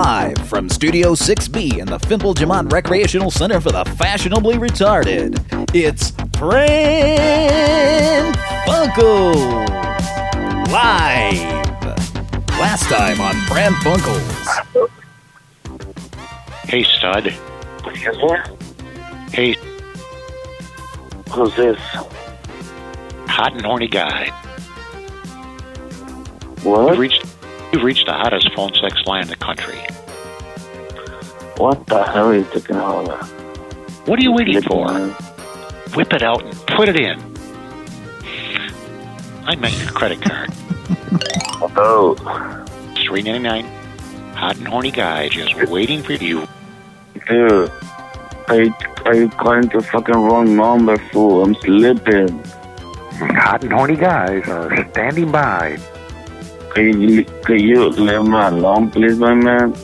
Live from Studio 6B in the Fimple Jamont Recreational Center for the Fashionably Retarded, it's Pran Funkels Live. Last time on Pran Funkels. Hey, stud. Yes, sir? Hey, Who's this? hot and horny guy. What? You've reached, you've reached the hottest phone sex line in the country. What the hell are you taking all of What are you waiting for? Whip it out and put it in. I meant your credit card. oh. Three ninety nine. Hot and horny guy just waiting for you. dude. Are you calling the fucking wrong number, fool? I'm slipping. Hot and horny guys are standing by. Can you, can you leave me alone, please, my man?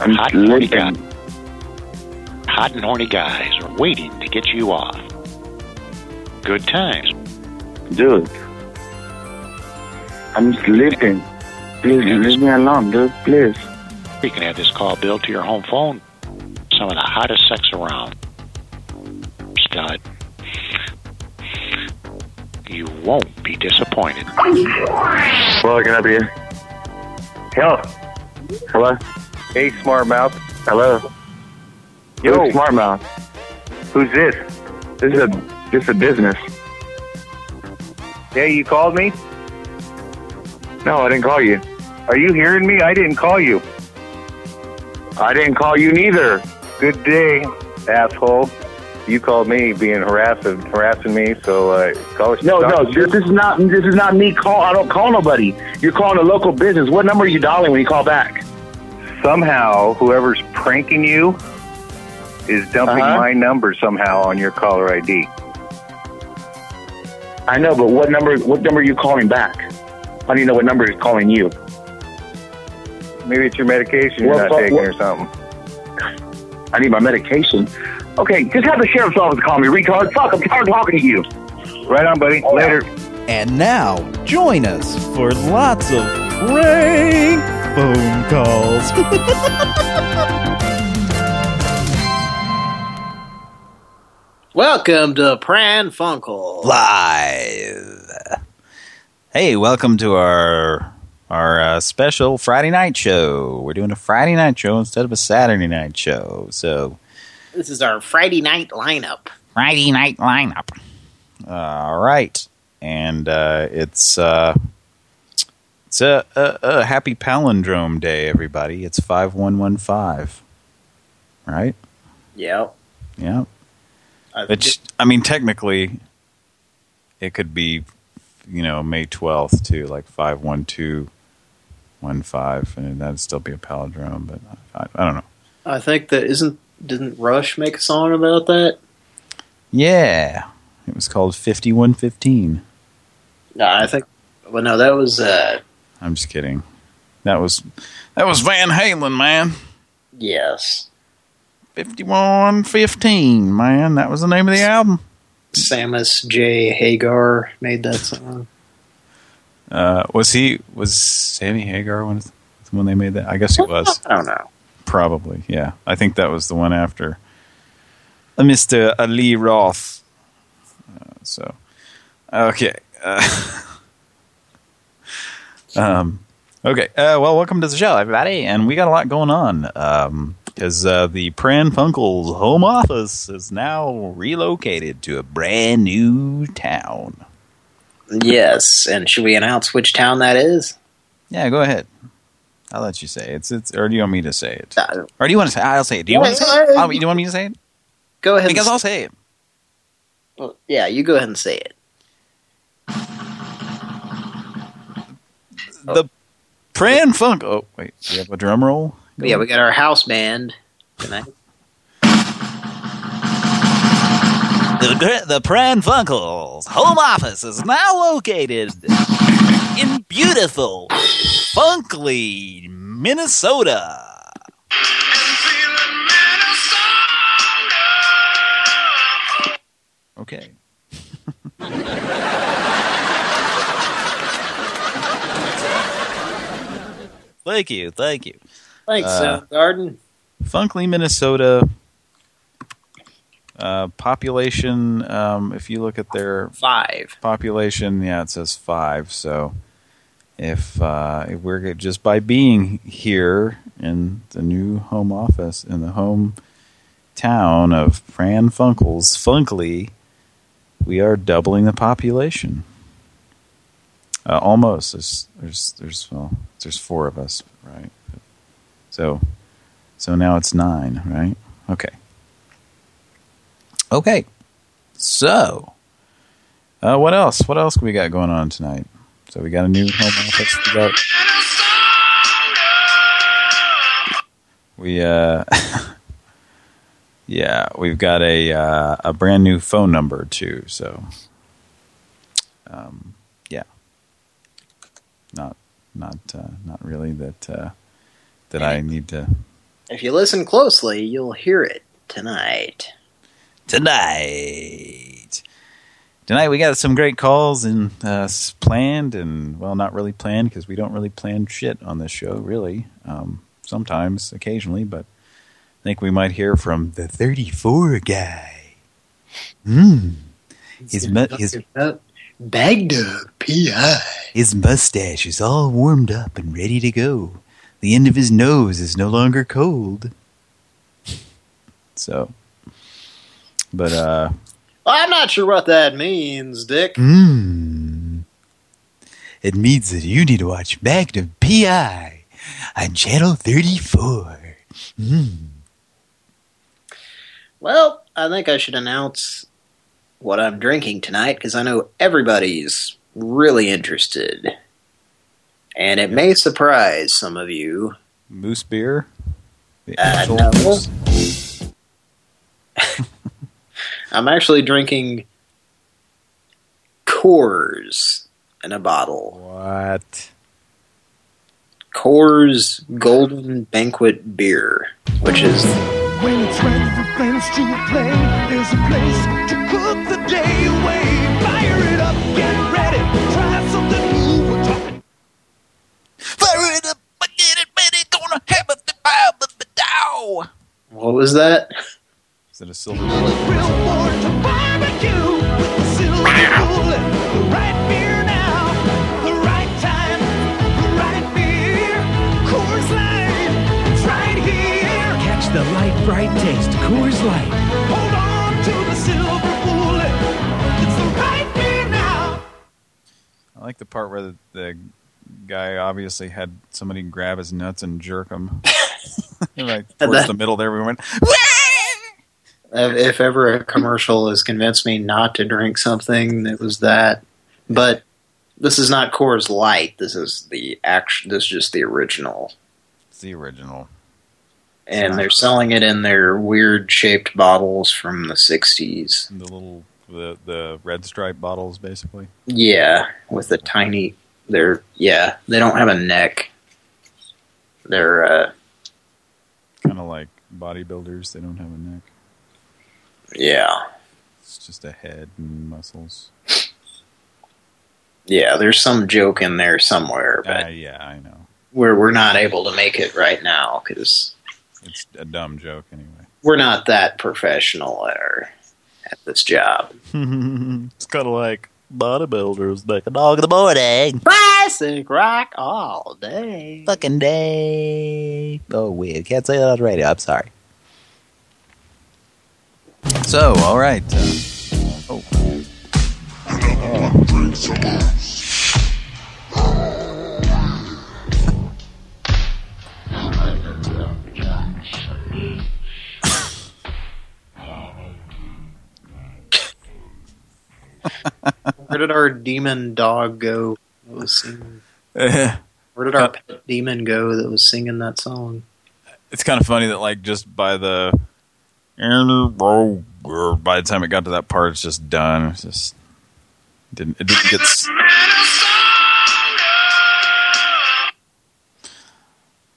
I'm Hot and horny sleeping. Hot and horny guys are waiting to get you off. Good times. Dude. I'm sleeping. Please leave me alone, dude, please. You can have this call billed to your home phone. Some of the hottest sex around. Stud. You won't be disappointed. Well, can I be here? Yo, Hello? hey, smart mouth. Hello? Yo, Who's Smart Mouth. who's this? This is a, this is a business. Yeah, you called me. No, I didn't call you. Are you hearing me? I didn't call you. I didn't call you neither. Good day, asshole. You called me being harassing harassing me, so uh, call No, no, this is not this is not me call I don't call nobody. You're calling a local business. What number are you dialing when you call back? Somehow, whoever's pranking you is dumping Uh-huh. my number somehow on your caller ID. I know, but what number what number are you calling back? How do you know what number is calling you? Maybe it's your medication you're Well, not but taking what- or something. I need my medication. Okay, just have the sheriff's office call me, retard. Fuck, I'm tired of talking to you. Right on, buddy. Later. And now, join us for lots of prank phone calls. Welcome to Pran Funkel. Live. Hey, welcome to our our uh, special Friday night show. We're doing a Friday night show instead of a Saturday night show. So, This is our Friday night lineup. Friday night lineup. All right, and uh, it's uh, it's a, a, a happy palindrome day, everybody. It's five one one five. Right? Yep. Yep. I Which I mean, technically, it could be, you know, May twelfth too, like five one two one five, and that'd still be a palindrome. But I, I don't know. I think that isn't didn't Rush make a song about that? Yeah, it was called fifty one fifteen. No, I think. Well, no, that was. uh I'm just kidding. That was that was Van Halen, man. Yes, Fifty one fifteen, man. That was the name of the album. Samus J Hagar made that song. Uh, was he was Sammy Hagar when when they made that? I guess he was. I don't know. Probably, yeah. I think that was the one after uh, Mr. Ali Roth. Uh, so, okay. Uh, um, okay. Uh, well, welcome to the show, everybody. And we got a lot going on. Um, because uh, the Pran Funkels home office is now relocated to a brand new town. Yes, and should we announce which town that is? Yeah, go ahead. I'll let you say it. It's it's. Or do you want me to say it? Uh, Or do you want to say? I'll say it. Do you want to say it? Oh, you want me to say it? Go ahead. Because I'll say it. well, yeah, you go ahead and say it. The Pran Funk. Oh wait, do you have a drum roll? Yeah, we got our house band tonight. The, the Pran Funkels home office is now located in beautiful, Funkley, Minnesota. Okay. thank you, thank you. Thanks, Uh, Soundgarden. Funkley, Minnesota. Uh, population, um, if you look at their Five. population, yeah, it says five. So if, uh, if we're just by being here in the new home office in the home town of Pran Funkels, Funkley, we are doubling the population. Uh, almost. There's there's there's well there's four of us, right? So so now it's nine, right? Okay. Okay. So uh, what else? What else we got going on tonight? So we got a new home office. We got we uh yeah we've got a uh, a brand new phone number too. So um yeah not not uh, not really that uh, that I need to If you listen closely, you'll hear it tonight. Tonight. Tonight we got some great calls and uh, planned and well, not really planned because we don't really plan shit on this show, really. Um, sometimes, occasionally, but I think we might hear from the 34 guy. Hmm. His his Baghdad P.I. his mustache is all warmed up and ready to go. The end of his nose is no longer cold. So, but uh. I'm not sure what that means, Dick. Hmm. It means that you need to watch Magnum P.I. on Channel 34. Hmm. Well, I think I should announce what I'm drinking tonight because I know everybody's really interested. And it may surprise some of you. Moose beer? Uh, no. moose? I'm actually drinking Coors in a bottle. What? Coors Golden Banquet Beer, which is When it's ready for friends to play, there's a place to cook the day away. Fire it up, get ready, try something new. We're talking Fire it up, get it ready, gonna have a fire the dow. what was that? Is it a silver bullet? forward to barbecue with the silver bullet. The right beer now, the right time, the right beer. Coors Light, it's right here. Catch the light, bright taste. Coors Light. Hold on to the silver bullet. It's the right beer now. I like the part where the, the guy obviously had somebody grab his nuts and jerk him. like towards that- the middle there, we went. If if ever a commercial has convinced me not to drink something, it was that. But this is not Coors Light. This is the action. This is just the original, It's the original. and they're selling it in their weird shaped bottles from the '60s. The little the the red stripe bottles, basically. Yeah, with the tiny. They're yeah. They don't have a neck. They're uh, Kind of like bodybuilders. They don't have a neck. Yeah, It's just a head and muscles. yeah. There's some joke in there somewhere, but Uh, yeah, I know. we're we're not able to make it right now because It's a dumb joke anyway. we're not that professional at our at this job. it's kind of like bodybuilders make a dog in the morning. Classic rock all day. Fucking day. Oh, weird. Can't say that on the radio. I'm sorry. So, all right. Uh, oh. Where did our demon dog go? That was singing? Where did our pet demon go that was singing that song? it's kind of funny that like just by the Uh, oh, by the time it got to that part, it's just done. It's just didn't it didn't get.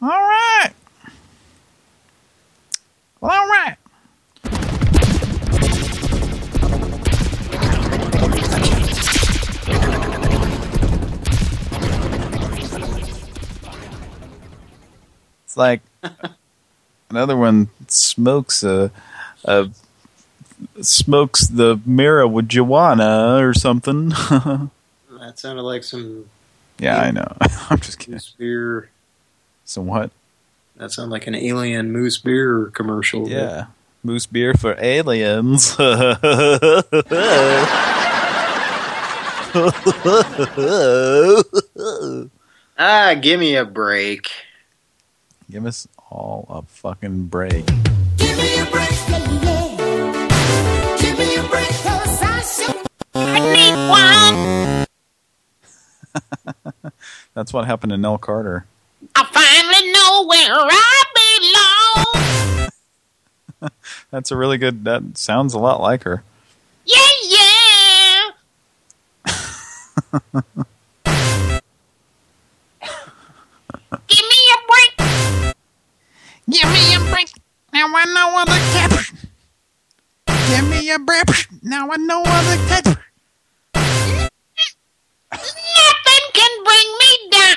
All right. Well, all right. It's like Another one smokes a, a smokes the mirror with marijuana or something. That sounded like some yeah, I know. I'm just kidding. moose beer. Some what? That sounded like an alien moose beer commercial. Yeah. Moose beer for aliens. Ah, give me a break. Give us all a fucking break. Give me a break, That's what happened to Nell Carter. I finally know where I belong. That's a really good. That sounds a lot like her. Yeah, yeah. Give me a break. Give me a break. Now I know what the catch. Give me a break. Now I know what the catch.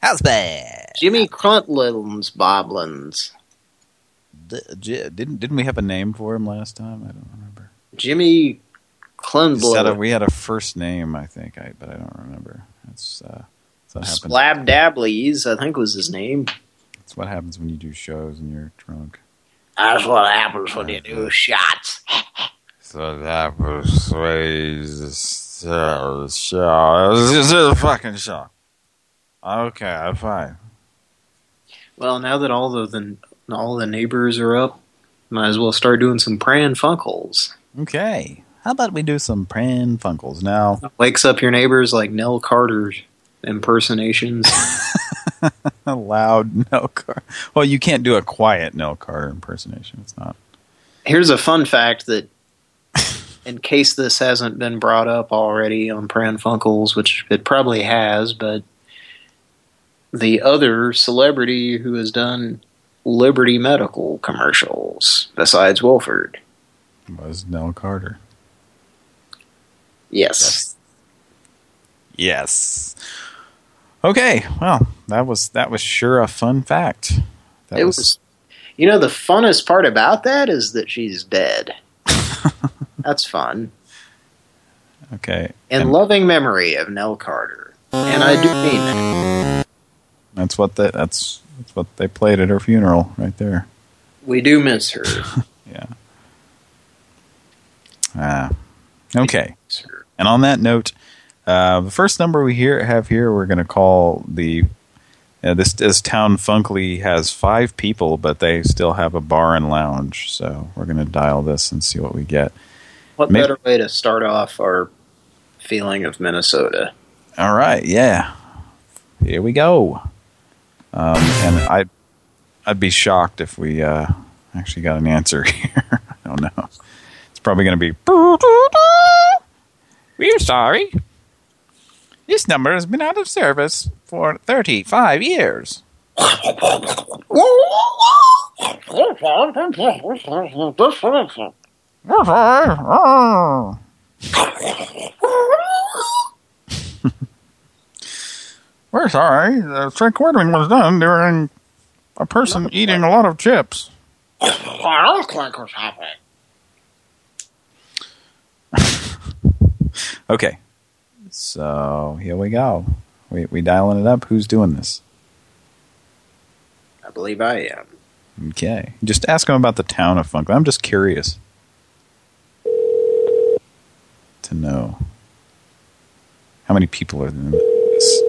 House that? Jimmy Cruntlin's Boblins. Didn't didn't we have a name for him last time? I don't remember. Jimmy We just had a, Clunblin. we had a first name, I think, I but I don't remember. That's uh, that's what happens. Slab Dabblies, I think was his name. That's what happens when you do shows and you're drunk. That's what happens when you do shots. So that persuades so show. This is a fucking show. Okay, I'm fine. Well, now that all the, the all the neighbors are up, might as well start doing some Pran Funkels. Okay. How about we do some Pran Funkels now? Wakes up your neighbors like Nell Carter impersonations. A loud Nell Carter. Well, you can't do a quiet Nell Carter impersonation. It's not. Here's a fun fact that, in case this hasn't been brought up already on Pran Funkels, which it probably has, but the other celebrity who has done Liberty Medical commercials besides Wilford. Was Nell Carter. Yes. Yes. Okay, well, that was that was sure a fun fact. That it was, you know, the funnest part about that is that she's dead. That's fun. okay. In and loving memory of Nell Carter. And I do mean that. That's what the, that's that's what they played at her funeral right there. We do miss her. Yeah. Ah. Okay. And on that note, uh, the first number we here have here, we're going to call the uh, this this town Funkley has five people, but they still have a bar and lounge. So we're going to dial this and see what we get. What Maybe- better way to start off our feeling of Minnesota? All right, yeah, here we go. Um, and I I'd be shocked if we uh, actually got an answer here. I don't know. It's probably going to be. We're sorry. This number has been out of service for 35 years. We're sorry. The recording was done during a person eating a lot of chips. What else think was happening? Okay. So here we go. We we dialing it up. Who's doing this? I believe I am. Okay. Just ask him about the town of Funkland. I'm just curious to know how many people are in this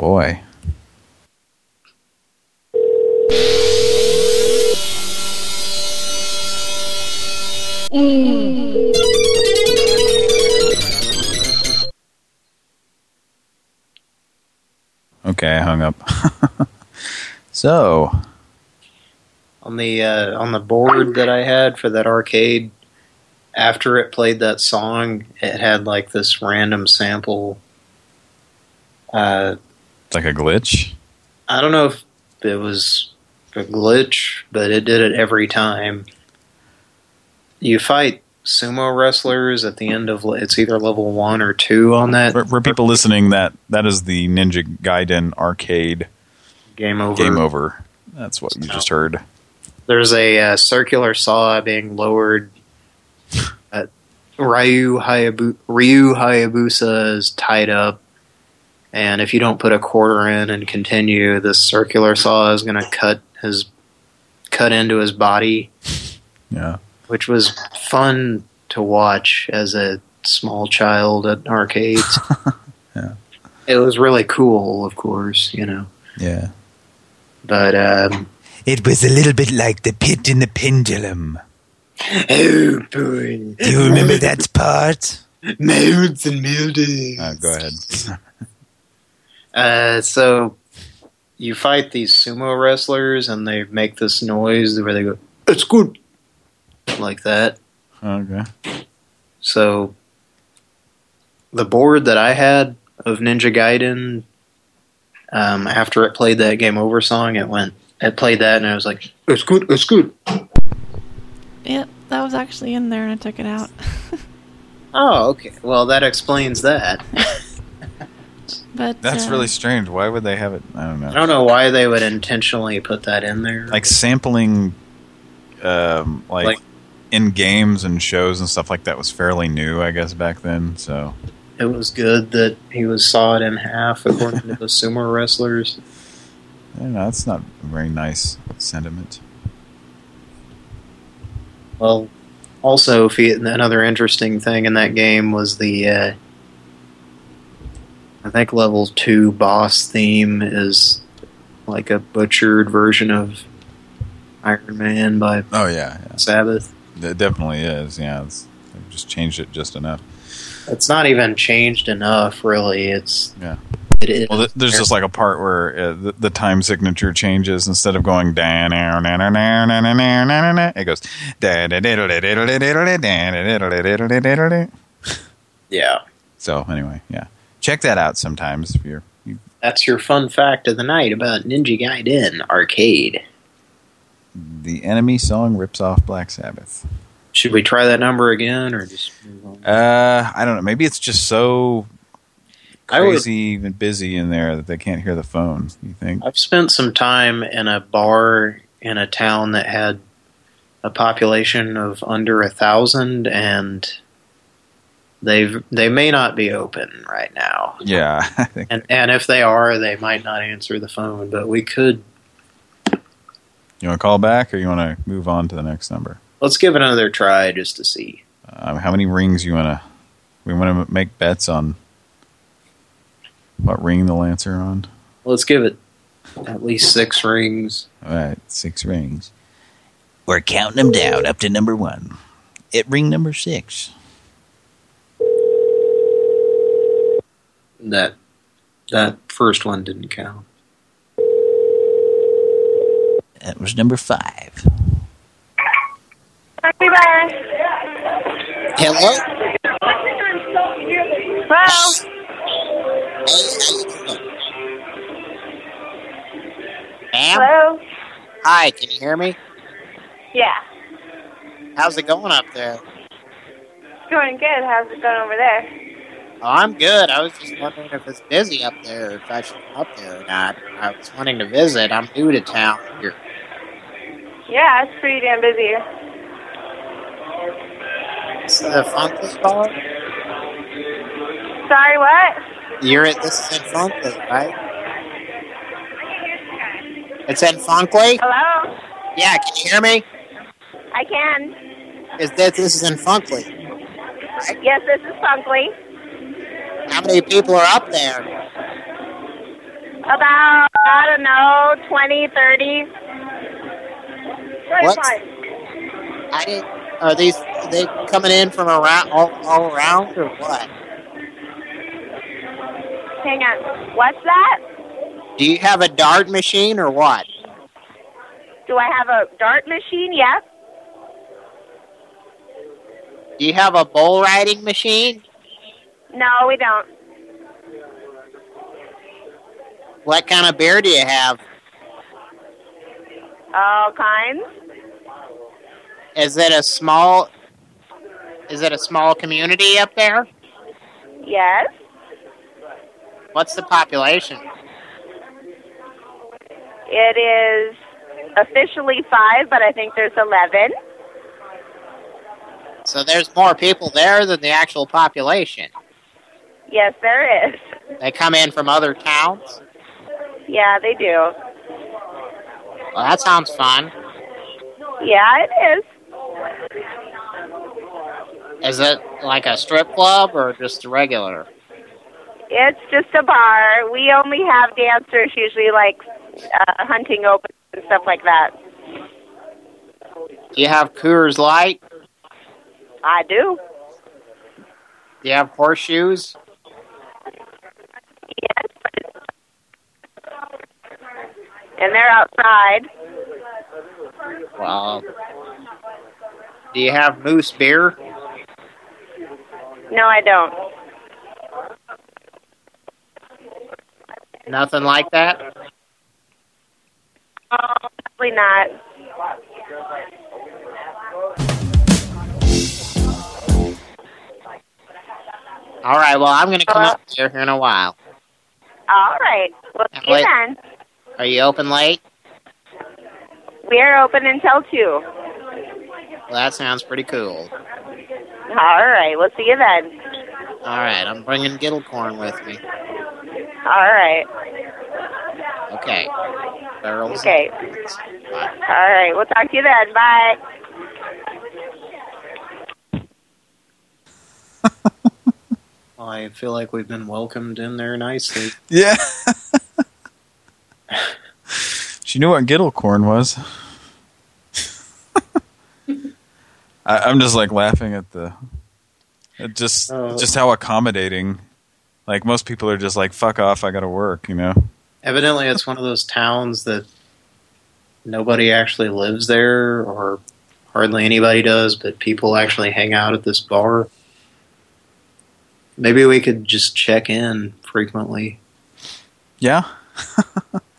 Boy. Okay, I hung up. so, on the uh, on the board that I had for that arcade. After it played that song, it had like this random sample. Uh, like a glitch. I don't know if it was a glitch, but it did it every time. You fight sumo wrestlers at the end of it's either level one or two on that For, for people listening, that that is the Ninja Gaiden arcade game over. game over. That's what you just heard. There's a uh, circular saw being lowered. At Ryu, Hayabu Ryu Hayabusa is tied up, and if you don't put a quarter in and continue, this circular saw is going to cut his cut into his body, Yeah. which was fun to watch as a small child at arcades. Yeah. It was really cool, of course, you know. Yeah. But um, It was a little bit like the pit in the pendulum. oh boy, Do you remember that part? Mounds and buildings. Uh, go ahead. Uh, so you fight these sumo wrestlers, and they make this noise where they go, "It's good," like that. okay. So the board that I had of Ninja Gaiden, um, after it played that game over song, it went, it played that, and I was like, "It's good, it's good." Yep, that was actually in there and I took it out. Oh, okay. Well, that explains that. But That's uh, really strange. Why would they have it? I don't know. I don't know why they would intentionally put that in there. Like sampling, um, like, Like- in games and shows and stuff like that was fairly new, I guess, back then. So it was good that he was sawed in half, according to the sumo wrestlers. I don't know. That's not a very nice sentiment. Well, also, another interesting thing in that game was the, uh, I think level two boss theme is like a butchered version of Iron Man by Oh yeah, yeah. Sabbath. It definitely is. Yeah, it's, they've just changed it just enough. It's not even changed enough, really. It's Yeah. It is. Well, there's just like a part where uh, the, the time signature changes instead of going down, it goes. Yeah. So anyway, yeah, check that out sometimes if you're. You, That's your fun fact of the night about Ninja Gaiden Arcade. the enemy song rips off Black Sabbath. Should we try that number again, or just move on? Uh, I don't know. Maybe it's just so would- crazy and busy in there that they can't hear the phone. You think? I've spent some time in a bar in a town that had a population of under a thousand, and they've they may not be open right now. Yeah, I think. And and if they are, they might not answer the phone. But we could You want to call back, or you want to move on to the next number? let's give it another try just to see. Um, how many rings you want to? We want to make bets on what ring the Lancer on. Let's give it at least six rings. All right, six rings. We're counting them down up to number one. At ring number six. That that first one didn't count. That was number five. Hello? Well, Ma'am? hello? Hi, can you hear me? Yeah. How's it going up there? It's Going good. How's it going over there? Oh, I'm good. I was just wondering if it's busy up there, if I should come up there or not. I was wanting to visit. I'm new to town here. Yeah, it's pretty damn busy. This is a Funkley bar? Sorry, what? You're at, this is in Funkley, right? Can you hear me? It's in Funkley? Hello? Yeah, can you hear me? I can. Is this, this is in Funkley. Yes, this is Funkley. How many people are up there? About, I don't know, 20, 30. What? I didn't. Are these are they coming in from around all, all around or what? Hang on. What's that? Do you have a dart machine or what? Do I have a dart machine? Yes. Do you have a bull riding machine? No, we don't. What kind of beer do you have? All kinds. Is it a small? Is it a small community up there? Yes. What's the population? It is officially five, but I think there's 11. So there's more people there than the actual population. Yes, there is. They come in from other towns. Yeah, they do. Well, that sounds fun. Yeah, it is. Is it like a strip club or just a regular? It's just a bar. We only have dancers usually like uh, hunting open and stuff like that. Do you have Coors Light? I do. Do you have horseshoes? And they're outside. Well, do you have moose beer? No, I don't. Nothing like that? Oh, probably not. All right, well, I'm going to come up here in a while. All right. We'll see you then. Are you open late? We're open until 2. Well, that sounds pretty cool. All right. We'll see you then. All right, I'm bringing Giddle corn with me. All right. Okay. Barrels. Okay. All right. We'll talk to you then. Bye. I feel like we've been welcomed in there nicely. Yeah. she knew what giddle corn was. I, I'm just like laughing at the, at just Oh. just how accommodating. Like most people are just like, "Fuck off, I got to work," you know. Evidently, it's one of those towns that nobody actually lives there, or hardly anybody does, but people actually hang out at this bar. Maybe we could just check in frequently. Yeah.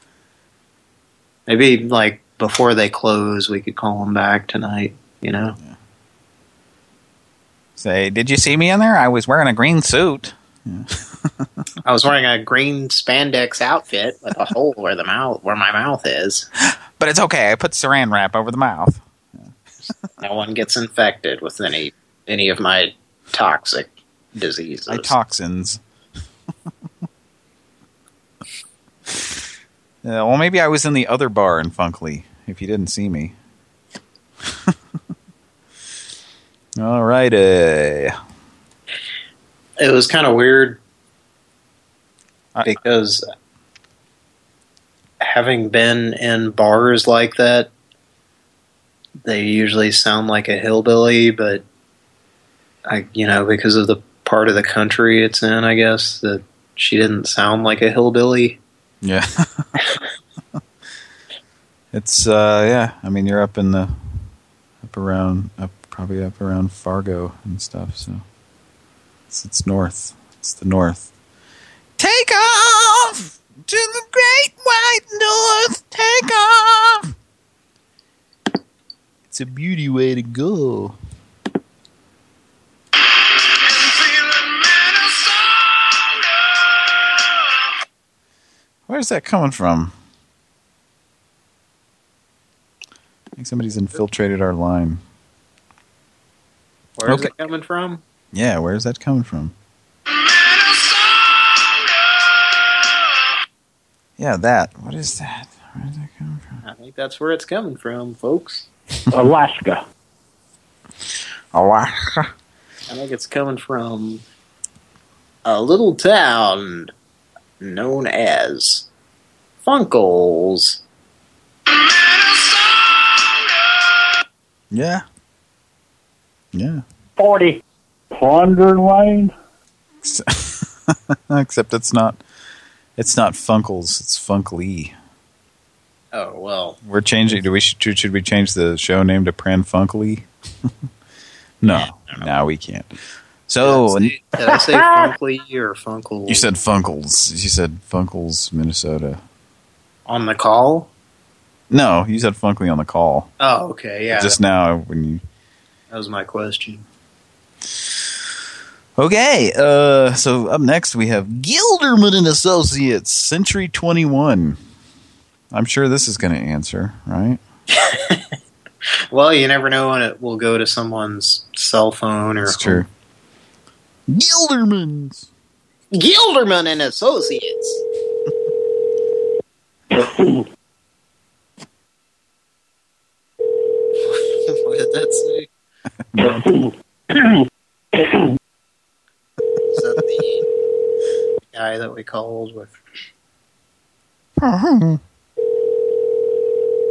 Maybe, like, before they close, we could call them back tonight, you know? Say, did you see me in there? I was wearing a green suit. I was wearing a green spandex outfit with a hole where the mouth where my mouth is. But it's okay. I put saran wrap over the mouth. No one gets infected with any any of my toxic diseases. My toxins. Well, maybe I was in the other bar in Funkley, if you didn't see me. All right, uh, it was kind of weird because having been in bars like that, they usually sound like a hillbilly, but I, you know, because of the part of the country it's in, I guess that she didn't sound like a hillbilly. yeah. it's, uh, yeah, I mean, you're up in the, up around, up probably up around Fargo and stuff, so it's, it's north. It's the north. Take off to the great white north. Take off. It's a beauty way to go. Where's that coming from? I think somebody's infiltrated our line. Where's Okay. it coming from? Yeah, where's that coming from? Yeah, that. What is that? Where's that coming from? I think that's where it's coming from, folks. Alaska. Alaska. I think it's coming from a little town known as Funkles. Yeah. Yeah. 40. Ponder Lane. Except it's not. It's not Funkles. It's Funkley. Oh, well. We're changing. Do we should, should we change the show name to Pran Funkly? no, no, we can't. So Did I say Funkley or Funkle? you said Funkles. You said Funkles, Minnesota. On the call? No, you said Funkley on the call. Oh, okay, yeah. Just now when you. That was my question. Okay, uh, so up next we have Gilderman and Associates, Century 21. I'm sure this is going to answer, right? Well, you never know when it will go to someone's cell phone or... It's true. Gilderman's. Gilderman and Associates. what did that say? Is that the guy that we called with... Uh -huh.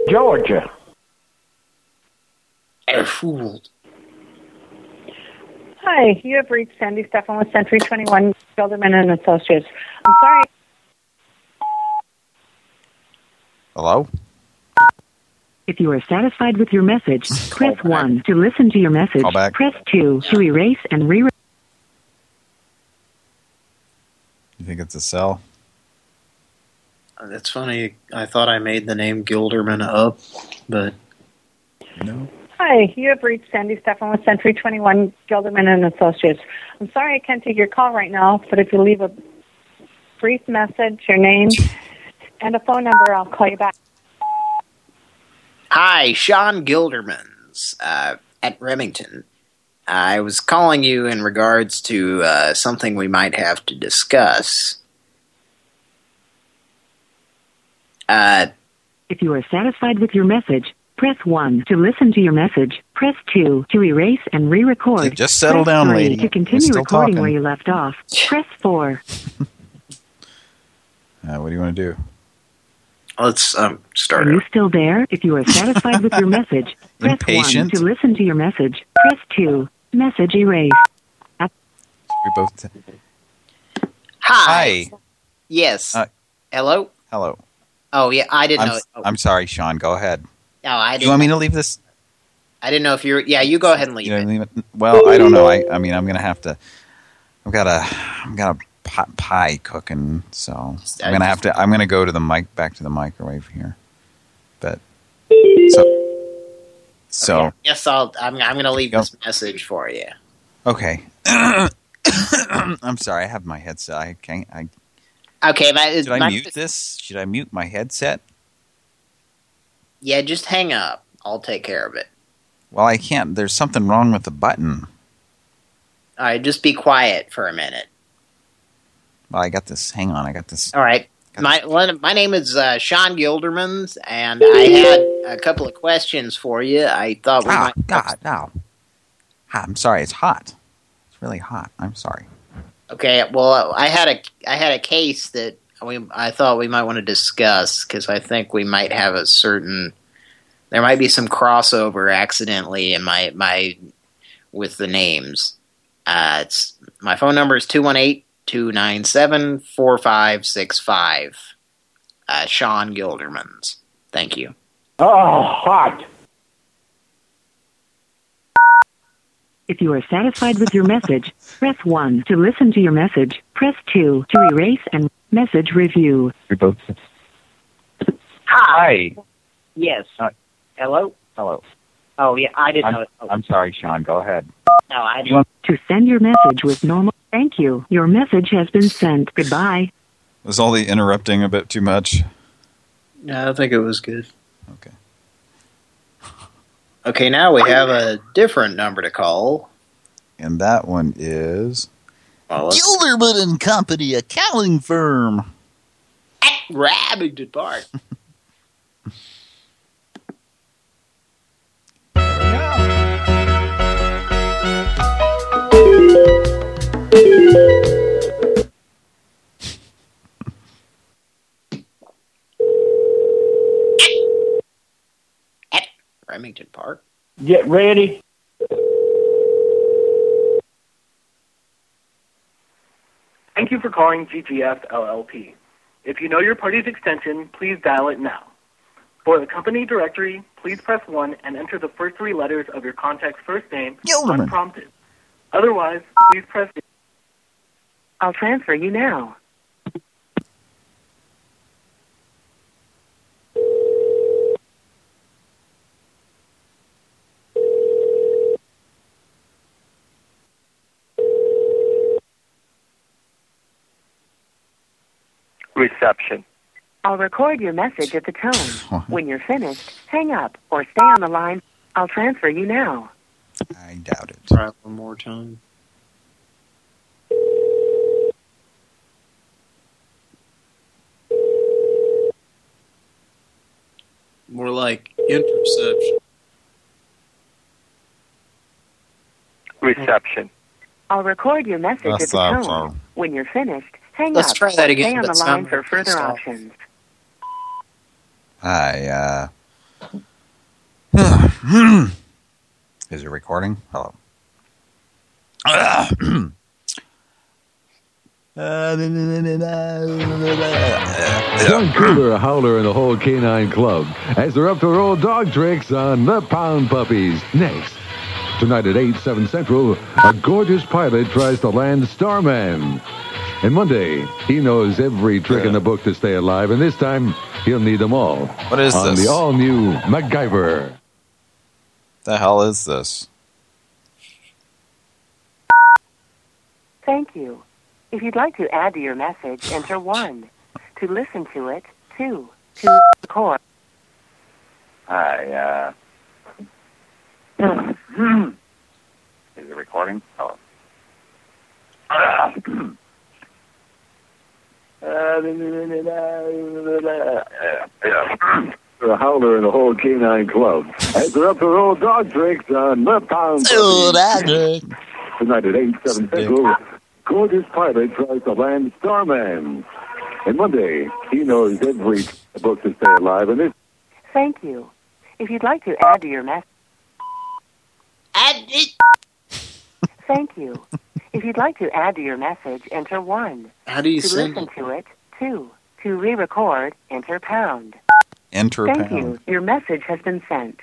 Georgia. Fooled. Hi, you have reached Sandy Stefan with Century 21 Gilderman and Associates. I'm sorry. Hello? If you are satisfied with your message, press 1 to listen to your message. Call back. Press 2 to erase and re You think it's a cell? Uh, that's funny. I thought I made the name Gilderman up, but... No. Hi, you have reached Sandy Stefan with Century 21 Gilderman and Associates. I'm sorry I can't take your call right now, but if you leave a brief message, your name, and a phone number, I'll call you back. Hi, Sean Gildermans uh, at Remington. I was calling you in regards to uh, something we might have to discuss. Uh, If you are satisfied with your message, press 1 to listen to your message. Press 2 to erase and re-record. Just settle Press down, 3 lady. To We're continue recording talking. where you left off. Press 4. Uh, what do you want to do? Let's um, start Are you still there? If you are satisfied with your message, press 1 to listen to your message. Press 2. Message erase. We both. hi. Hi. Yes. Uh, Hello? Hello. Oh, yeah, I didn't I'm, know. Oh, I'm sorry, Sean. Go ahead. No, I you want me to leave this? I didn't know if you were... Yeah, you go ahead and leave You know, it. leave it? Well, I don't know. I, I mean, I'm gonna have to. I've got a, I've got a pot pie cooking, so I'm gonna have to. I'm gonna go to the mic, back to the microwave here. But so, so Yes, I'll. I'm. I'm going to leave this message for you. okay. I'm sorry. I have my headset. I can't. I Okay, that is. should I mute this? Should I mute my headset? Yeah, just hang up. I'll take care of it. Well, I can't. There's something wrong with the button. All right, just be quiet for a minute. Well, I got this. Hang on. I got this. All right. My my name is uh, Sean Gildermans, and I had a couple of questions for you. I thought we Oh might. God, no. I'm sorry. It's hot. It's really hot. I'm sorry. Okay, well, I had a I had a case that we I thought we might want to discuss because I think we might have a certain there might be some crossover accidentally in my my with the names. Uh, it's my phone number is 218-297-4565. Uh, Sean Gildermans. Thank you. Oh, hot. If you are satisfied with your message, press 1 to listen to your message. Press 2 to erase and message review. We both. Hi. Yes. Hello. Hello. Oh yeah, I didn't I'm, know. Oh, I'm sorry, Sean. Go ahead. no, I You want- To send your message with normal. Thank you. Your message has been sent. Goodbye. Was all the interrupting a bit too much? No, I think it was good. Okay. Okay, now we have a different number to call. And that one is Wallace. Gilderman and Company, accounting firm. At Rabington Park. At Remington Park. Get ready. Thank you for calling GGF LLP. If you know your party's extension, please dial it now. For the company directory, please press 1 and enter the first three letters of your contact's first name Gilderman. unprompted. Otherwise, please press I'll transfer you now. Reception. I'll record your message at the tone. when you're finished, hang up or stay on the line. I'll transfer you now. I doubt it. Try one more time. More like interception. Reception. I'll record your message at the tone. When you're finished, hang Let's up try that again, stay on but the line for further stop. options. Hi, uh... Is it recording? Hello. John Cooler, a howler in the whole canine club, as they're up to their old dog tricks on the Pound Puppies. Next. Tonight at 8, 7 Central, a gorgeous pilot tries to land Starman. And Monday, he knows every trick in the book to stay alive, and this time, he'll need them all. What is on this? the all-new MacGyver. The hell is this? Thank you. If you'd like to add to your message, enter 1. To listen to it, 2. To record. Hi, uh... Is it recording? Oh. A howler in the whole canine club, as they're up to their old dog tricks on the Pound Puppies. Tonight at 8, 7 Central, gorgeous pilot tries to land Starman. And Monday, he knows every book to stay alive, and this Thank you. If you'd like to add to your message, Add it. thank you. If you'd like to add to your message, enter 1. How do you to send listen to it, 2. To re-record, enter pound. Enter pound. Thank pound. you. Your message has been sent.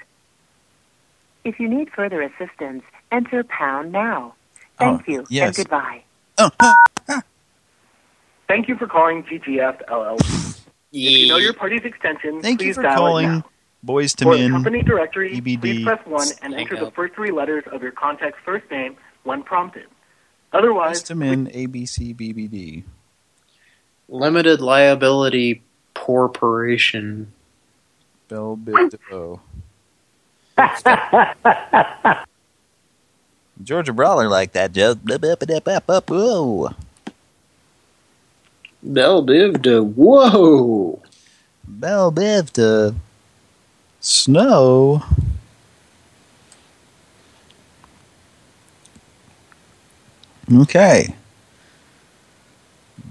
If you need further assistance, enter pound now. Oh, Thank Oh, you yes. and goodbye. Thank you for calling GGF LLC. If you know your party's extension, Thank you please for dial it calling now. Boys to For Men. company directory, EBD. please press 1 and enter the first three letters of your contact's first name when prompted. Otherwise, Boyz II Men, ABC, BBD. Limited liability corporation. Bell Bito. Georgia Brawler like that blah, Whoa. Bell Biv to whoa. Bell Biv to snow. Okay.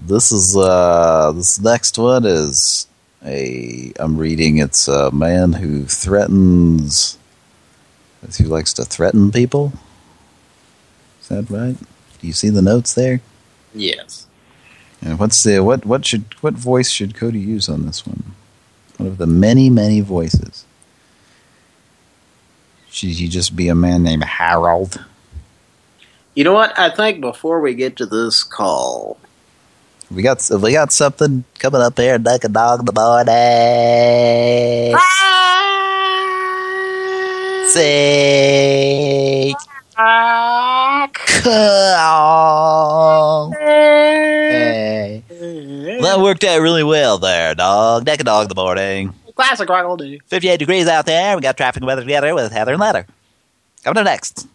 This is uh this next one is a I'm reading it's a man who threatens who likes to threaten people. Is that right? Do you see the notes there? Yes. And what's the what what should what voice should Cody use on this one? One of the many many voices. Should he just be a man named Harold? You know what? I think before we get to this call, We got we got something coming up here, Duck a Dog in the morning. Say call. Hey. That worked out really well there, dog. Duck a Dog in the morning. Classic rock all day. 58 degrees out there. We got traffic and weather together with Heather and Leather. Coming up next.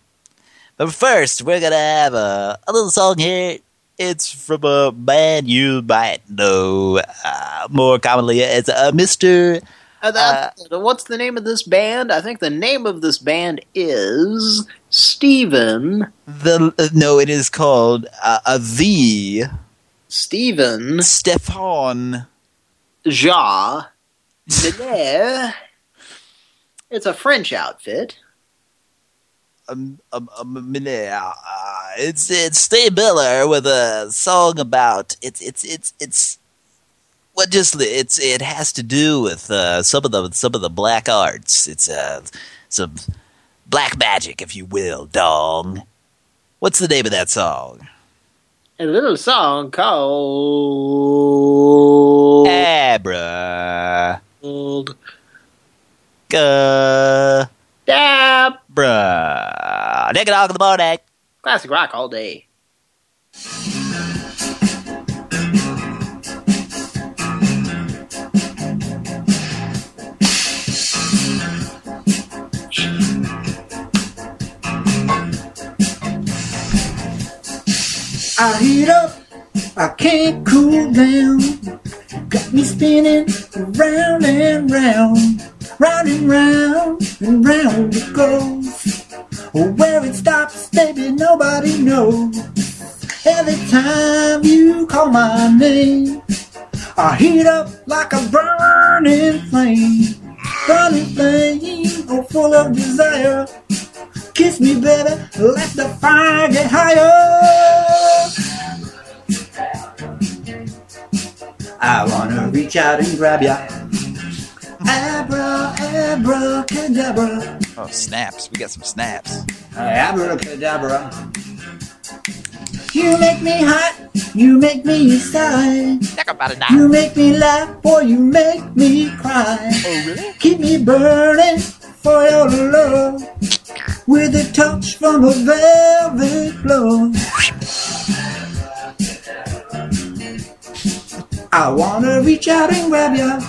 But first, we're going to have a, a little song here. It's from a band you might know uh, more commonly as uh, Mr. Uh, that- what's the name of this band? I think the name of this band is Steven. The uh, no, it is called uh, uh, the Steven Stefan Ja Miller. It's a French outfit. Um, um, um, uh, it's it's Steve Miller with a song about it's it's it's it's what just it's it has to do with uh, some of the some of the black arts. It's uh some black magic, if you will, dong. What's the name of that song? A little song called Abra. Old. Uh, Dab. bruh. Nick it off in the morning. Classic rock all day. I heat up, I can't cool down. Got me spinning round and round, round and round and round it goes. Where it stops, baby, nobody knows. Every time you call my name, I heat up like a burning flame, burning flame, oh full of desire. Kiss me, baby, let the fire get higher. I wanna reach out and grab ya. Abra, abracadabra. Oh, snaps. We got some snaps. Uh, abracadabra. You make me hot, you make me sigh. You make me laugh, or you make me cry. Oh, really? Keep me burning for your love with a touch from a velvet glove. I wanna reach out and grab ya.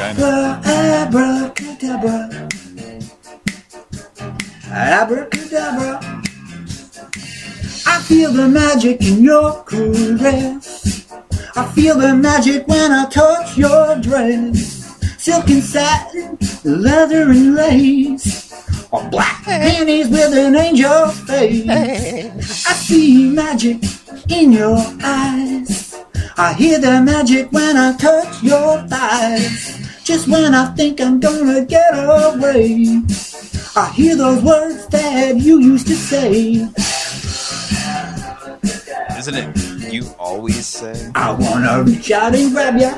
Is this just some guy? Abracadabra. Abracadabra. I feel the magic in your caress. I feel the magic when I touch your dress. Silk and satin, leather and lace. Or black panties with an angel face. I see magic in your eyes. I hear the magic when I touch your thighs. Just when I think I'm gonna get away. I hear those words that you used to say. Isn't it you always say? I wanna reach out and grab ya.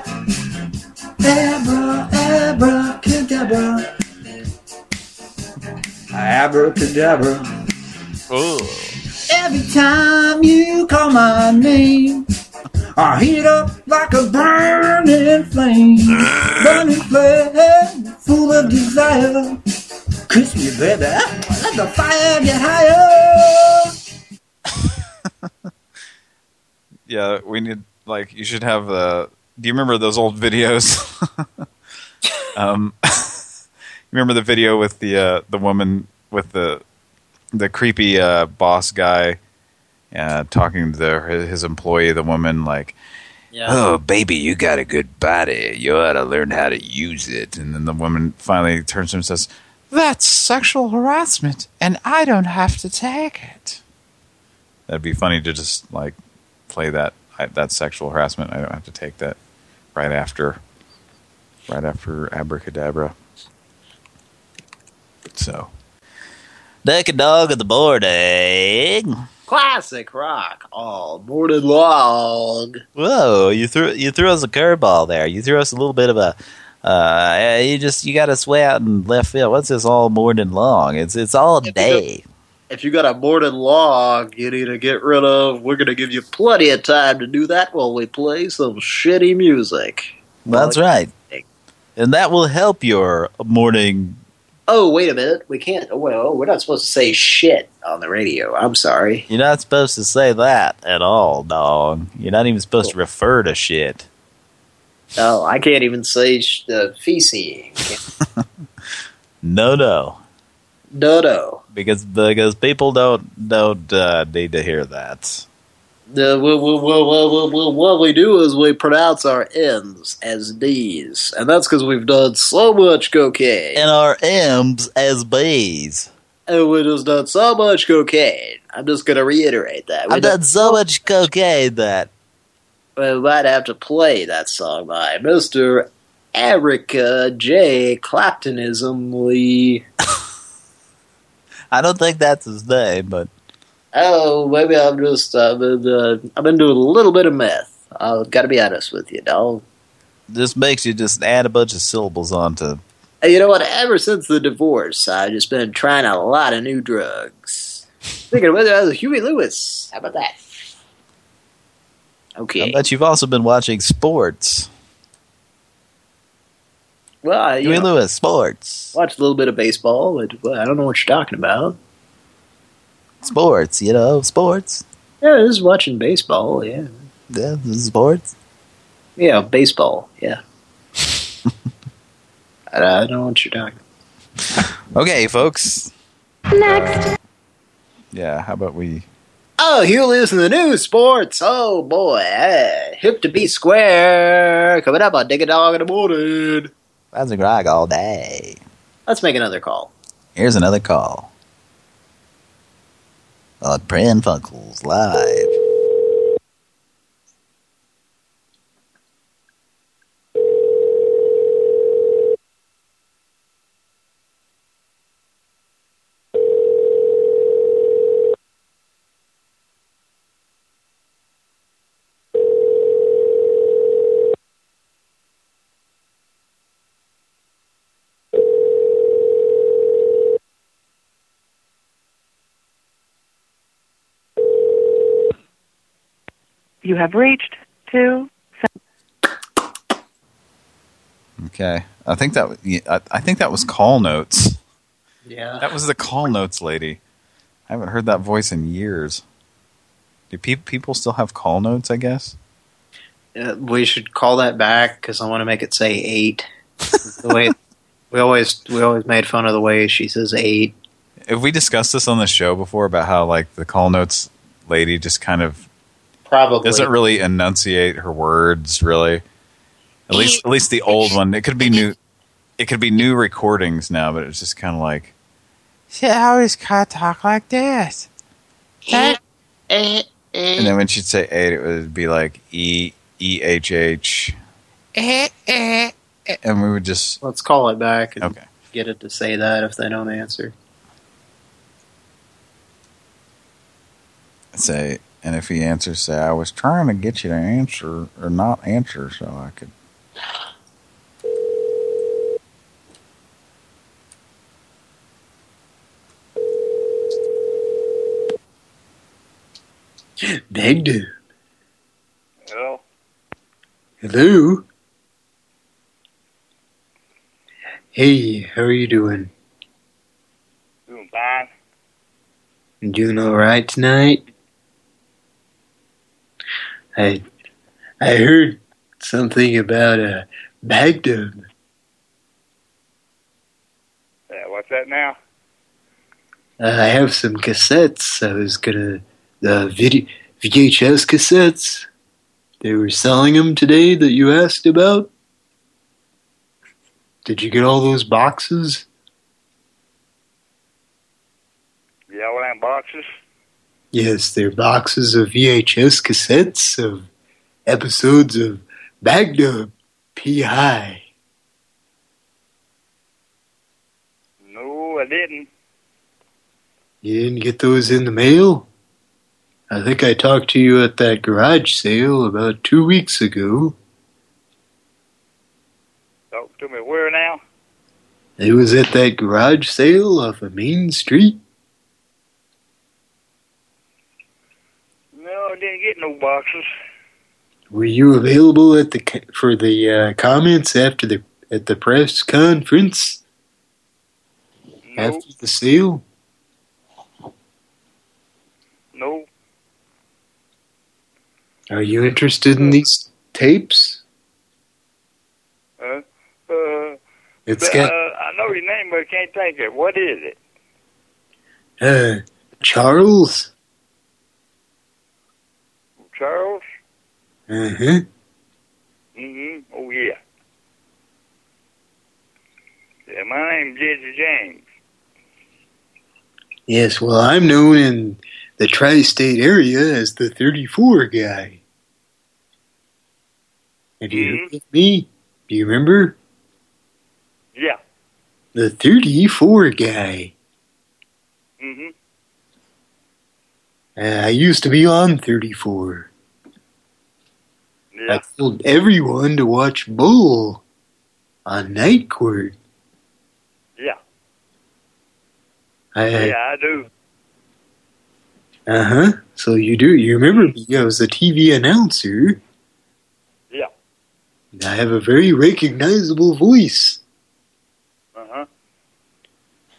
Abra, abracadabra. Abracadabra. Oh. Every time you call my name, I heat up like a burning flame. Burning flame, full of desire. Kiss me, baby. Let the fire get higher. Yeah, we need like you should have the. Do you remember those old videos? um, remember the video with the uh, the woman with the the creepy uh, boss guy uh, talking to the, his employee, the woman, like, "Oh, baby, you got a good body. You ought to learn how to use it." And then the woman finally turns to him and says, "That's sexual harassment, and I don't have to take it." That'd be funny to just like play that that sexual harassment. I don't have to take that right after right after abracadabra. So Deck a dog at the morning. Classic rock all morning long. Whoa, you threw you threw us a curveball there. You threw us a little bit of a uh you just you got us way out in left field. What's this all morning long? It's it's all day. If you got a morning log you need to get rid of, we're going to give you plenty of time to do that while we play some shitty music. That's right. And that will help your morning Oh, wait a minute. We can't. oh, Well, we're not supposed to say shit on the radio. I'm sorry. You're not supposed to say that at all, dog. You're not even supposed to refer to shit. Oh, I can't even say sh uh, feces. No, no. No, no. Because because people don't don't uh, need to hear that. The, what, what, what, what, what, we do is we pronounce our N's as D's. And that's because we've done so much cocaine. And our M's as B's. And we just done so much cocaine. I'm just going to reiterate that. We I've done so much cocaine that We might have to play that song by Mr. Erica J. Claptonismly. I don't think that's his name, but Oh, maybe I'm just I've been uh, I've been doing a little bit of meth. I've got to be honest with you, dog. this makes you just add a bunch of syllables onto. You know what? Ever since the divorce, I've just been trying a lot of new drugs. Thinking of whether I was Huey Lewis. How about that? Okay. But you've also been watching sports. Well, Huey know, Lewis, sports. watched a little bit of baseball, but well, I don't know what you're talking about. Sports, you know, sports. Yeah, I was watching baseball. Yeah, Yeah, this is sports. yeah, baseball. Yeah. I, I don't know what you're talking. Okay, folks. Next. Yeah, how about we... Oh, Huey Lewis in the news, sports. Oh boy, eh, hip to be square. Coming up on Dig a Dog in the Morning. That's a grog all day. Let's make another call. Here's another call. On Pran Funkels Live. You have reached two. Okay. I think that yeah, I, I think that was call notes. Yeah. That was the call notes lady. I haven't heard that voice in years. Do pe people still have call notes, I guess? Uh, we should call that back because I want to make it say eight. the way we always we always made fun of the way she says eight. Have we discussed this on the show before about how like the call notes lady just kind of Probably doesn't really enunciate her words really? At least at least the old one. It could be new it could be new recordings now, but it's just kind of like She always kind of talk like this. Eh, and then when she'd say eight, it would be like E E H H, and we would just Let's call it back and Okay. get it to say that if they don't answer. say, and if he answers, say, I was trying to get you to answer or not answer, so I could. Baghdad. Hello? Hello. Hey, how are you doing? Doing fine. You doing all right tonight? I I heard something about a Baghdad. Yeah, what's that now? Uh, I have some cassettes. I was gonna the video VHS cassettes. They were selling them today that you asked about. Did you get all those boxes? Yeah, all them boxes? Yes, they're boxes of VHS cassettes of episodes of Baghdad P.I. No, I didn't. You didn't get those in the mail? I think I talked to you at that garage sale about two weeks ago. Talk to me where now? It was at that garage sale off of Main Street. Didn't get no boxes. Were you available at the for the uh, comments after the at the press conference after the sale? No. Are you interested in these tapes? Uh, uh, It's but, got uh, I know your name, but I can't think of it. What is it? uh, Charles. Charles? Huh. Mm-hmm. Oh, yeah. Yeah, my name's Jesse James. Yes, well, I'm known in the tri-state area as the 34 guy. Have you heard of me? Do you remember? Yeah. The 34 guy. Mm-hmm. Uh, I used to be on 34. Yeah. I told everyone to watch Bull on Night Court. Yeah. I, Yeah, I do. Uh huh. So you do. You remember me? I was a TV announcer. Yeah. I have a very recognizable voice. Uh-huh.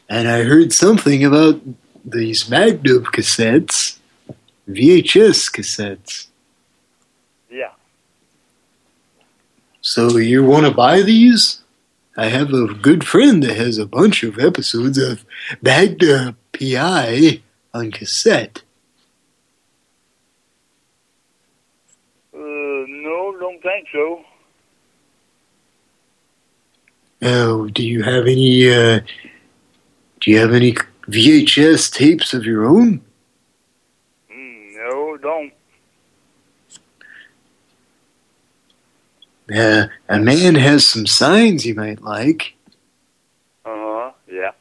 And I heard something about these Magnum cassettes, VHS cassettes. Yeah. So you want to buy these? I have a good friend that has a bunch of episodes of Magna PI on cassette. Uh, no, don't think so. Oh, do you have any? Uh, do you have any VHS tapes of your own? Mm, no, don't. Uh, a man has some signs you might like. Uh-huh, yeah.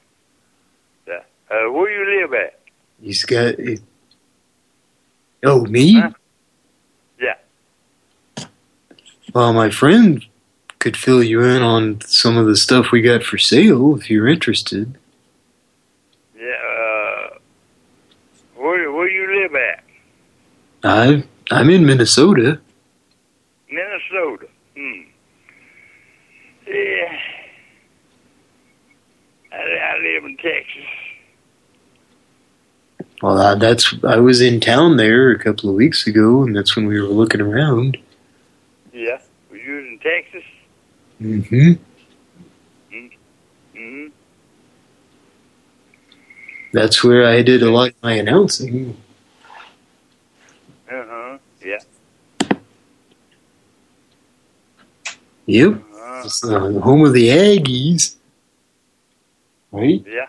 Yeah. Uh, where you live at? He's got. Oh, me? Yeah. Well, my friend could fill you in on some of the stuff we got for sale if you're interested. Yeah, uh, where, where you live at? I I'm in Minnesota. Minnesota. Yeah. I, I live in Texas. Well, uh, that's I was in town there a couple of weeks ago, and that's when we were looking around. Yeah. Were you in Texas? Mm-hmm. Mm-hmm. That's where I did a lot of my announcing. Uh-huh. Yeah. Yep. It's uh, the home of the Aggies. Right? Yeah.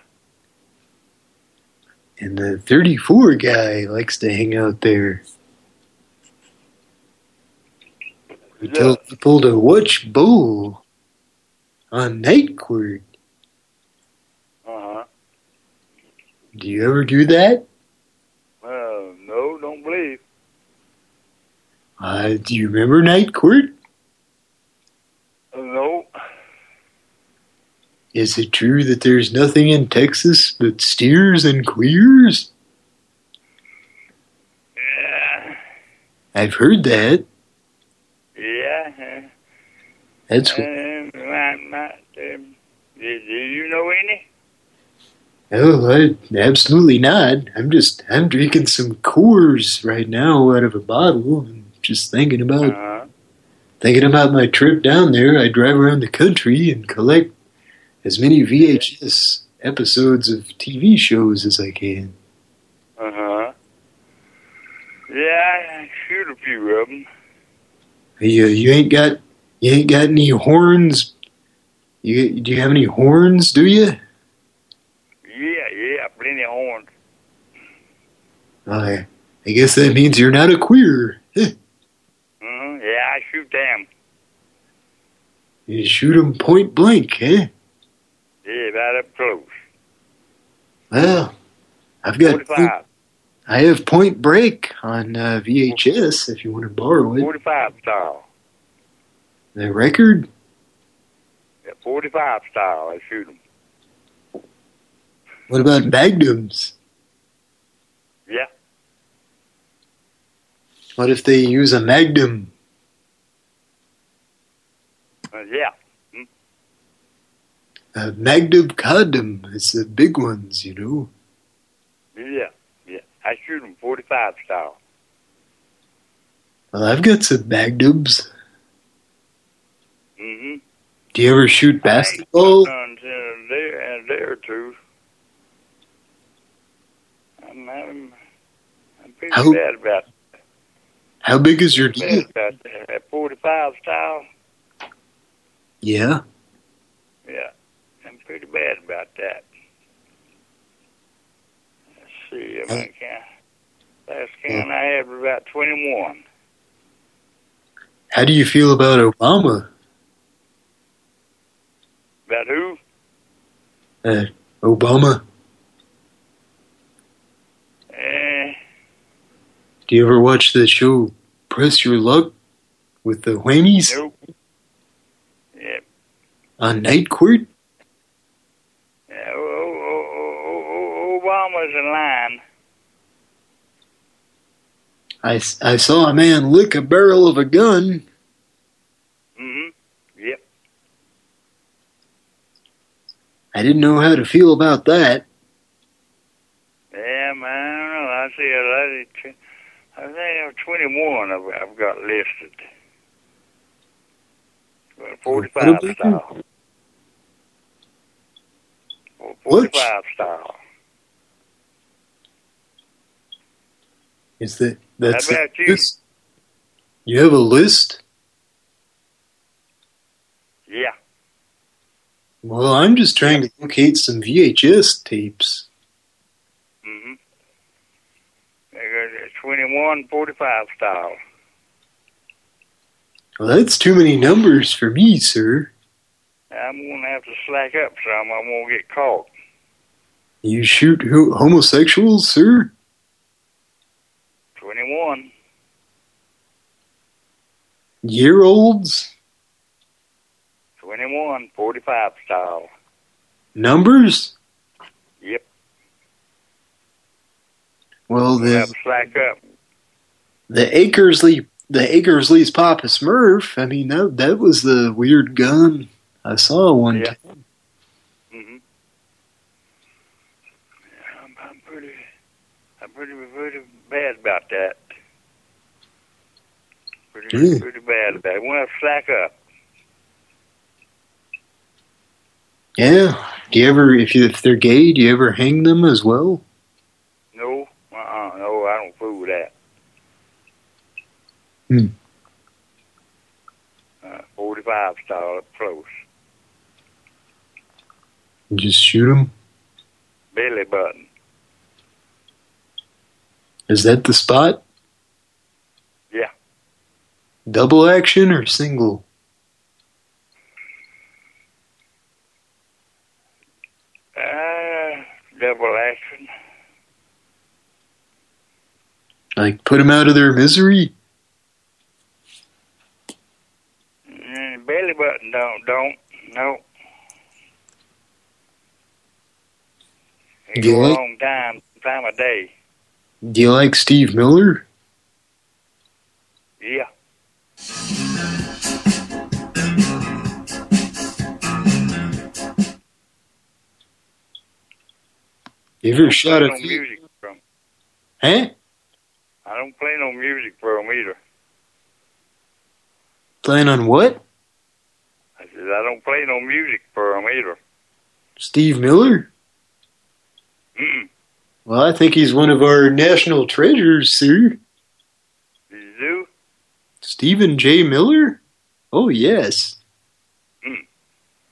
And the 34 guy likes to hang out there. We tell people to watch Bull on Night Court. Uh-huh. Do you ever do that? Uh, no, don't believe. Uh, do you remember Night Court? Uh, no. Is it true that there's nothing in Texas but steers and queers? Yeah. I've heard that. Yeah. That's Uh, my, my, um, do, do you know any? Oh, I, absolutely not. I'm just, I'm drinking some Coors right now out of a bottle and just thinking about, Uh-huh. Thinking about my trip down there. I drive around the country and collect as many VHS episodes of TV shows as I can. Uh-huh. Yeah, I shoot a few of them. You, you ain't got, you ain't got any horns. You, do you have any horns? Do you? Yeah, yeah, plenty of horns. I, I guess that means you're not a queer. I shoot them. You shoot 'em point blank, eh? Yeah, about up close. Well, I've got 45. I have Point Break on uh, VHS if you want to borrow it. 45 style. The record? Yeah, 45 style, I shoot them. What about Magnums? Yeah. What if they use a Magnum? Uh, yeah. A Magnum condom. It's the big ones, you know. Yeah, yeah. I shoot them 45 style. Well, I've got some Magnums. Mm-hmm. Do you ever shoot basketball? Until a day, a day or two. I'm, I'm, I'm pretty How- bad about How big is your deal? bad about that. That 45 style, Yeah. yeah. I'm pretty bad about that. Let's see, if I mean, can, last can I had was about 21. How do you feel about Obama? About who? Uh, Obama. Eh, Do you ever watch the show Press Your Luck with the Whammies nope. On Night Court? Obama's in line. I, I saw a man lick a barrel of a gun. Mm hmm Yep. I didn't know how to feel about that. Yeah, man, I don't know. I see a lot of... I think I'm 21 I've, I've got listed. Well, 45 style. 45 style. Is that that's How about you? You have a list? Yeah. Well, I'm just trying to locate some VHS tapes. Mm hmm I got a 21, 45 style. Well, that's too many numbers for me, sir. I'm going to have to slack up some. I'm going to get caught. You shoot ho homosexuals, sir? 21. Year olds? 21, 45 style. Numbers? Yep. Well, the slack up. the Akersley the Akersley's Papa Smurf. I mean, that that was the weird gun I saw one Yeah. time. hmm Yeah, I'm, I'm pretty, I'm pretty, pretty bad about that. Pretty, pretty bad about it. Have to slack up. Yeah. Do you ever, if you if they're gay, do you ever hang them as well? No, uh-uh, no, I don't fool with that. Hmm. Uh, 45 style up close. Just shoot him? Belly button. Is that the spot? Yeah. Double action or single? Uh, double action. Like put them out of their misery? Mm, belly button don't, don't, no. It Do you go a like- long time, time of day. Do you like Steve Miller? Yeah. You ever shot a no music from. Huh? I don't play no music for 'em either. Playing on what? I said I don't play no music for 'em either. Steve Miller? Mm. Well, I think he's one of our national treasures, sir. Do? Stephen J. Miller? Oh, yes. Mm.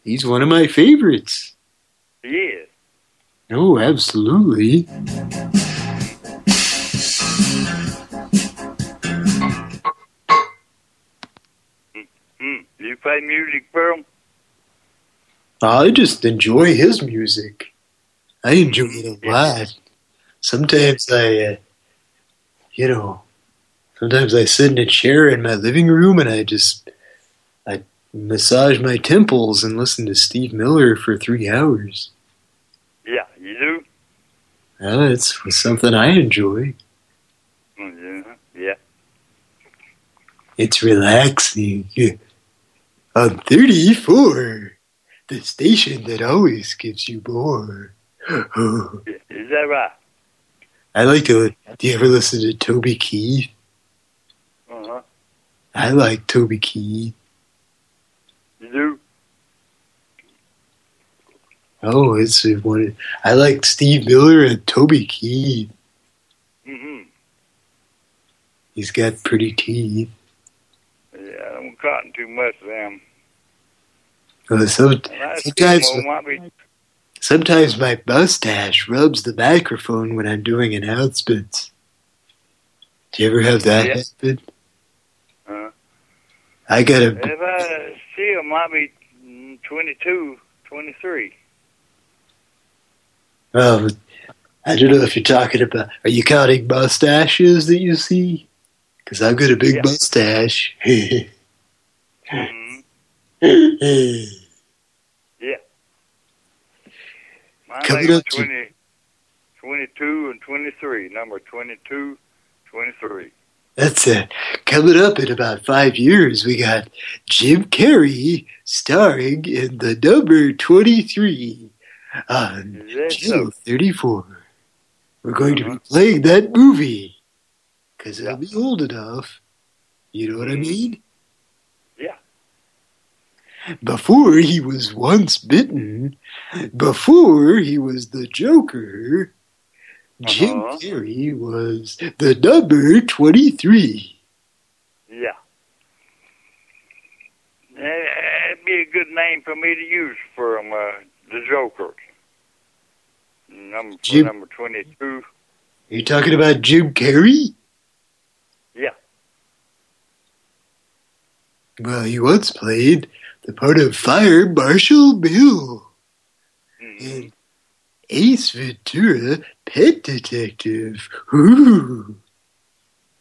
He's one of my favorites. He is. Oh, absolutely. Mm. You play music for 'em? I just enjoy his music. I enjoy it a lot. Sometimes I, uh, you know, sometimes I sit in a chair in my living room and I just, I massage my temples and listen to Steve Miller for three hours. Yeah, you do? Uh, it's something I enjoy. Mm, Yeah. Yeah. It's relaxing. On 34, the station that always gives you more. Is that right? I like to. Do you ever listen to Toby Keith? Uh-huh. I like Toby Keith. You do? Oh, it's one. I like Steve Miller and Toby Keith. Mm-hmm. He's got pretty teeth. Yeah, I don't cotton too much of them. Uh, so, sometimes, might be sometimes my mustache rubs the microphone when I'm doing announcements. Do you ever have that Yeah. happen? Uh, I got a. if I see him, might be mm, 22, 23. Um, I don't know if you're talking about. Are you counting mustaches that you see? Because I've got a big mustache. Yeah. My Coming name is up to- 20, 22 and 23. Number 22, 23. That's it. Coming up in about five years, we got Jim Carrey starring in the number 23 on Channel so? 34. We're going to be uh-huh. playing that movie because I'll be old enough. You know what I mm-hmm. mean? Before he was once bitten, before he was the Joker, Jim Uh-huh. Carrey was the number 23. Yeah. Eh, That'd be a good name for me to use for um, uh, the Joker. Number Jim- number 22. Are you talking about Jim Carrey? Yeah. Well, he once played the part of Fire Marshal Bill mm-hmm. in Ace Ventura, Pet Detective. Ooh.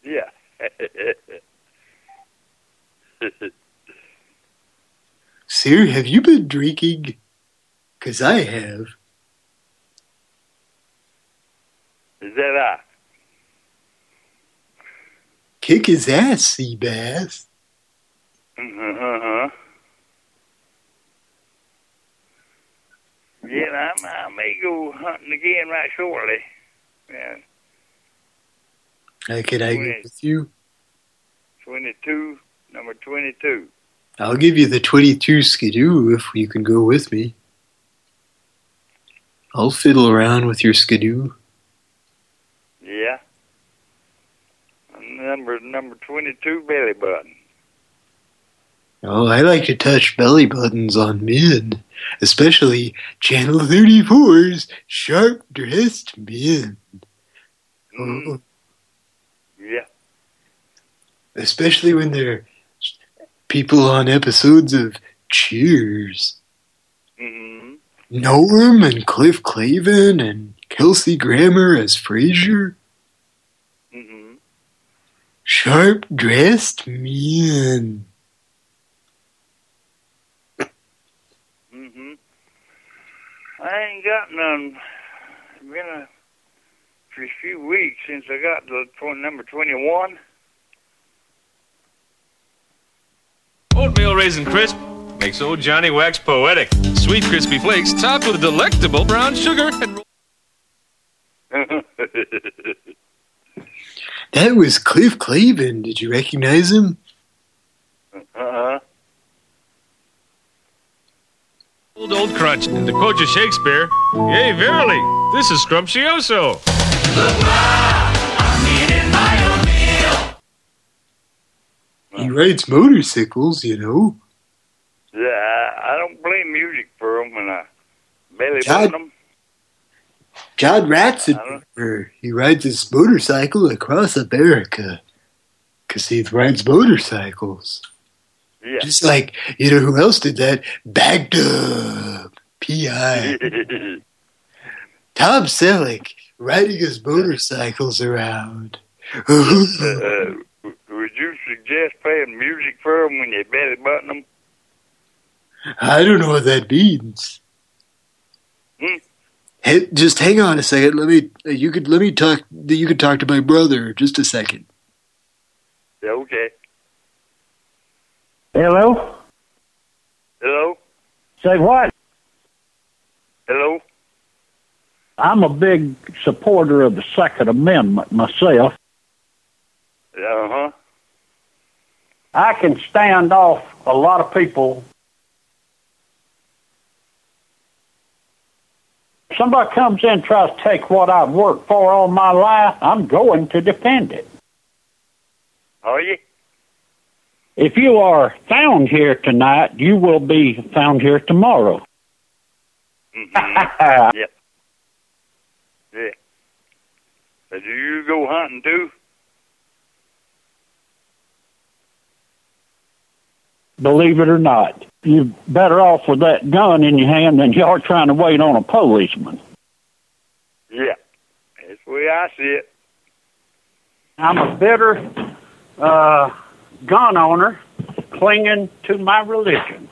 Yeah. Sir, have you been drinking? Because I have. Is that I? Kick his ass, Seabass. Mm-hmm, uh-huh. Yeah, I'm, I may go hunting again right shortly. Yeah, can I Wait. with you? 22, number 22. I'll give you the 22 skidoo if you can go with me. I'll fiddle around with your skidoo. Yeah. Number number 22, belly button. Oh, I like to touch belly buttons on men, especially Channel 34's sharp dressed men. Oh, Yeah. especially when they're people on episodes of Cheers. hmm Norm and Cliff Clavin and Kelsey Grammer as Frasier. hmm Sharp dressed men. hmm I ain't got none. It's been a, for a few weeks since I got the tw- number 21. Oatmeal Raisin Crisp makes old Johnny wax poetic. Sweet crispy flakes topped with delectable brown sugar and That was Cliff Clavin. Did you recognize him? uh-huh. Old old crunch. And to quote you Shakespeare, yea, verily, this is scrumptioso. He rides motorcycles, you know. Yeah, I, I don't play music for them and I belly God. button them. John Ratzenberger, he rides his motorcycle across America. Because he rides motorcycles. Yeah. Just like, you know who else did that? Bagdub. P.I. Tom Selleck riding his motorcycles around. uh, would you suggest playing music for them when you belly button them? I don't know what that means. Hmm? Hey, just hang on a second. Let me. You could let me talk. You could talk to my brother. Just a second. Yeah, okay. Hello? Hello? Say what? Hello? I'm a big supporter of the Second Amendment myself. Uh-huh. I can stand off a lot of people. If somebody comes in and tries to take what I've worked for all my life, I'm going to defend it. Are you? If you are found here tonight, you will be found here tomorrow. Mm-hmm. yeah. Yeah. Do you go hunting too? Believe it or not, you're better off with that gun in your hand than you are trying to wait on a policeman. Yeah, that's the way I see it. I'm a bitter uh, gun owner clinging to my religion.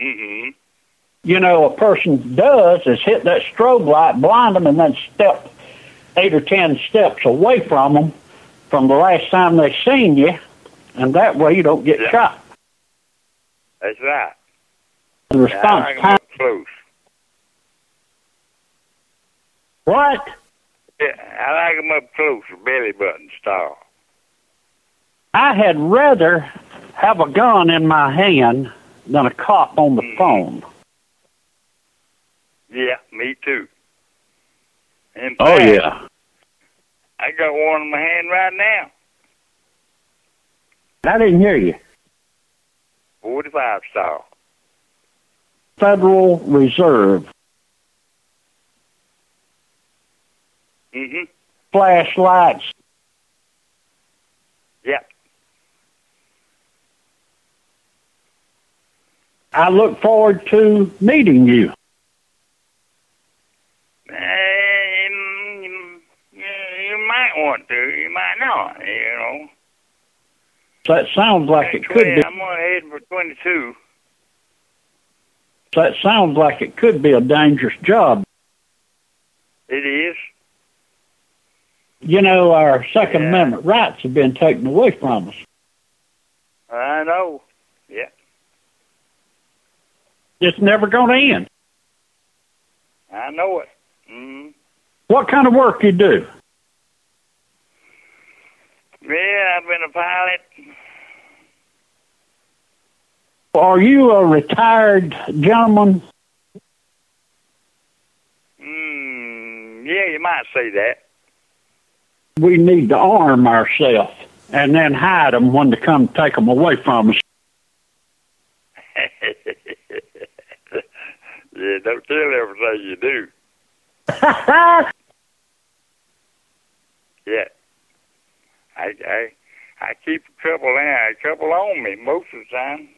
Mm-hmm. You know, a person does is hit that strobe light, blind them, and then step eight or ten steps away from them from the last time they seen you, and that way you don't get shot. That's right. The response I like 'em time. up close. What? Yeah, I like 'em up close, belly button style. I had rather have a gun in my hand than a cop on the Mm. phone. Yeah, me too. In Oh fact, yeah. I got one in my hand right now. I didn't hear you. 45 style. Federal Reserve Mm-hmm. flashlights. Yeah. I look forward to meeting you. You, you might want to, you might not, you know. So That sounds like it could be. I'm going to head for 22. So That sounds like it could be a dangerous job. It is. You know, our Second Amendment rights have been taken away from us. I know. It's never going to end. I know it. Mm. What kind of work you do? Yeah, I've been a pilot. Are you a retired gentleman? Mm, yeah, you might say that. We need to arm ourselves and then hide them when they come take them away from us. yeah, don't tell everything you do. Yeah. I I I keep a couple in, a couple on me most of the time.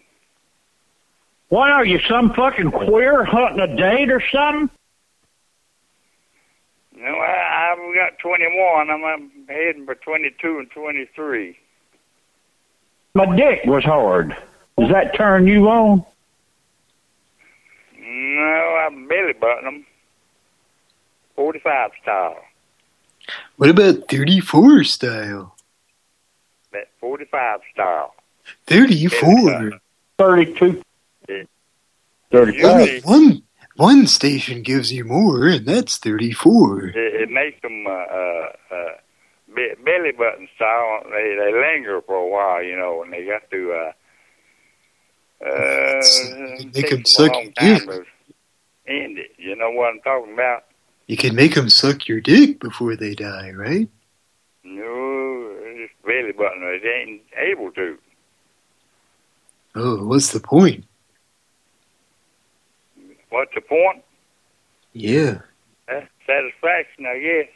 What are you, some fucking queer hunting a date or something? No, I I've got twenty one. I'm, I'm heading for twenty two and twenty three. My dick was hard. Does that turn you on? No, I'm belly button them. Forty five style. What about 34 style? That forty five style. 34. 32. Yeah. Only one, one station gives you more, and that's 34. It, it makes them uh, uh, uh, belly button style. They they linger for a while, you know, and they got to uh, uh, make them suck your dick. end it. You know what I'm talking about? You can make them suck your dick before they die, right? No, it's belly button. They ain't able to. Oh, what's the point? What's the point? Yeah. That's satisfaction, I guess.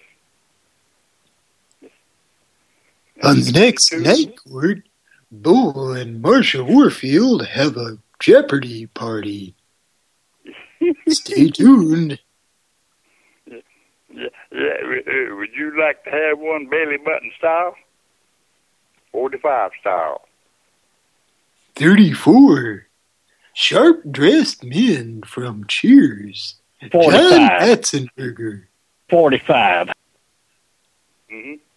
On the next night court, Bull and Marsha Warfield have a Jeopardy party. Stay tuned. Yeah, yeah. Would you like to have one belly button style? Forty-five style. 34. Sharp dressed men from Cheers. John 45. Ratzenberger. 45. Mm-hmm. Uh,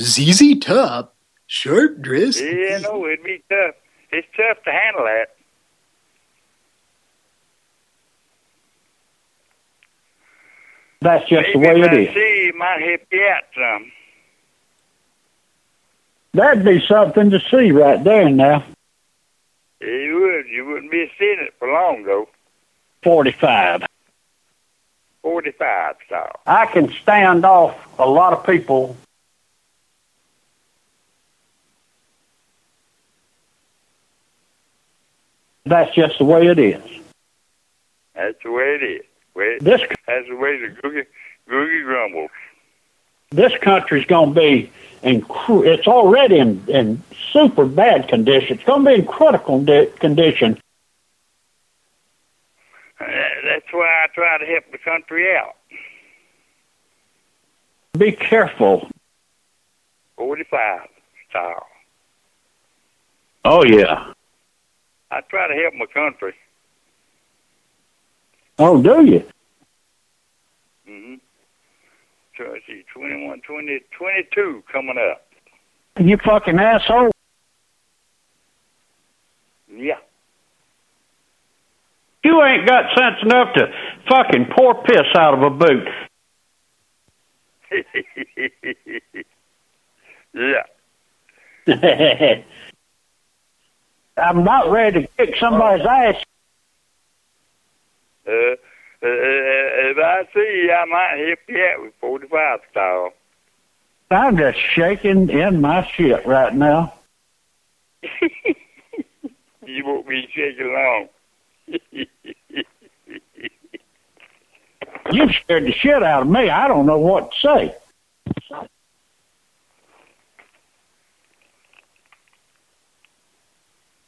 ZZ Top. Sharp dressed. yeah, no, it'd be tough. It's tough to handle that. That's just the way it if I is. see you might help you out some. That'd be something to see right there now. You would. You wouldn't be seeing it for long, though. 45. 45 style. I can stand off a lot of people. That's just the way it is. That's the way it is. Way This- that's the way the googie, googie grumbles. This country's going to be in, cr- it's already in, in super bad condition. It's going to be in critical condition that's why I try to help the country out. Be careful. 45 style. Oh, yeah. I try to help my country. Oh, do you? Mm-hmm. So see, 21, 20, 22 coming up. You fucking asshole. Yeah. You ain't got sense enough to fucking pour piss out of a boot. yeah. I'm not ready to kick somebody's ass. Uh, uh, uh, if I see you, I might hit you out with 45 style. I'm just shaking in my shit right now. You won't be shaking long. You scared the shit out of me. I don't know what to say.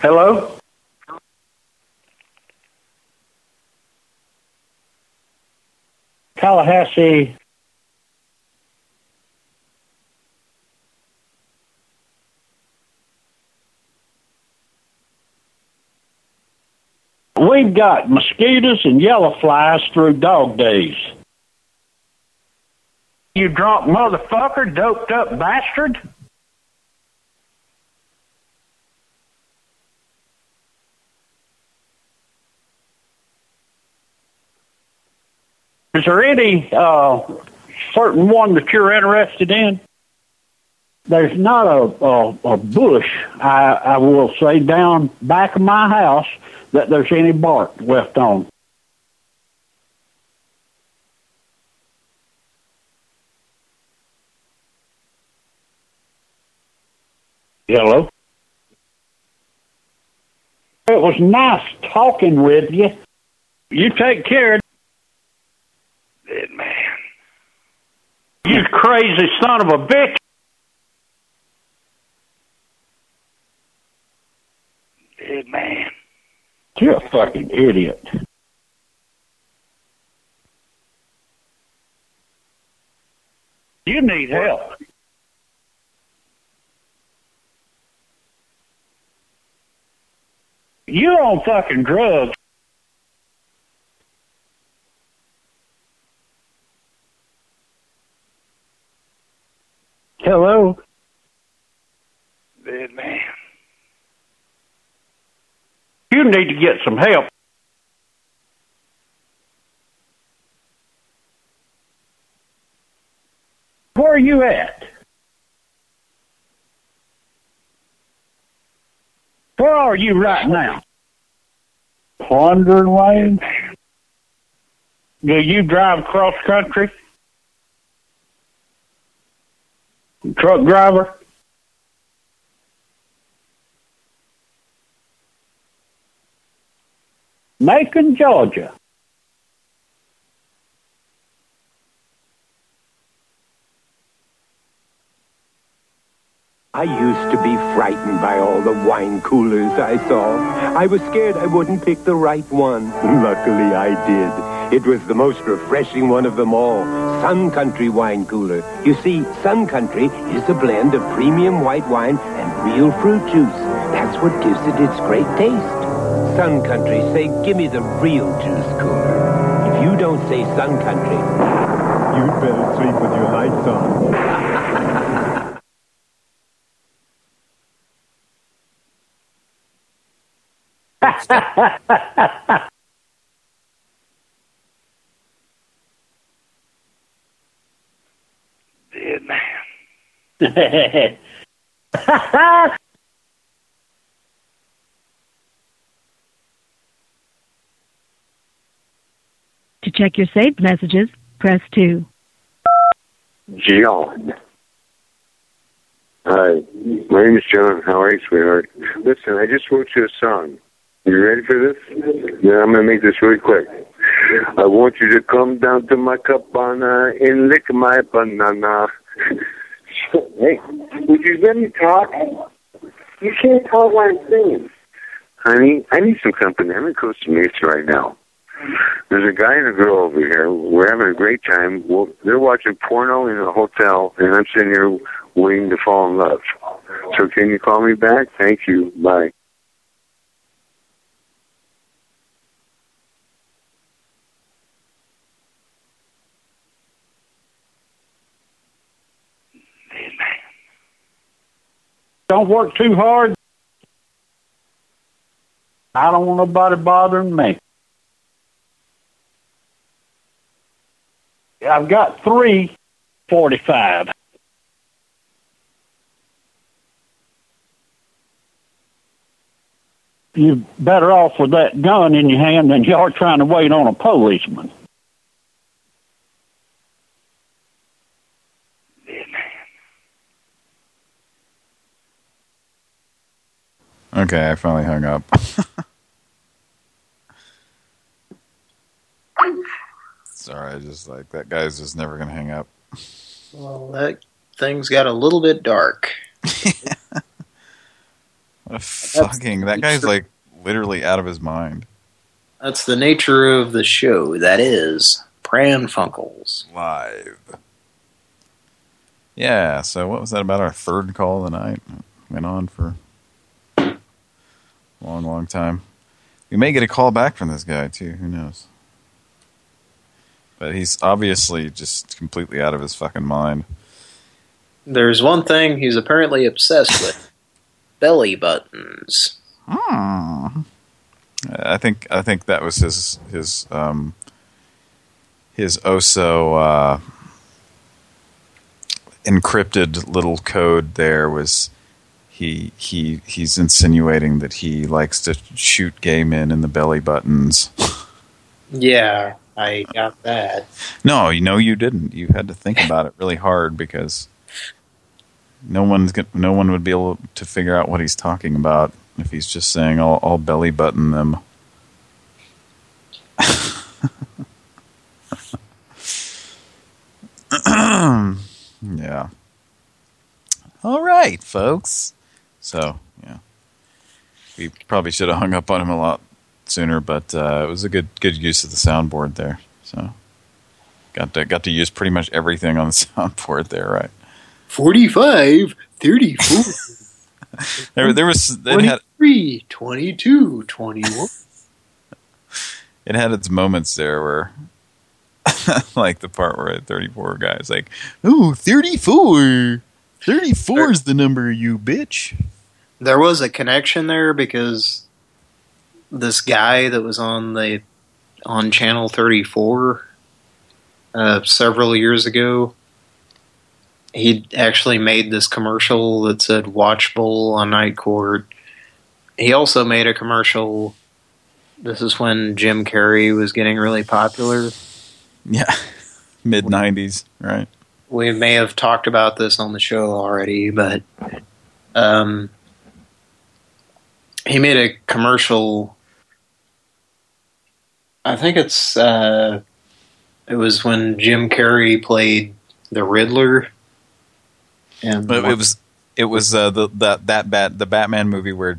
Hello? Tallahassee. We've got mosquitoes and yellow flies through dog days. You drunk motherfucker, doped up bastard. Is there any uh, certain one that you're interested in? There's not a, a, a bush, I, I will say, down back of my house that there's any bark left on. Hello? It was nice talking with you. You take care. Dead man. You crazy son of a bitch. Dead man. You're a fucking idiot. You need help. You're on fucking drugs. Hello? Dead man. You need to get some help. Where are you at? Where are you right now? Wandering Lane? Do you drive cross country? Truck driver? Macon, Georgia. I used to be frightened by all the wine coolers I saw. I was scared I wouldn't pick the right one. Luckily, I did. It was the most refreshing one of them all. Sun Country Wine Cooler. You see, Sun Country is a blend of premium white wine and real fruit juice. That's what gives it its great taste. Sun Country, say, give me the real juice cooler. If you don't say Sun Country, you'd better sleep with your lights on. Dead man. check your saved messages, press 2. John. Hi, my name is John. How are you, sweetheart? Listen, I just wrote you a song. You ready for this? Yeah, I'm gonna make this really quick. I want you to come down to my cabana and lick my banana. hey, would you let me talk? You can't talk while I'm singing. Honey, I need some company. I'm in Costa Mesa right now. There's a guy and a girl over here. We're having a great time. Well, they're watching porno in a hotel, and I'm sitting here waiting to fall in love. So can you call me back? Thank you. Bye. Don't work too hard. I don't want nobody bothering me. I've got three forty-five. You're better off with that gun in your hand than you are trying to wait on a policeman. Okay, I finally hung up. Sorry, I just like that guy's just never gonna hang up. Well, that thing's got a little bit dark. What a fucking that guy's like literally out of his mind. That's the nature of the show. That is Pran Funkels. Live. Yeah, so what was that about our third call of the night? Went on for a long, long time. We may get a call back from this guy too, who knows. But he's obviously just completely out of his fucking mind. There's one thing he's apparently obsessed with. Belly buttons. Hmm. I think I think that was his his um his oh so uh encrypted little code there was he he he's insinuating that he likes to shoot gay men in the belly buttons. Yeah, I got that. No, you know you didn't. You had to think about it really hard because no one's gon- no one would be able to figure out what he's talking about if he's just saying I'll, I'll belly button them. yeah. All right, folks. So, yeah. We probably should have hung up on him a lot sooner, but uh, it was a good good use of the soundboard there. So, got to got to use pretty much everything on the soundboard there, right? 45, 34, There, there was it had 22, 21. it had its moments there where, like the part where at 34 guys like, "Ooh, 34, 34 is the number, you bitch." There was a connection there because this guy that was on the on channel 34 uh, several years ago he actually made this commercial that said watch bowl on night court he also made a commercial this is when Jim Carrey was getting really popular Yeah, mid 90s, right? we may have talked about this on the show already, but um, he made a commercial. I think it's uh, it was when Jim Carrey played the Riddler, and But it was it was uh, the that that bat the Batman movie where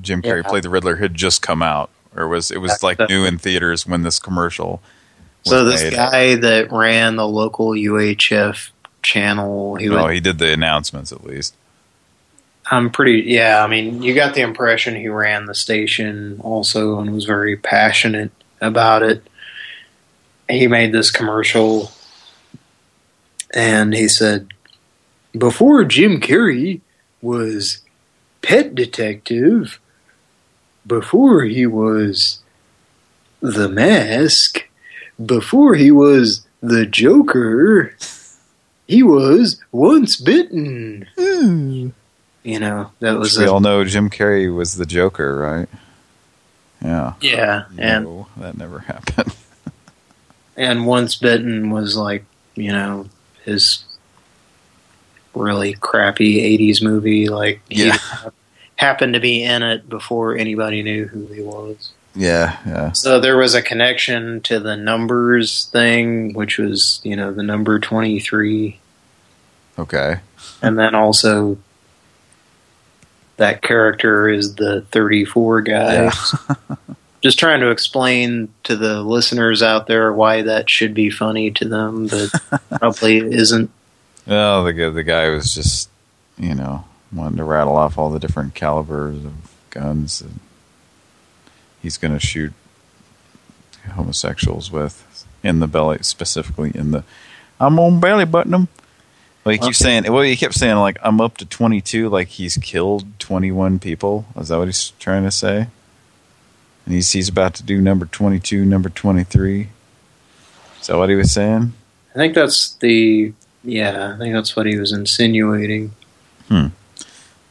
Jim Carrey Yeah. played the Riddler had just come out, or was it was like new in theaters when this commercial. So this made. guy that ran the local UHF channel, he oh, would, he did the announcements at least. I'm pretty, yeah, I mean, you got the impression he ran the station also and was very passionate about it. He made this commercial and he said, before Jim Carrey was pet detective, before he was the mask, before he was the Joker, he was once bitten. Hmm. You know, that was we a- all know Jim Carrey was the Joker, right? Yeah. Yeah, and No, that never happened. and once bitten was like you know his really crappy '80s movie. Like he Yeah. happened to be in it before anybody knew who he was. Yeah, yeah. So there was a connection to the numbers thing, which was you know the number twenty three, Okay. and then also that character is the thirty four guy. Yeah. Just trying to explain to the listeners out there why that should be funny to them, but probably isn't. Well, the guy, the guy was just, you know, wanting to rattle off all the different calibers of guns that he's going to shoot homosexuals with in the belly, specifically in the. I'm on belly button them. Well, he keeps saying. Well, he kept saying like I'm up to 22. Like he's killed 21 people. Is that what he's trying to say? And he's he's about to do number 22, number 23. Is that what he was saying? I think that's the yeah. I think that's what he was insinuating. Hmm.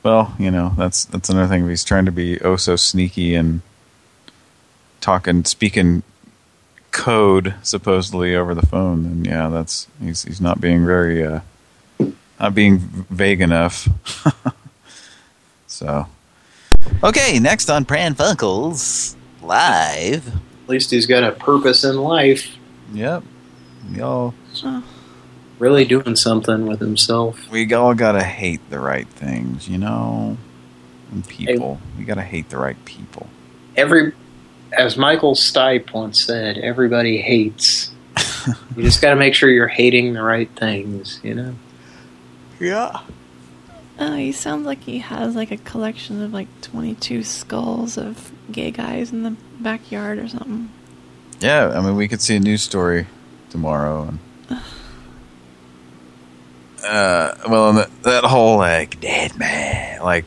Well, you know, that's that's another thing. If he's trying to be oh so sneaky and talking, speaking code supposedly over the phone, then yeah, that's he's he's not being very uh, not being vague enough. so, Okay, next on Pran Funkels live. At least he's got a purpose in life. Yep. Y'all really doing something with himself. we all gotta hate the right things, you know. And people, we gotta hate the right people. Every, as Michael Stipe once said, everybody hates. you just got to make sure you're hating the right things, you know. Yeah. Oh, he sounds like he has like a collection of like 22 skulls of gay guys in the backyard or something. Yeah, I mean, we could see a news story tomorrow, and uh, well, and that, that whole like dead man, like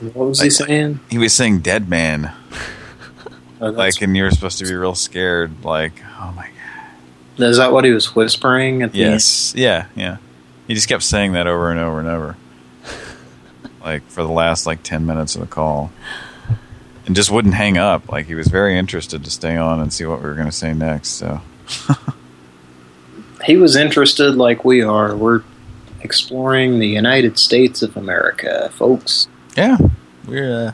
What was he saying? he was saying dead man, Oh, like, and you were supposed to be real scared, like, oh my, god. Is that what he was whispering at the yes, yeah, yeah. He just kept saying that over and over and over, like for the last like ten minutes of the call, and just wouldn't hang up. Like he was very interested to stay on and see what we were going to say next. So. He was interested like we are. We're exploring the United States of America, folks. Yeah, we're. Uh,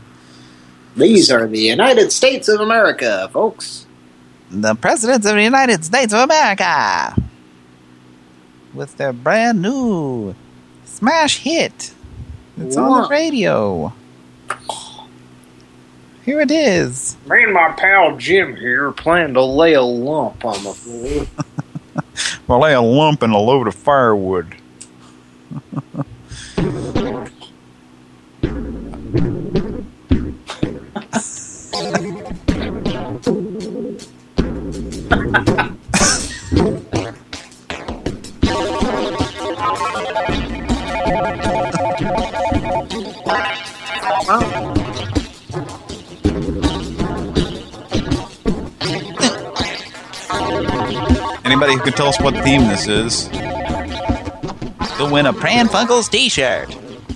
These are the United States of America, folks. The presidents of the United States of America with their brand new smash hit. It's on the radio. Here it is. Me and my pal Jim here plan to lay a lump on the floor. Well, lay a lump in a load of firewood. Anybody who can tell us what theme this is, You'll win a Pran Funkels t-shirt.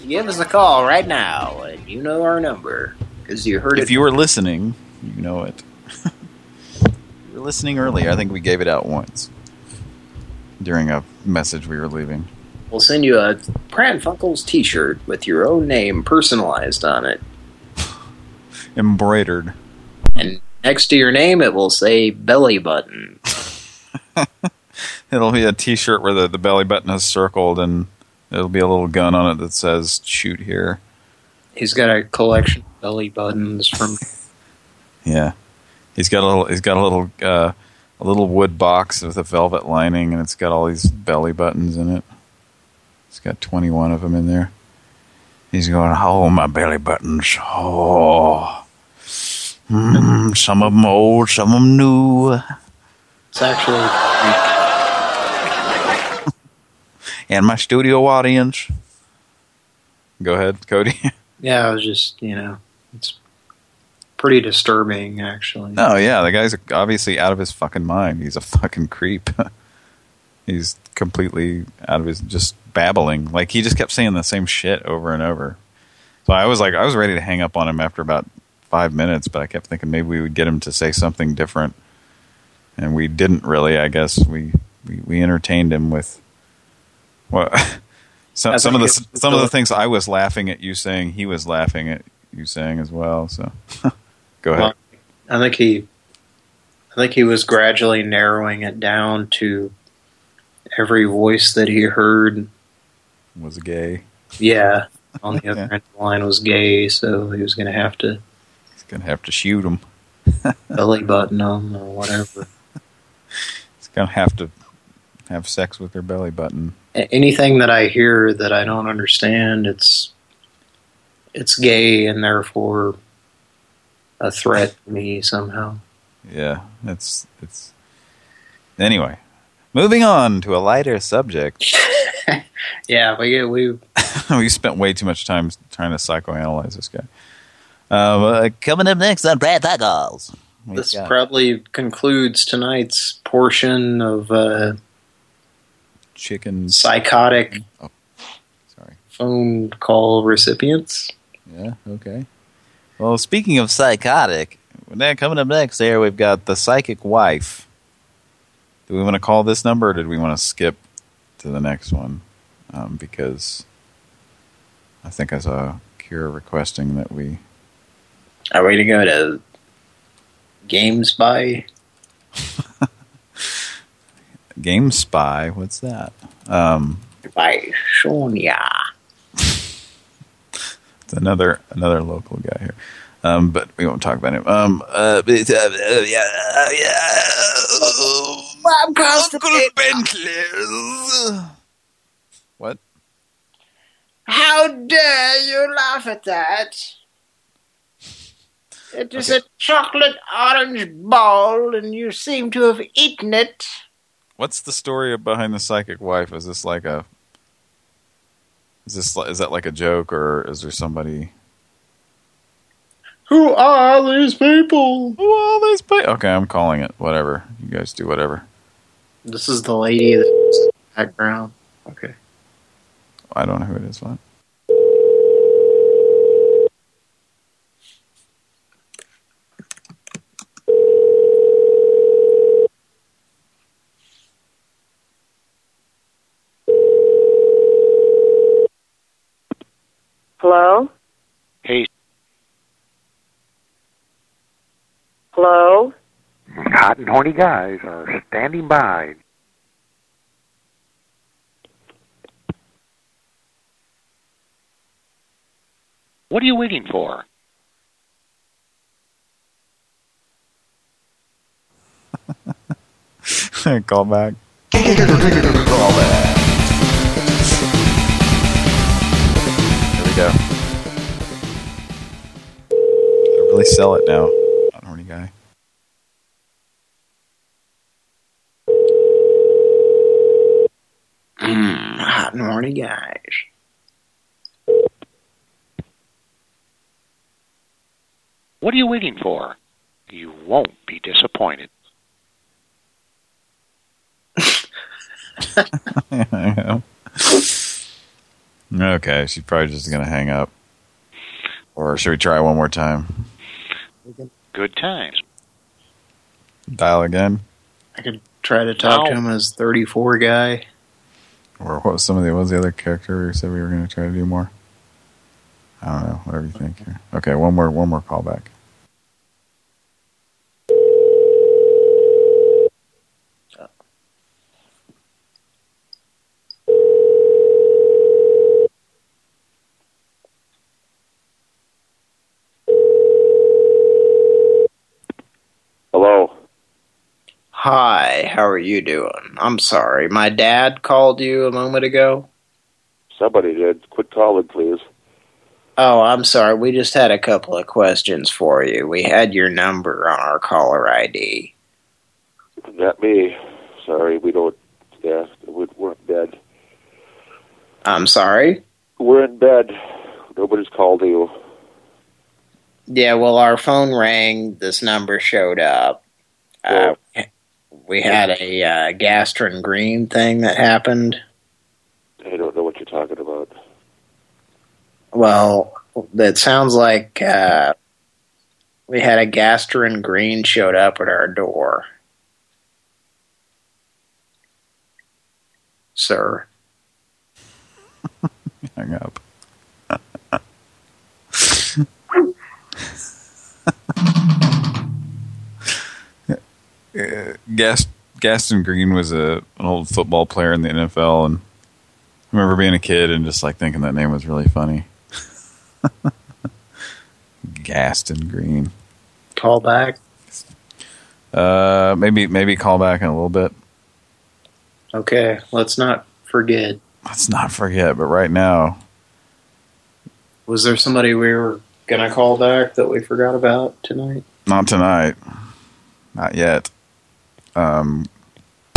Give us a call right now, and you know our number because you heard if it. you were listening, you know it. you were listening earlier. I think we gave it out once during a message we were leaving. We'll send you a Pran Funkels T-shirt with your own name personalized on it, Embroidered. and next to your name it will say belly button. It'll be a T-shirt where the, the belly button is circled, and it'll be a little gun on it that says "Shoot here." He's got a collection of belly buttons from. Yeah, he's got a little. He's got a little. Uh, a little wood box with a velvet lining, and it's got all these belly buttons in it. It's got 21 of them in there. He's going, oh, my belly buttons. Oh. Mm, some of them old, some of them new. It's actually And my studio audience. Go ahead, Cody. yeah. I was just you know, it's pretty disturbing actually. No, yeah, the guy's obviously out of his fucking mind. He's a fucking creep. He's completely out of his just babbling. Like he just kept saying the same shit over and over. So I was like, I was ready to hang up on him after about five minutes, but I kept thinking maybe we would get him to say something different, and we didn't really. I guess we we, we entertained him with well, some some of the some of the things I was laughing at you saying, he was laughing at you saying as well. So go ahead. Well, I think he, I think he was gradually narrowing it down to every voice that he heard. was gay. Yeah, on the other end of the line was gay, so he was going to have to. He's gonna have to shoot him. belly button them or whatever. Gonna have to have sex with their belly button. Anything that I hear that I don't understand, it's it's gay and therefore a threat to me somehow. Yeah, it's it's. Anyway, moving on to a lighter subject. Yeah, we we we spent way too much time trying to psychoanalyze this guy. Uh, coming up next on Brad Tacos. this probably concludes tonight's portion of uh, chicken psychotic Oh, sorry. phone call recipients. Yeah, okay. Well, speaking of psychotic, now coming up next here, we've got the psychic wife. Do we want to call this number, or did we want to skip to the next one? Um, because I think I saw Kira requesting that we... Are we to go to Games by? Game Spy, what's that? Um, by Sonia. it's another another local guy here. Um, but we won't talk about him. Um, uh, but, uh, uh, yeah, uh, yeah. Uncle Bentley. What? How dare you laugh at that? It is a chocolate orange ball, and you seem to have eaten it. What's the story behind the psychic wife? Is this like a? Is this li- is that like a joke, or is there somebody? Who are these people? Who are these people? Okay, I'm calling it. Whatever. You guys do whatever. This is the lady that's in the background. Okay. I don't know who it is. What? Hello? Hey, Hello? hot and horny guys are standing by. What are you waiting for? Call back. Here we go. Gotta really sell it now. Hot and horny guy. Mm, hot and horny guys. What are you waiting for? You won't be disappointed. okay, she's probably just gonna hang up. Or should we try one more time? Good times. Dial again? I could try to talk to him as 34 guy. Or what was some of the what was the other character we said we were gonna try to do more? I don't know, whatever you think. Okay, one more one more call back. Hello. Hi, how are you doing? I'm sorry, my dad called you a moment ago. Somebody did. Quit calling, please. Oh, I'm sorry. We just had a couple of questions for you. We had your number on our caller ID. Not me. Sorry, we don't. Yeah, we- we're in bed. I'm sorry? We're in bed. Nobody's called you. Yeah, well, our phone rang. This number showed up. Uh, we had a uh, Gaston Green thing that happened. I don't know what you're talking about. Well, that sounds like uh, we had a Gaston Green showed up at our door. Sir. Hang up. Uh, Gast Gaston Green was a an old football player in the NFL, and I remember being a kid and just like thinking that name was really funny. Gaston Green. Call back. Uh, maybe maybe call back in a little bit. Okay, let's not forget. Let's not forget, but right now, Was there somebody we were gonna call back that we forgot about tonight? not tonight, not yet. Um,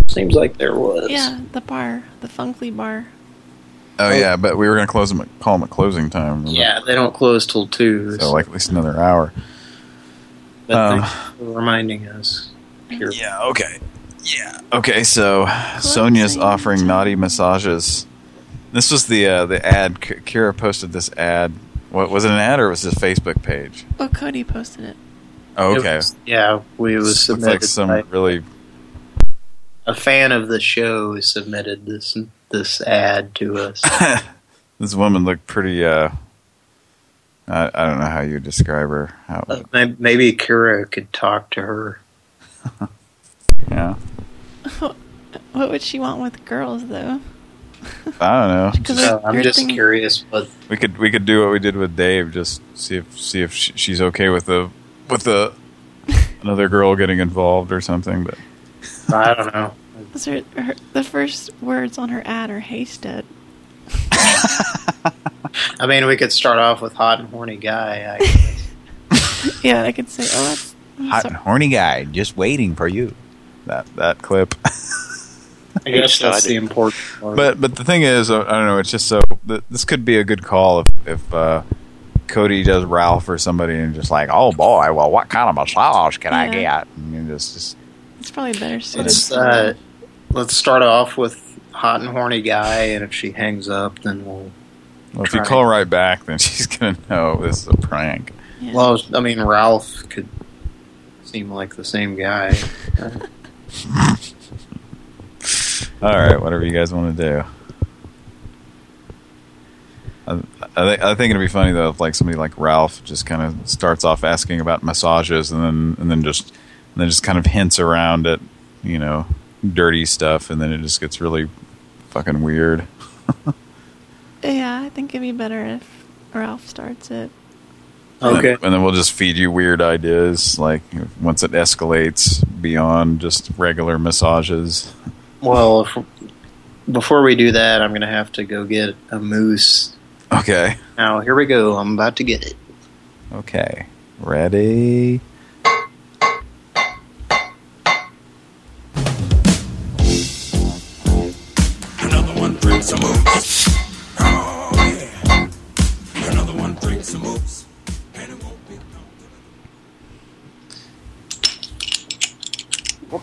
Seems like there was. Yeah, the bar, the Funkley bar. oh yeah, but we were gonna close them, at, call them at closing time. remember? Yeah, they don't close till two. So like at least another hour. But Um, for reminding us. Here. Yeah. Okay. Yeah. Okay. So Sonia's offering naughty massages. This was the uh, the ad. Kira posted this ad. What was it? An ad or was it a Facebook page? Oh, Cody posted it. Oh, It okay. was- yeah, we was Looks submitted like some by really. A fan of the show submitted this this ad to us. This woman looked pretty. Uh, I, I don't know how you describe her. How, Uh, may- Maybe Kira could talk to her. yeah. What would she want with girls, though? I don't know. Just- her- I'm just thing- curious what we could we could do what we did with Dave. Just see if see if she, she's okay with the with the another girl getting involved or something. But I don't know. Was her, her, the first words on her ad are hasted. I mean, we could start off with hot and horny guy. I Yeah, I could say, oh, that's. I'm hot sorry. and horny guy just waiting for you. That that clip. I guess that's the important part. But but the thing is, uh, I don't know. It's just so this could be a good call if if uh, Cody does Ralph or somebody and just like, oh boy, well, what kind of massage can I get? And just just It's probably better suited. let's uh, let's start off with hot and horny guy, and if she hangs up, then we'll. well, if you try. call right back, then she's gonna know this is a prank. Yeah. Well, I mean, Ralph could seem like the same guy. All right, whatever you guys want to do. I, I, think, I think it'd be funny though if like somebody like Ralph just kind of starts off asking about massages and then and then just and then just kind of hints around at you know dirty stuff and then it just gets really fucking weird. Yeah, I think it'd be better if Ralph starts it. And then- Okay. and then we'll just feed you weird ideas like once it escalates beyond just regular massages. Well, if, before we do that, I'm going to have to go get a moose. Okay. Now, here we go. I'm about to get it. Okay. Ready?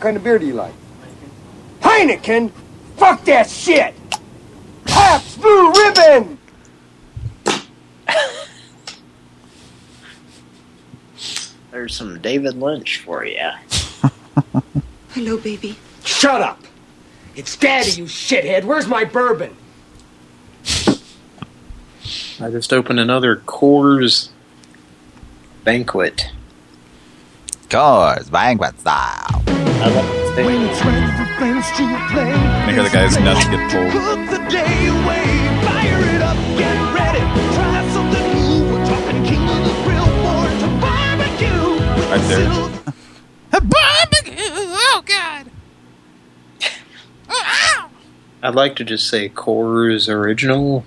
Kind of beer do you like? Heineken? Fuck that shit! Pabst Blue Ribbon! There's some David Lynch for you. Hello, baby. Shut up! It's Daddy, you shithead. Where's my bourbon? I just opened another Coors banquet. Coors banquet style. I love this thing. Make other guys nuts get pulled. Put the day away, fire it up, get ready, try something new. We're talking king of the grill board to barbecue. Right there. Barbecue! Oh, God! I'd like to just say Coors Original,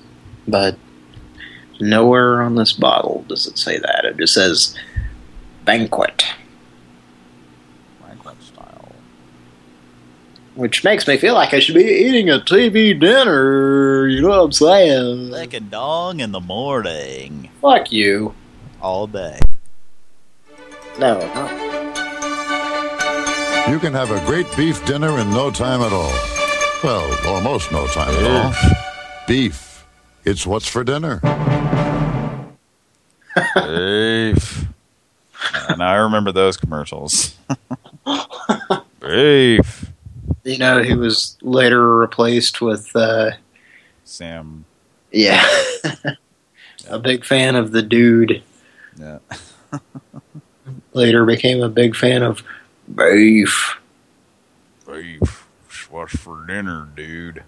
but nowhere on this bottle does it say that. It just says banquet. Banquet Which makes me feel like I should be eating a TV dinner. You know what I'm saying? Like a dong in the morning. Fuck you. All day. No, no. You can have a great beef dinner in no time at all. Well, almost no time at all. Beef. It's what's for dinner. Beef. and I remember those commercials. Beef. You know, he was later replaced with, uh, Sam. yeah, a big fan of the dude. Yeah. Later became a big fan of beef. Beef. What's for dinner, dude?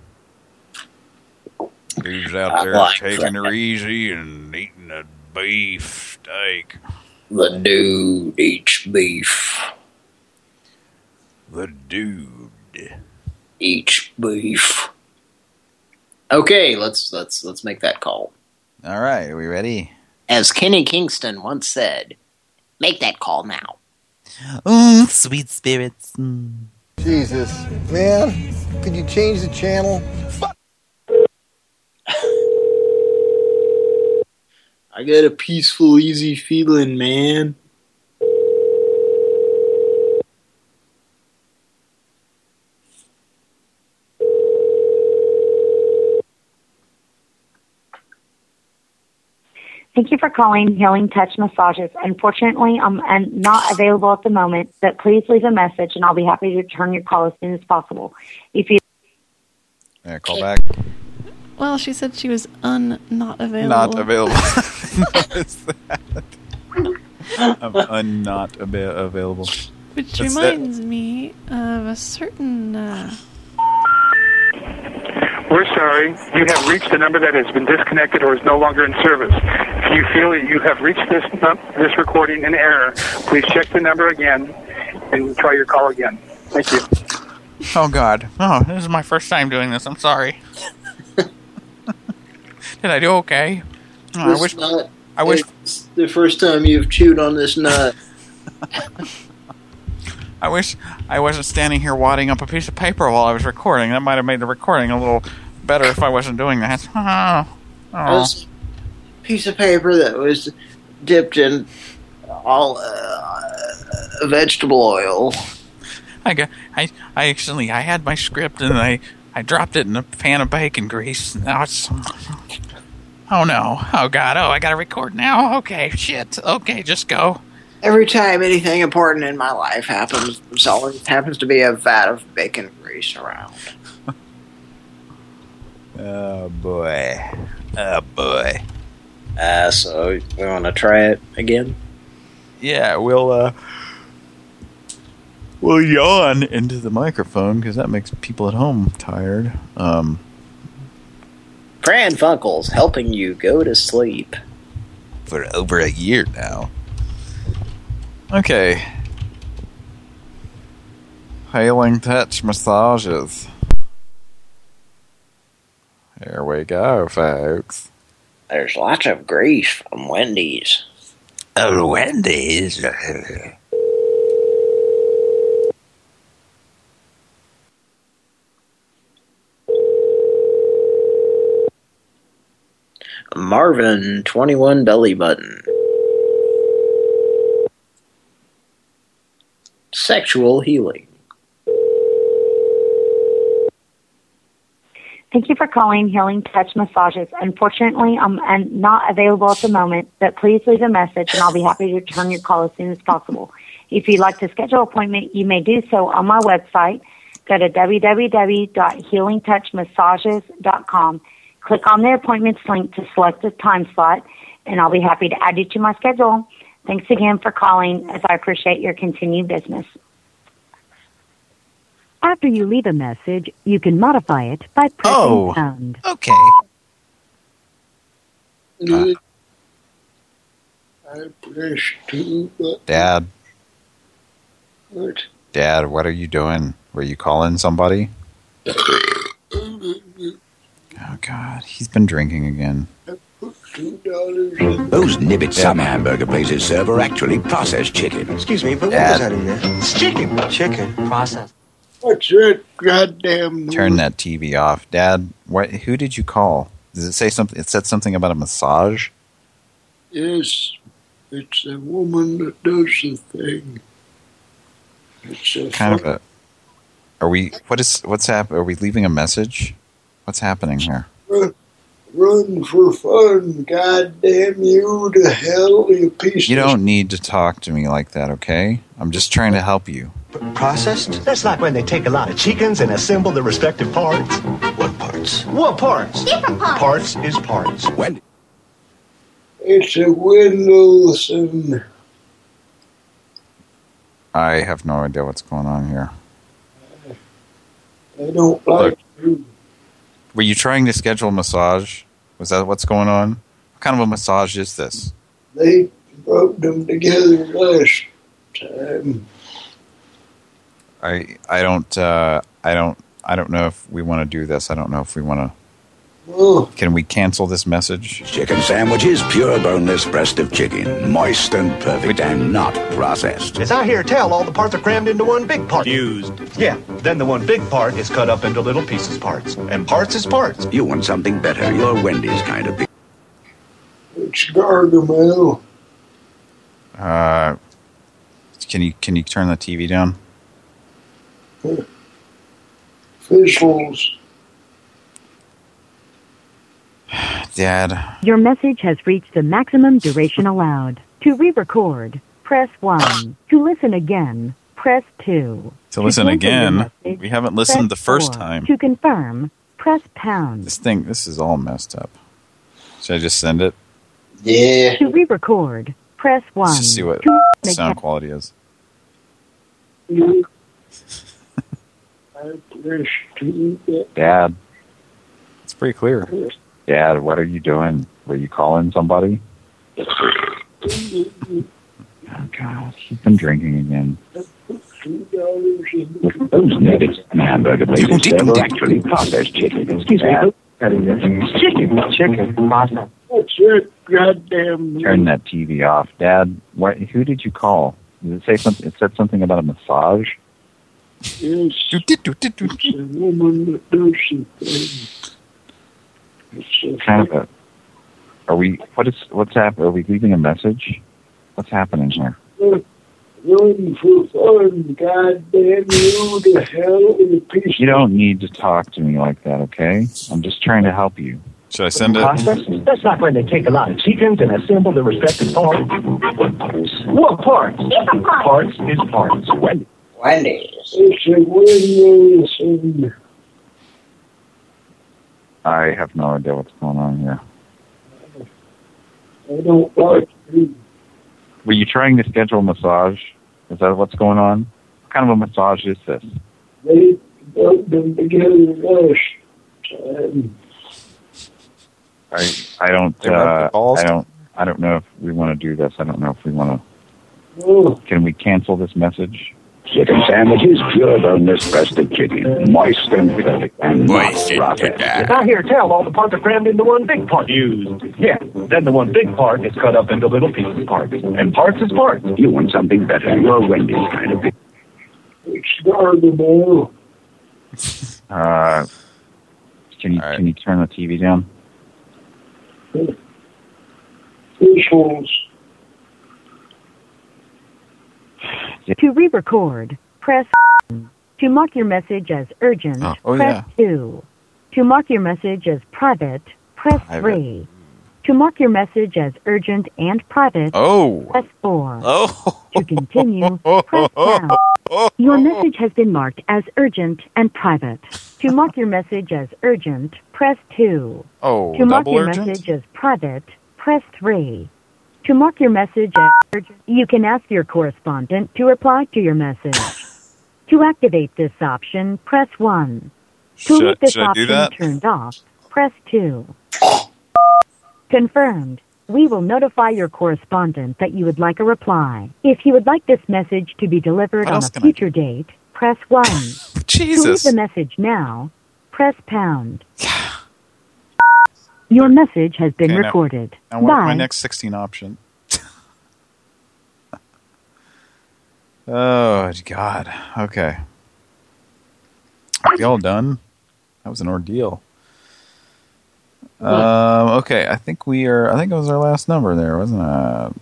Dude's out I there like taking that. her easy and eating a beef steak. The dude eats beef. The dude. Each beef. Okay, let's let's let's make that call. All right, are we ready? As Kenny Kingston once said, make that call now. Mm, sweet spirits. Mm. Jesus, man, could you change the channel? I got a peaceful, easy feeling, man. Thank you for calling Healing Touch Massages. Unfortunately, I'm I'm not available at the moment, but please leave a message and I'll be happy to return your call as soon as possible. If you Yeah, call back. Well, she said she was un not available. Not available. Notice that. I'm un not ava- available. Which That's that- reminds me of a certain. Uh, We're sorry. You have reached a number that has been disconnected or is no longer in service. If you feel that you have reached this num- this recording in error, please check the number again and try your call again. Thank you. Oh God! Oh, this is my first time doing this. I'm sorry. Did I do okay? Oh, I wish. nut I wish. is the first time you've chewed on this nut. I wish I wasn't standing here wadding up a piece of paper while I was recording. That might have made the recording a little better if I wasn't doing that. Oh. Oh. Piece of paper that was dipped in all uh, vegetable oil. I got. I. I actually. I had my script and I. I dropped it in a pan of bacon grease. Now it's. Oh no! Oh God! Oh, I gotta record now. Okay, shit. Okay, just go. Every time anything important in my life happens, there's always happens to be a vat of bacon grease around. Oh boy. Oh boy. Uh, so we want to try it again? Yeah, we'll uh we'll yawn into the microphone because that makes people at home tired. Um Pran Funkels helping you go to sleep. for over a year now. Okay. Hailing touch massages. Here we go, folks. There's lots of grease from Wendy's. Oh, Wendy's. Marvin, 21 belly button. Sexual healing. Thank you for calling Healing Touch Massages. Unfortunately, I'm, I'm not available at the moment, but please leave a message and I'll be happy to return your call as soon as possible. If you'd like to schedule an appointment, you may do so on my website. Go to www.healingtouchmassages.com. Click on the appointments link to select a time slot, and I'll be happy to add you to my schedule. Thanks again for calling, as I appreciate your continued business. After you leave a message, you can modify it by pressing Oh. pound. Okay. Uh, I press two buttons. Dad, What? Dad, what are you doing? Were you calling somebody? Oh God, he's been drinking again. Two dollars in Those nibbit some hamburger places serve are actually processed chicken. Excuse me, but Dad. what was that in there? It's chicken. Chicken. Processed. What's that goddamn Turn that TV off, Dad. What? Who did you call? Does it say something? It said something about a massage. Yes, it's a woman that does the thing. It's a Kind of a. Are we? What is? What's hap? Are we leaving a message? What's happening here? run, run for fun. Goddamn you to hell, you piece You don't need to talk to me like that, okay? I'm just trying to help you. Processed? That's like when they take a lot of chickens and assemble the respective parts. What parts? What parts? Different parts. Parts is parts. When? It's a Wendelson. I have no idea what's going on here. I don't like you. Were you trying to schedule a massage? Was that what's going on? What kind of a massage is this? They broke them together last time. I I don't uh, I don't I don't know if we want to do this. I don't know if we want to. Can we cancel this message? Chicken sandwiches, pure boneless breast of chicken, moist and perfect and not processed. As I hear tell, all the parts are crammed into one big part. Used. Yeah, then the one big part is cut up into little pieces parts. And parts is parts. You want something better. You're Wendy's kind of people. It's Gargamel. Uh, can you can you turn the TV down? Officials. Dad, Your message has reached the maximum duration allowed. To re-record, press 1. To listen again, press 2. to listen cancel again. message, We haven't listened the first 4. time. To confirm, press pound. This thing, this is all messed up. Should I just send it? Yeah. To re-record, press 1. Let's see what To the listen sound quality is. I press two. Dad, It's pretty clear. Dad, what are you doing? Were you calling somebody? Oh, God, he's been drinking again. Two dollars in Those nuggets and hamburger places serve actually processed chicken. Excuse me. Chicken, chicken, pasta. What's that goddamn Turn that TV off, Dad. What? Who did you call? Did it say something? It said something about a massage. Yes. It's a woman that does some things. Kind of a. Are we? What is? What's happening? Are we leaving a message? What's happening here? run for fun, goddamn you to hell with a piece You don't need to talk to me like that, okay? I'm just trying to help you. Should I send That's, that's not when they take a lot of chickens and assemble the respective parts. What parts? What parts? Parts is parts. Wendy. Wendy's. It's Wendy's and I have no idea what's going on here. I don't like to Were you trying to schedule a massage? Is that what's going on? What kind of a massage is this? they them together last time. I I don't They rubbed the uh. I don't I don't know if we want to do this. I don't know if we want Oh, to. Can we cancel this message? Chicken sandwiches, pure boneless breast of chicken, moist and perfect and not processed. As I hear tell, all the parts are crammed into one big part. Fused. Yeah, then the one big part is cut up into little pieces parts. And parts is parts. You want something better. You're Wendy's kind of people. it's Gargamel. Uh, can you can you turn the TV down? Officials. To re-record, press To mark your message as urgent, Oh, oh, press 2. To mark your message as private, press Private. 3. To mark your message as urgent and private, Oh. press 4. Oh. To continue, press pound. Your message has been marked as urgent and private. To mark your message as urgent, press 2. Oh, to mark your urgent? message as private, press 3. To mark your message as urgent, you can ask your correspondent to reply to your message. to activate this option, press 1. To Should- leave this should I do option turned off, press 2. Confirmed. We will notify your correspondent that you would like a reply. If you would like this message to be delivered on a future date, press 1. Jesus. To leave the message now, press pound. Your message has been Okay, recorded. Now, what Bye. my next 16 option? oh, God. Okay. Are we all done? That was an ordeal. Um, okay, I think we are. I think it was our last number there, wasn't it?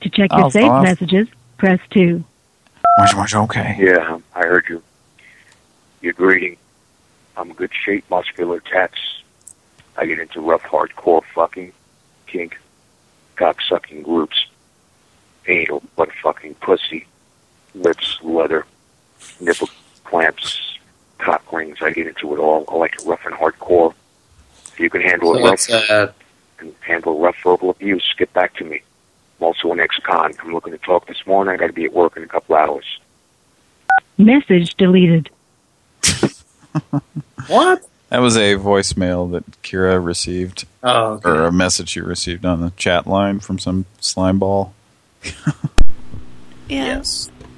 To check your saved messages, press 2. Much, much okay. Yeah, I heard you. Your greeting. I'm good shape, muscular tats. I get into rough, hardcore fucking, kink, cock-sucking groups, anal, butt fucking, pussy, lips, leather, nipple clamps, cock rings. I get into it all. I like it rough and hardcore. If you can handle it So rough it's, uh, and handle rough verbal abuse, get back to me. I'm also an ex-con. I'm looking to talk this morning. I got to be at work in a couple hours. Message deleted. What? That was a voicemail that Kira received. Oh, okay. Or a message she received on the chat line from some slime ball. Yeah.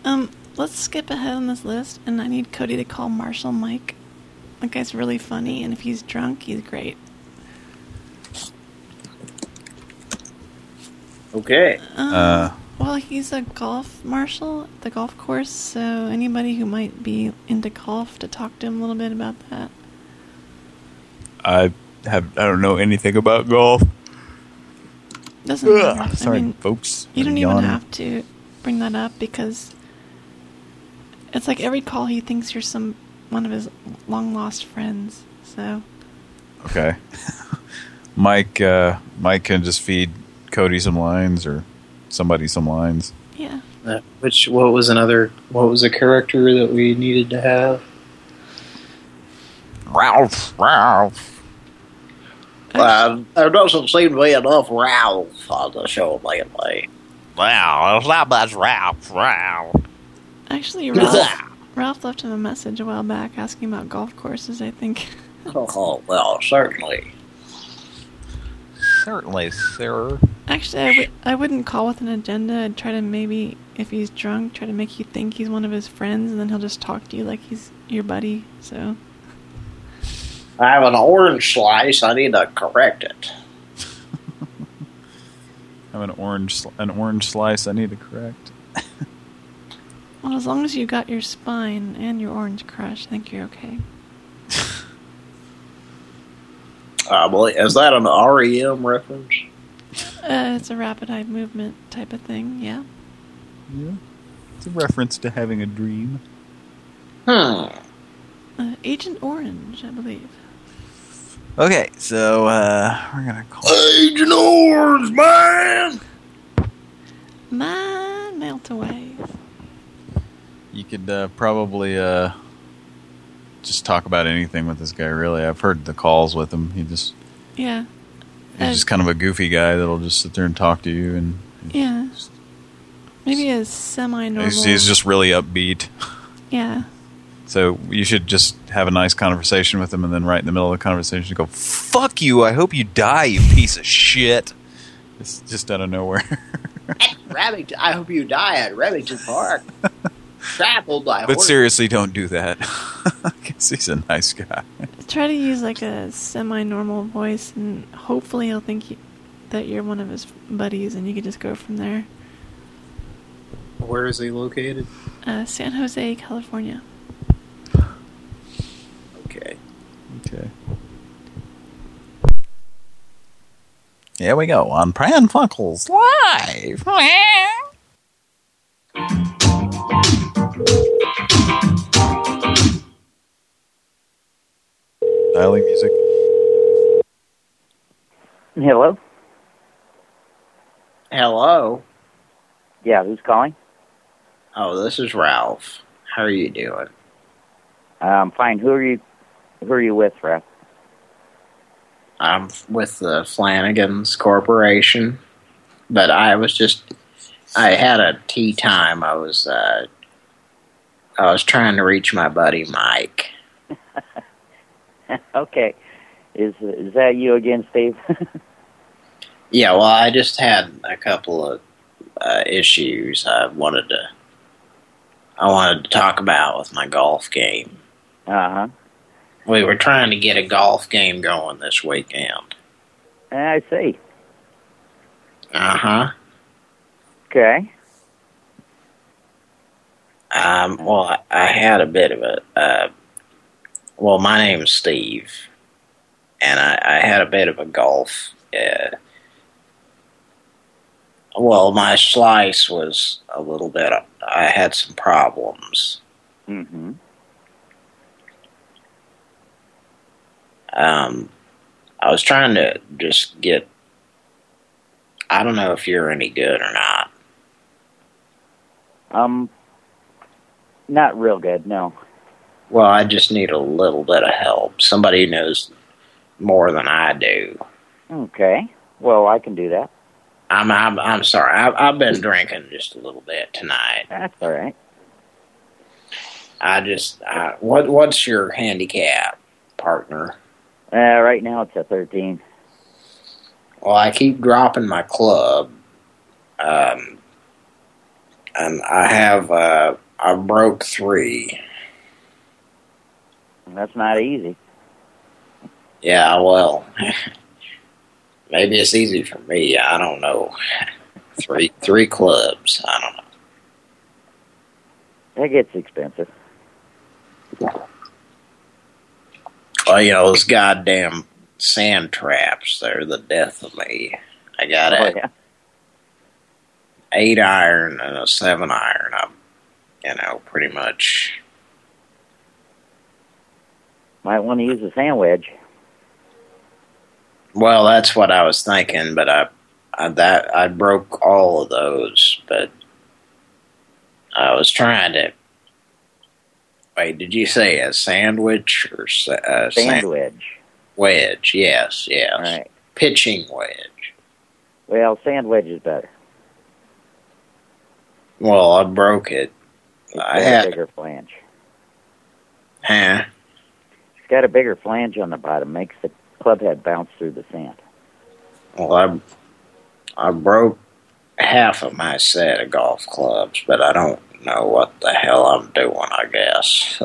Um, let's skip ahead on this list, and I need Cody to call Marshall Mike. That guy's really funny, and if he's drunk, he's great. Okay. Um, Uh, well, he's a golf marshal at the golf course, so anybody who might be into golf to talk to him a little bit about that. I have I don't know anything about golf. Doesn't Ugh, matter. sorry, I mean, folks. You don't I'm even have to bring that up because it's like every call he thinks you're some one of his long lost friends. So Okay. Mike uh, Mike can just feed Cody some lines or somebody some lines. yeah, Uh, which what was another? What was a character that we needed to have? Ralph, Ralph. Uh, there doesn't seem to be enough Ralph on the show lately. Wow, there's not much Ralph. Ralph. actually, Ralph Ralph left him a message a while back asking about golf courses. I think. Oh, well, certainly. Certainly, sir. Actually, I w I wouldn't call with an agenda. I'd try to maybe, if he's drunk, try to make you think he's one of his friends, and then he'll just talk to you like he's your buddy. So, I have an orange slice. I need to correct it. I have an orange an orange slice I need to correct. well, as long as you got your spine and your orange crush, I think you're okay. Uh, well, is that an REM reference? Uh, it's a rapid eye movement type of thing. Yeah. Yeah. It's a reference to having a dream. Hmm. Uh, Agent Orange, I believe. Okay, so uh, we're gonna call Agent Orange, man. My melt away. You could uh, probably uh, just talk about anything with this guy. Really, I've heard the calls with him. He just Yeah. he's Uh, just kind of a goofy guy that'll just sit there and talk to you, and Yeah. Maybe a semi-normal. he's, he's just really upbeat. Yeah. So you should just have a nice conversation with him, and then right in the middle of the conversation, go "Fuck you! I hope you die, you piece of shit." It's just out of nowhere. at Remington, I hope you die at Remington Park. Trampled by but horses. seriously, don't do that. Because he's a nice guy. Try to use like a semi-normal voice, and hopefully he'll think you, that you're one of his buddies, and you can just go from there. Where is he located? Uh, San Jose, California. Okay. Okay. Here we go on Pran Funkels live. Dialing music. Hello? Hello. Yeah, who's calling? Oh, this is Ralph. How are you doing? Um, fine. Who are you? Who are you with, Ralph? I'm with the Flanagan's Corporation, but I was just I had a tea time. I was uh, I was trying to reach my buddy Mike. okay. Is is that you again, Steve? Yeah, well, I just had a couple of uh, issues I wanted to I wanted to talk about with my golf game. uh huh. We were trying to get a golf game going this weekend. I see. Uh huh. Okay. Um, well, I, I had a bit of a, uh, well, my name's Steve, and I, I had a bit of a golf, uh, well, my slice was a little bit, I had some problems. Mm-hmm. Um, I was trying to just get, I don't know if you're any good or not. Um, not real good. No. Well, I just need a little bit of help. Somebody knows more than I do. Okay. Well, I can do that. I'm I'm I'm sorry. I've I've been drinking just a little bit tonight. That's all right. I just I, what what's your handicap, partner? Uh, right now it's a 13. Well, I keep dropping my club, um, and I have uh, I broke three. That's not easy. Yeah, well, maybe it's easy for me. I don't know. Three three clubs. I don't know. That gets expensive. Oh, you know those goddamn sand traps. They're the death of me. I got Oh, a yeah. eight iron and a seven iron. I'm, you know, pretty much. Might want to use a sand wedge. Well, that's what I was thinking, but I, I that I broke all of those, but I was trying to. Wait, did you say a sandwich or uh, Sand wedge. wedge? Yes, yes. Right. Pitching wedge. Well, sand wedge is better. Well, I broke it. It's I had, a bigger flange. huh? It's got a bigger flange on the bottom. Makes the club head bounce through the sand. Well, I, I broke half of my set of golf clubs, but I don't know what the hell I'm doing. I guess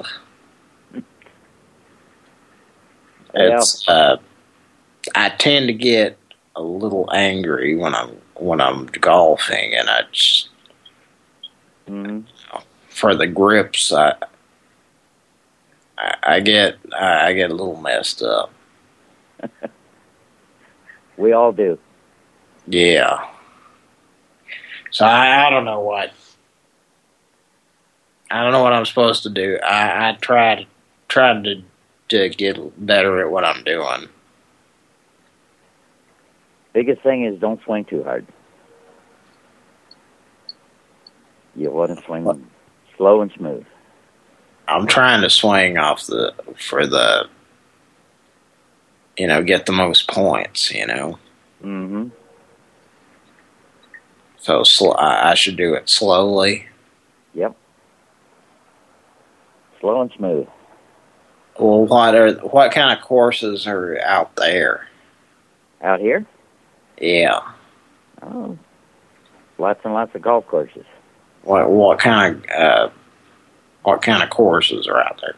it's. Uh, I tend to get a little angry when I'm when I'm golfing, and I just Mm-hmm. for the grips, I I, I get I, I get a little messed up. We all do. Yeah. So I, I don't know what I don't know what I'm supposed to do. I, I tried tried to to get better at what I'm doing. Biggest thing is don't swing too hard. You want to swing slow and smooth. I'm trying to swing off the for the you know get the most points. You know, Mm-hmm. so sl I I should do it slowly. Yep. Slow and smooth. Well, what are what kind of courses are out there? Out here? Yeah. Oh. Lots and lots of golf courses. What what kind of uh, what kind of courses are out there?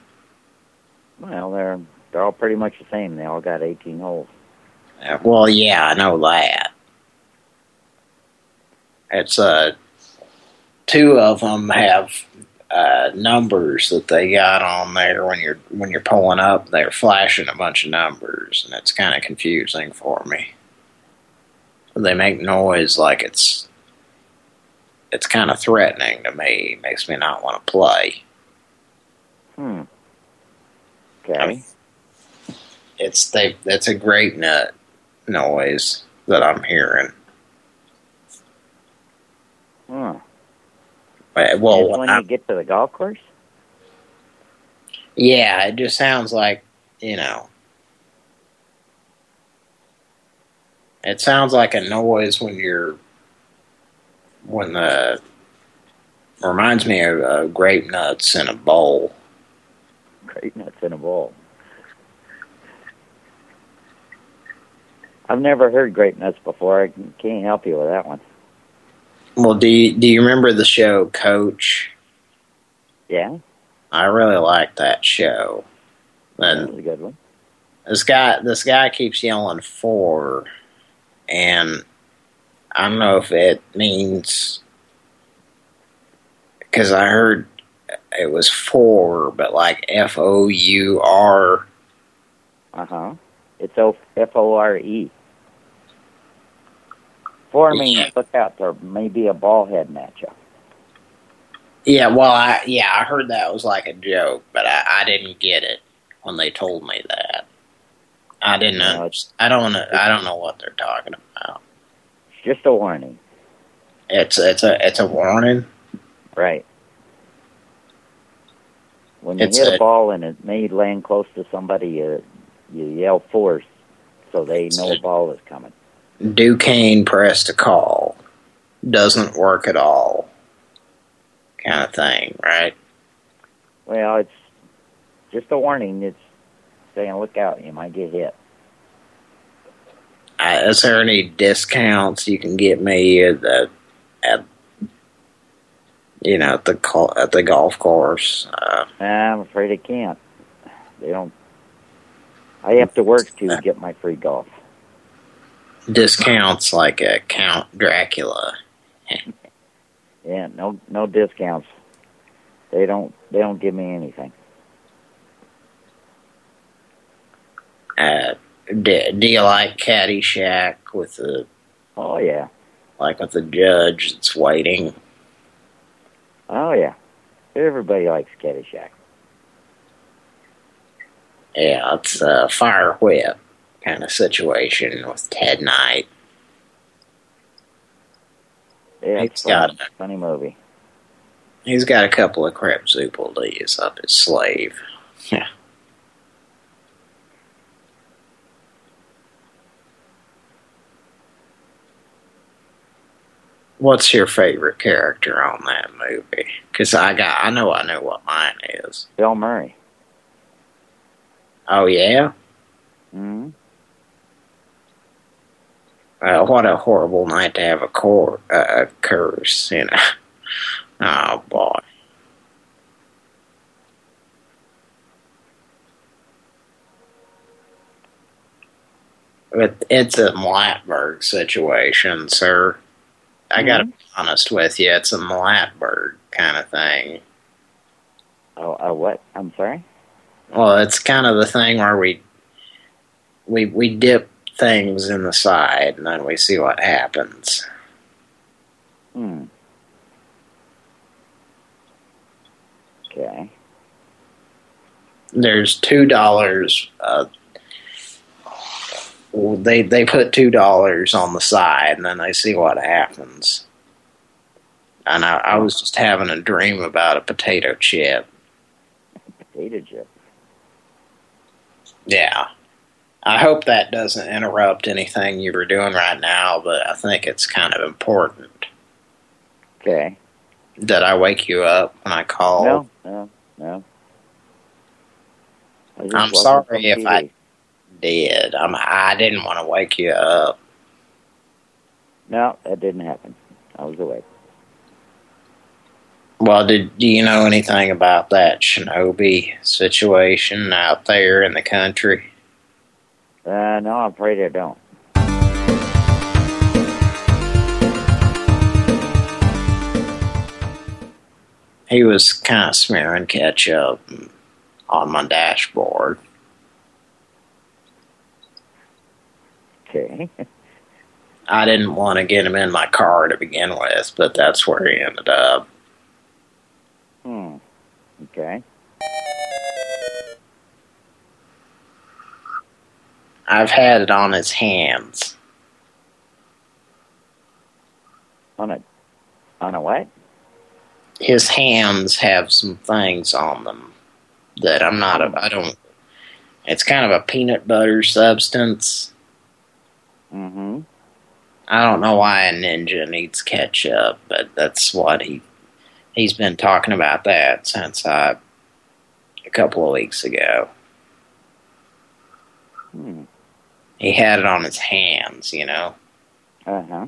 Well, they're they're all pretty much the same. They all got 18 holes. Uh, well, yeah, I know that. It's uh, two of them have uh, numbers that they got on there when you're when you're pulling up. They're flashing a bunch of numbers, and it's kind of confusing for me. They make noise like it's it's kind of threatening to me. It makes me not want to play. Hmm. Okay. It's they. It's a great nut noise that I'm hearing. Hmm. Uh, Well, when I- you get to the golf course? Yeah, it just sounds like, you know, it sounds like a noise when you're, when the, reminds me of uh, grape nuts in a bowl. Grape nuts in a bowl. I've never heard grape nuts before. I can't help you with that one. Well, do you, do you remember the show Coach? Yeah, I really like that show. that was a good one. this guy, this guy keeps yelling four, and I don't know if it means because I heard it was four, but like F O U R. Uh huh. It's O F O R E. Four means look out. There may be a ball heading at you. Yeah, well, I yeah, I heard that was like a joke, but I, I didn't get it when they told me that. I didn't. under- I don't. know- I don't know what they're talking about. It's just a warning. It's it's a it's a warning. Right. When you It's hit a, a- ball and it may land close to somebody, you, you yell force so they know a ball is coming. Duquesne pressed a call. Doesn't work at all. Kind of thing, right? Well, it's just a warning. It's saying, look out, you might get hit. Uh, is there any discounts you can get me at the, at You know, at the at the golf course. Uh, I'm afraid I can't. They don't. I have to work to get my free golf. Discounts like a Count Dracula. Yeah, no, no discounts. They don't. They don't give me anything. Uh, do, do you like Caddyshack with the? Oh yeah. Like with the judge that's waiting. Oh yeah. Everybody likes Caddyshack. Yeah, it's a fire whip kind of situation with Ted Knight. Yeah, it's got fun. funny movie. He's got a couple of crap Zupaldies up his sleeve. Yeah. What's your favorite character on that movie? Because I got, I know, I know what mine is. Bill Murray. Oh yeah. hmm Uh, what a horrible night to have a cor uh, a curse, you know. Oh boy. But it's a Mlatberg situation, sir. I gotta be honest with you, it's a Mlatberg kind of thing. Oh, uh, what? I'm sorry. Well, it's kind of the thing where we we we dip things in the side and then we see what happens. Hmm. Okay. There's two dollars. Uh, they they put two dollars on the side and then they see what happens. And I, I was just having a dream about a potato chip. Potato chip. Yeah. I hope that doesn't interrupt anything you were doing right now, but I think it's kind of important. Okay. Did I wake you up when I called? No, no, no. I'm sorry if I did. I'm, I didn't want to wake you up. No, that didn't happen. I was awake. Well, did do you know anything about that Shinobi situation out there in the country? Uh, no, I'm afraid I don't. He was kind of smearing ketchup on my dashboard. Okay. I didn't want to get him in my car to begin with, but that's where he ended up. Hmm. Okay. I've had it on his hands. On a, on a what? His hands have some things on them that I'm not, a, I don't, it's kind of a peanut butter substance. Mm-hmm. I don't know why a ninja needs ketchup, but that's what he, he's been talking about that since I, a couple of weeks ago. Hmm. He had it on his hands, you know. Uh-huh.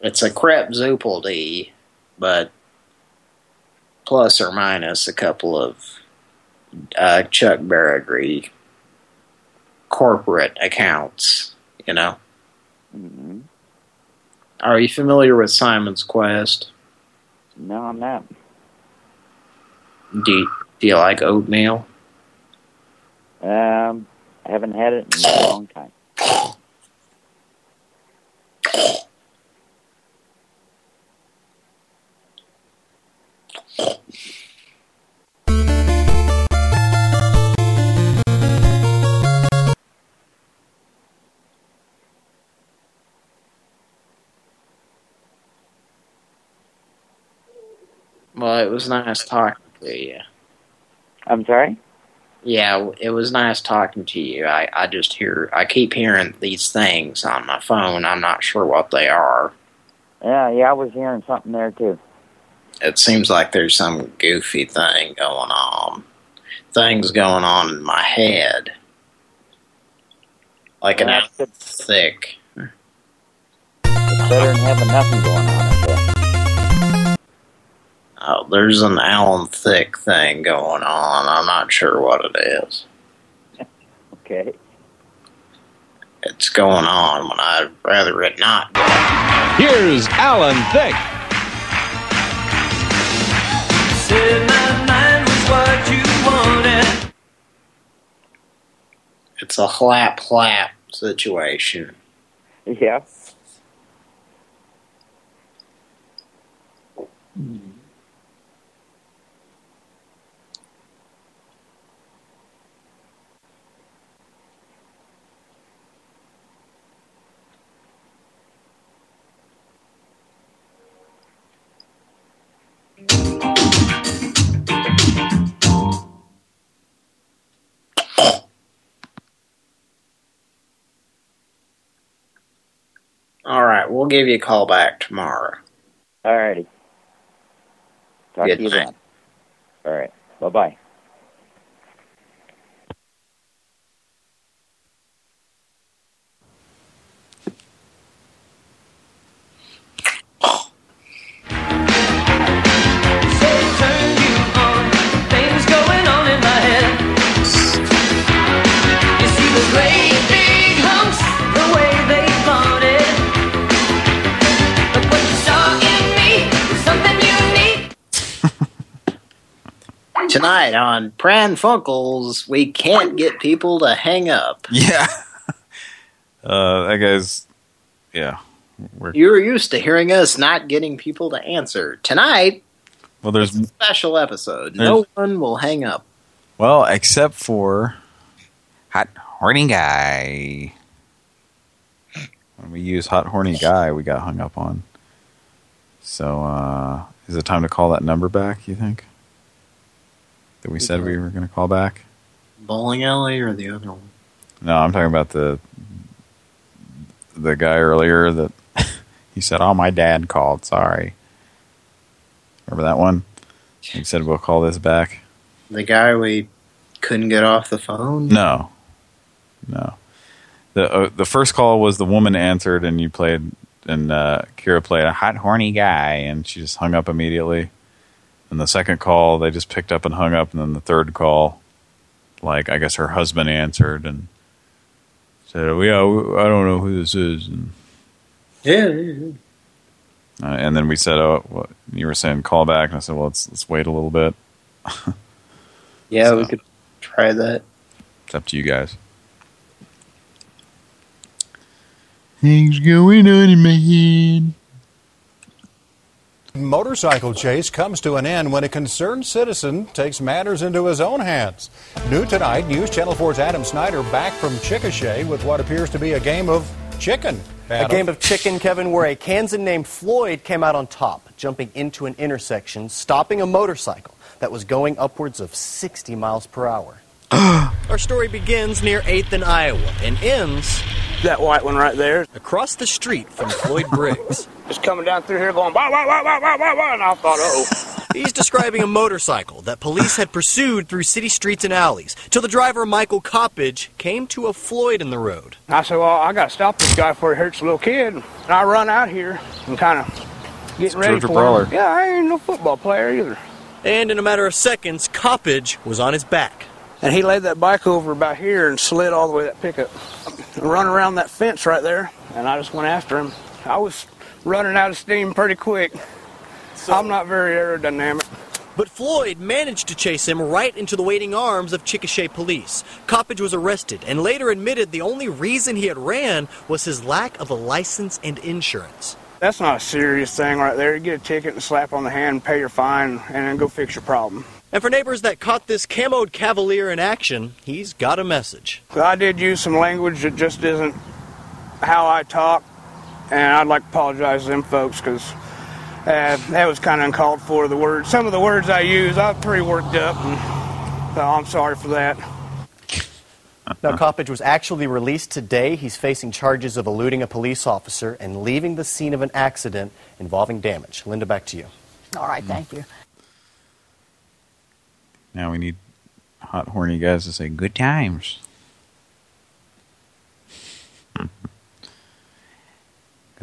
It's a crepe Zupaldi, but plus or minus a couple of uh, Chuck Berry corporate accounts, you know. Mm-hmm. Are you familiar with Simon's Quest? No, I'm not. Do you, do you like oatmeal? Um, I haven't had it in a long time. Well, it was nice talking to you. I'm sorry? Yeah, it was nice talking to you. I, I just hear, I keep hearing these things on my phone. I'm not sure what they are. Yeah, yeah, I was hearing something there too. It seems like there's some goofy thing going on. Things going on in my head. Like an Yeah, ounce thick. It's better than having nothing going on. Oh, there's an Alan Thicke thing going on. I'm not sure what it is. Okay. It's going on when I'd rather it not. Here's Alan Thicke. Said my mind was what you wanted. It's a flap flap situation. Yeah. Hmm. All right, we'll give you a call back tomorrow. All righty. Talk Good to you night. then. All right. Bye bye Tonight on Pran Funkels, we can't get people to hang up. Yeah. Uh, that guy's, yeah. We're, You're used to hearing us not getting people to answer. Tonight, well, there's a special episode. No one will hang up. well, except for hot horny guy. When we use hot horny guy, we got hung up on. So, uh, is it time to call that number back? You think that we said we were going to call back? Bowling alley or the other one? No, I'm talking about the the guy earlier that he said, "Oh, my dad called. Sorry." Remember that one? He said, "We'll call this back." The guy we couldn't get off the phone? No, no. the uh, The first call was the woman answered, and you played, and uh, Kira played a hot, horny guy, and she just hung up immediately. And the second call, they just picked up and hung up, and then the third call, like I guess her husband answered and said, "Oh yeah, I don't know who this is." And, Yeah, yeah, yeah. uh, and then we said, "Oh, what, you were saying call back," and I said, "Well, let's let's wait a little bit." Yeah, we could try that. It's up to you guys. Things going on in my head. Motorcycle chase comes to an end when a concerned citizen takes matters into his own hands. New tonight, News Channel 4's Adam Snyder back from Chickasha with what appears to be a game of chicken. A game of chicken, Kevin, where a Kansan named Floyd came out on top, jumping into an intersection, stopping a motorcycle that was going upwards of 60 miles per hour. Our story begins near 8th and Iowa and ends. That white one right there. Across the street from Floyd Briggs. Just coming down through here going, wah, wah, wah, wah, wah, wah, wah, and I thought, oh. He's describing a motorcycle that police had pursued through city streets and alleys till the driver, Michael Coppage, came to a Floyd in the road. I said, well, I got to stop this guy before he hurts a little kid. And I run out here and kind of getting ready Georgia for brawler. him. Yeah, I ain't no football player either. And in a matter of seconds, Coppage was on his back. And he laid that bike over about here and slid all the way that pickup. And run around that fence right there. And I just went after him. I was running out of steam pretty quick. So, I'm not very aerodynamic. But Floyd managed to chase him right into the waiting arms of Chickasha police. Coppage was arrested and later admitted the only reason he had ran was his lack of a license and insurance. That's not a serious thing right there. You get a ticket and slap on the hand, pay your fine, and then go fix your problem. And for neighbors that caught this camoed cavalier in action, he's got a message. I did use some language that just isn't how I talk, and I'd like to apologize to them folks because uh, that was kind of uncalled for. The words, some of the words I used, I was pretty worked up, and so I'm sorry for that. Now, Coppage was actually released today. He's facing charges of eluding a police officer and leaving the scene of an accident involving damage. Linda, back to you. All right, thank you. Now we need hot, horny guys to say good times.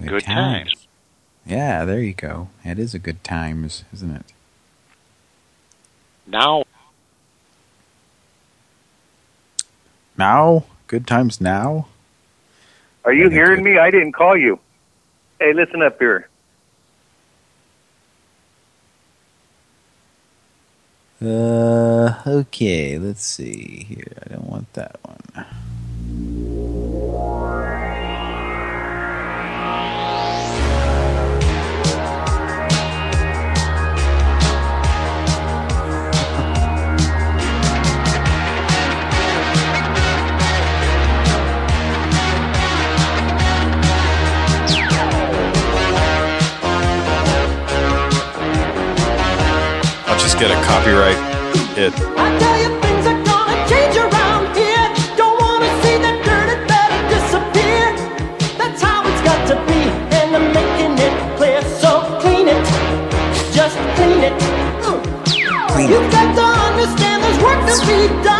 Good times. Yeah, there you go. It is a good times, isn't it? Now. Now? Good times now? Are you hearing me? I didn't call you. Hey, listen up here. Uh, okay, let's see here. I don't want that one. Making it clear. So clean it, just clean it. Clean You've got to understand there's work to be done.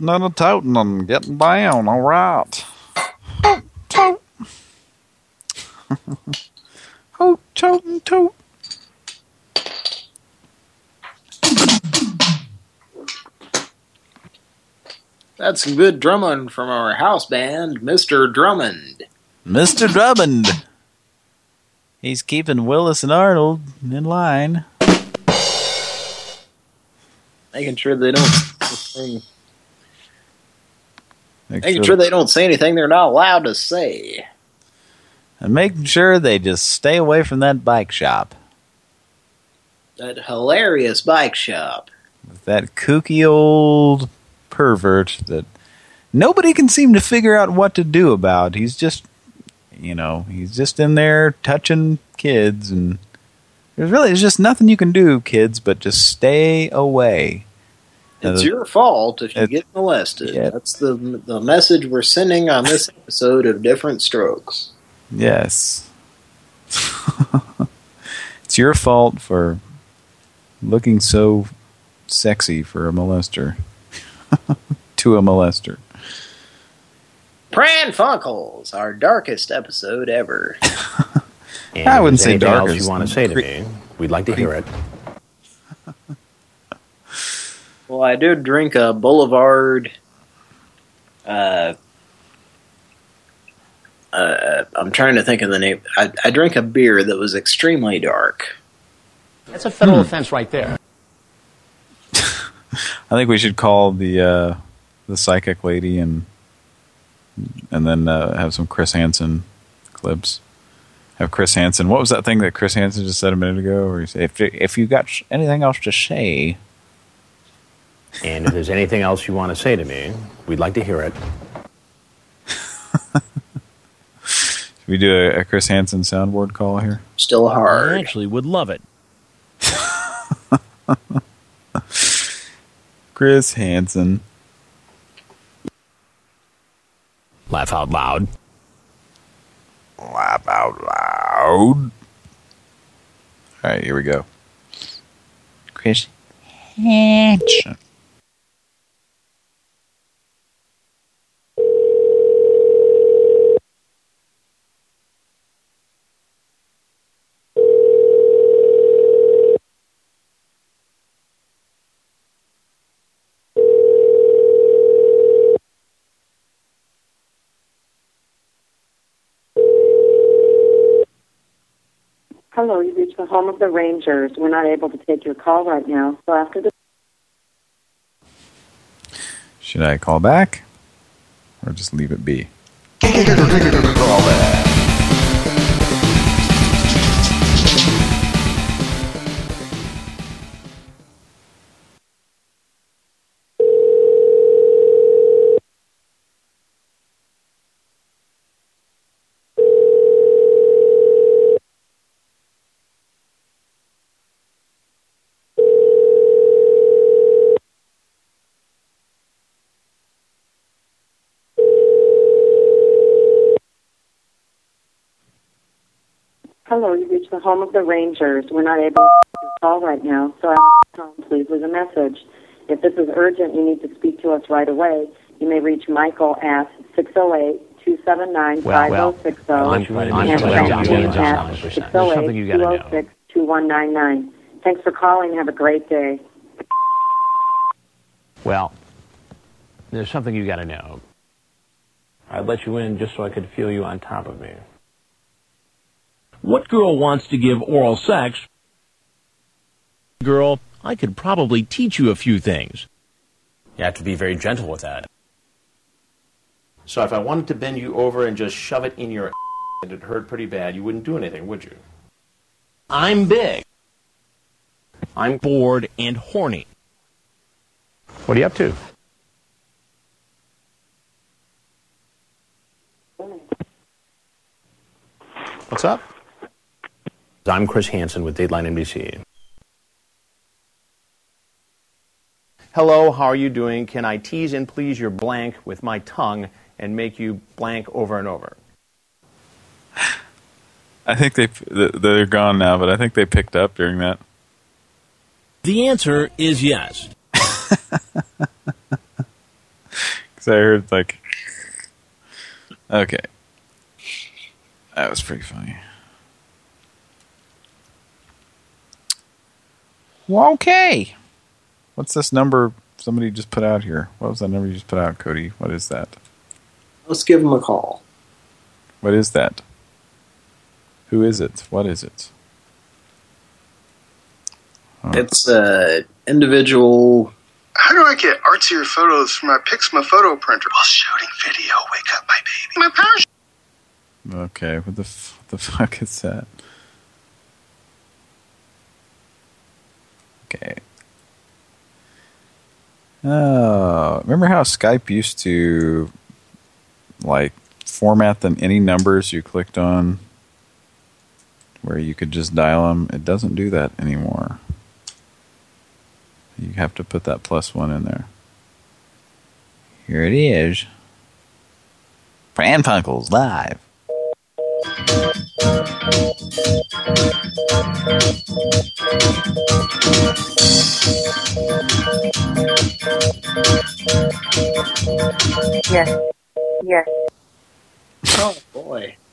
Hooting and a toting and getting down, all right. Oh, Hoot, toot. Hoot, toot, and toot. That's some good drumming from our house band, Mr. Drummond. Mr. Drummond. He's keeping Willis and Arnold in line. Making sure they don't say- Make making sure they don't say anything they're not allowed to say. And making sure they just stay away from that bike shop. That hilarious bike shop. That kooky old pervert that nobody can seem to figure out what to do about. He's just, you know, he's just in there touching kids and there's really there's just nothing you can do, kids, but just stay away. It's your fault if you get molested. That's the the message we're sending on this episode of Diff'rent Strokes. Yes. it's your fault for looking so sexy for a molester. to a molester. Pran Funkels, our darkest episode ever. I wouldn't say anything else darkest. you want to say to me, we'd like to hear it. Well, I did drink a Boulevard. Uh, uh, I'm trying to think of the name. I, I drank a beer that was extremely dark. That's a federal Hmm. offense right there. I think we should call the uh, the psychic lady and and then uh, have some Chris Hansen clips. Have Chris Hansen. What was that thing that Chris Hansen just said a minute ago? Where he said, "If if you got sh- anything else to say, And if there's anything else you want to say to me, we'd like to hear it. should we do a, a Chris Hansen soundboard call here?" Still hard. I actually would love it. Chris Hansen. Laugh out loud. Laugh out loud. All right, here we go. Chris Hansen. Home of the Rangers. We're not able to take your call right now, so after the Should I call back? Or just leave it be? the home of the Rangers. We're not able to call right now, so the tone, please leave a message. If this is urgent, you need to speak to us right away. You may reach Michael at 608-279-5060 Well, well, I'm- I'm- and I'm- Francine I'm- at There's something you gotta know. 608-206-2199. Thanks for calling. Have a great day. Well, there's something you got to know. I let you in just so I could feel you on top of me. What girl wants to give oral sex? Girl, I could probably teach you a few things. You have to be very gentle with that. So if I wanted to bend you over and just shove it in your ass and it hurt pretty bad, you wouldn't do anything, would you? I'm big. I'm bored and horny. What are you up to? What's up? I'm Chris Hansen with Dateline NBC. Hello, how are you doing? Can I tease and please your blank with my tongue and make you blank over and over? I think they they're gone now, but I think they picked up during that. The answer is yes. Because I heard like, okay, that was pretty funny. Well, okay. What's this number somebody just put out here? What was that number you just put out, Cody? What is that? Let's give him a call. What is that? Who is it? What is it? It's uh, individual. How do I get artsier photos from my Pixma photo printer while shooting video? Wake up, my baby. My power. Okay, what the f what the fuck is that? Okay. Oh, remember how Skype used to like format them any numbers you clicked on where you could just dial them? It doesn't do that anymore. You have to put that plus one in there. Here it is. Pran Funkels live. Yes. Yes. Oh boy.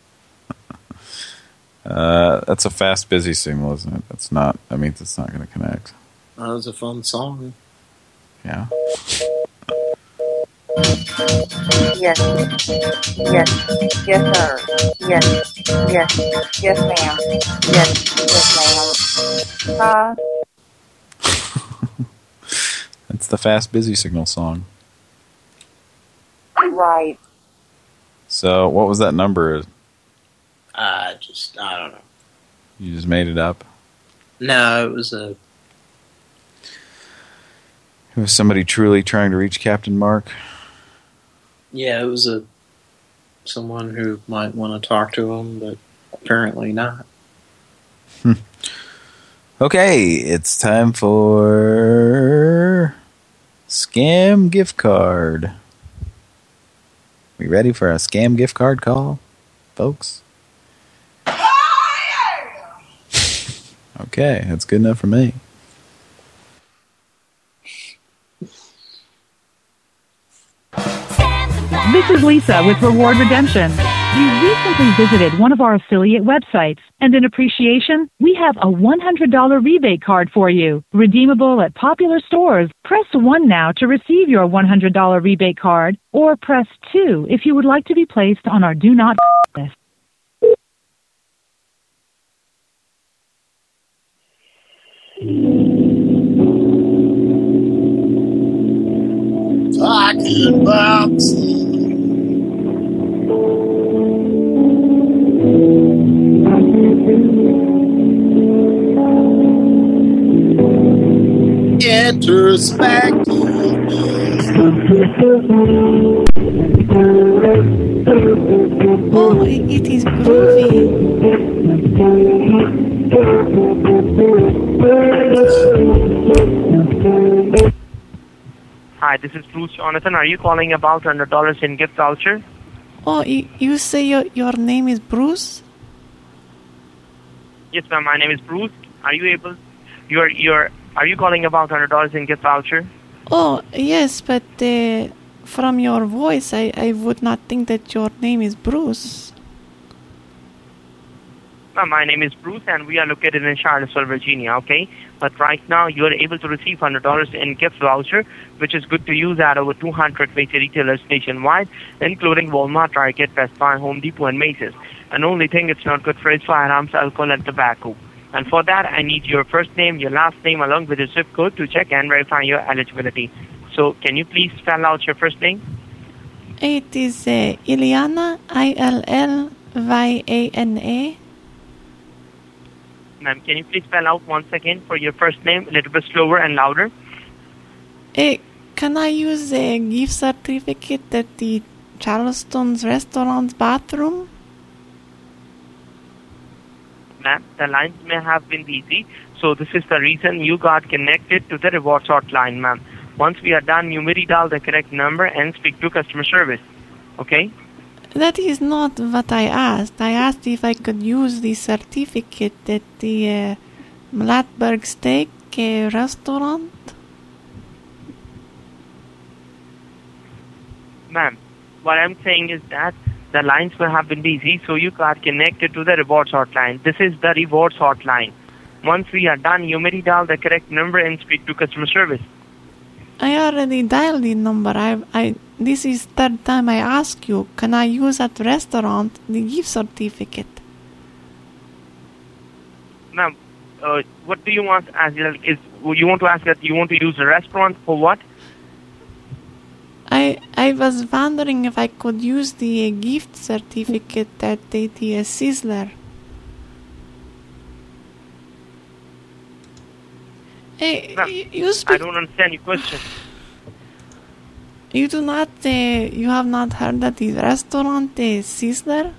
Uh, that's a fast, busy signal, isn't it? That's not. That means it's not going to connect. That was a fun song. Yeah. Yes. Yes. Yes, sir. Yes. Yes. Yes, ma'am. Yes. Yes, ma'am. Uh, It's the fast, busy signal song. right. So, what was that number? Uh, just I don't know. You just made it up. No, it was a. It was somebody truly trying to reach Captain Mark. Yeah, it was a someone who might want to talk to him, but apparently not. Hmm. Okay, it's time for scam gift card. We ready for a scam gift card call, folks? Okay, that's good enough for me. This is Lisa with Reward Redemption. We recently visited one of our affiliate websites, and in appreciation, we have a $100 rebate card for you, redeemable at popular stores. Press 1 now to receive your $100 rebate card, or press 2 if you would like to be placed on our Do Not list. Talking about Introspective. Oh, it is groovy. Hi, this is Bruce Jonathan. Are you calling about hundred dollars in gift voucher? Oh, you, you say your your name is Bruce? Yes, ma'am. My name is Bruce. Are you able? You're you're. Are you calling about hundred dollars in gift voucher? Oh, yes, but uh, from your voice, I, I would not think that your name is Bruce. My name is Bruce, and we are located in Charlottesville, Virginia. Okay, but right now you are able to receive hundred dollars in gift voucher, which is good to use at over 200 major retailers nationwide, including Walmart, Target, Best Buy, Home Depot, and Macy's. And only thing it's not good for is firearms, alcohol, and tobacco. And for that, I need your first name, your last name, along with your zip code to check and verify your eligibility. So, can you please spell out your first name? It is uh, Iliana, I L L Y A N A. Ma'am, can you please spell out once again for your first name a little bit slower and louder? Uh, can I use a gift certificate at the Charleston's restaurant bathroom? Ma'am, the lines may have been busy, so this is the reason you got connected to the rewards line, ma'am. Once we are done, you may dial the correct number and speak to customer service. Okay? That is not what I asked. I asked if I could use the certificate at the uh, Mlatberg Steak uh, restaurant. Ma'am, what I'm saying is that the lines will have been busy, so you got connected to the rewards hotline. This is the rewards hotline. Once we are done, you may dial the correct number and speak to customer service. I already dialed the number. I, I, this is third time I ask you. Can I use at restaurant the gift certificate? Ma'am, uh, what do you want? As is you want to ask that you want to use the restaurant for what? I I was wondering if I could use the gift certificate at uh, Sizzler. Hey, Ma'am, you, you I don't understand your question. You do not. Uh, you have not heard that the restaurant uh, Sizzler?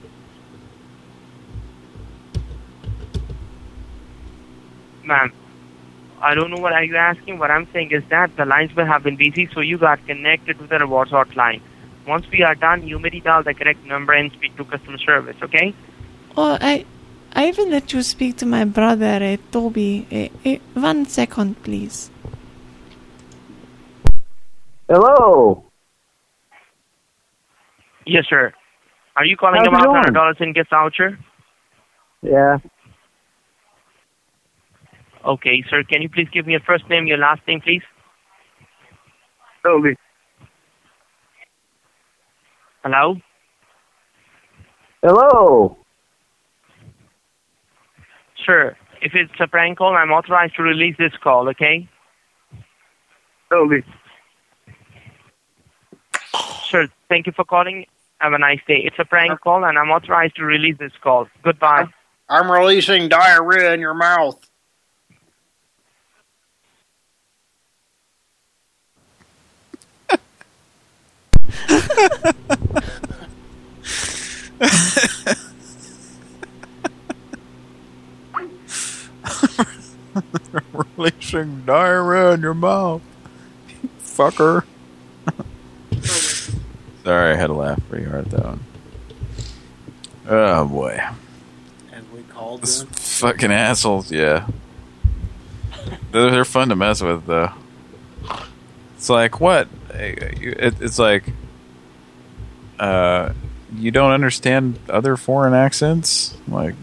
Ma'am, I don't know what are you asking. What I'm saying is that the lines will have been busy, so you got connected to the rewards hotline. Once we are done, you may dial the correct number and speak to customer service. Okay? Oh, I I will let you speak to my brother, uh, Toby. Uh, uh, one second, please. Hello. Yes, sir. Are you calling How's it about going? hundred dollars in gift voucher? Yeah. Okay, sir. Can you please give me your first name, your last name, please? Toby. Hello. Hello. Sir, if it's a prank call, I'm authorized to release this call. Okay? Toby. Sir, thank you for calling. Have a nice day. It's a prank call, and I'm authorized to release this call. Goodbye. I'm releasing diarrhea in your mouth. Releasing diarrhea in your mouth. Fucker. Sorry, I had to laugh pretty hard at that one. Oh boy. As we called This them. fucking assholes, yeah. They're, they're fun to mess with, though. It's like, what? It's like, uh, you don't understand other foreign accents? Like,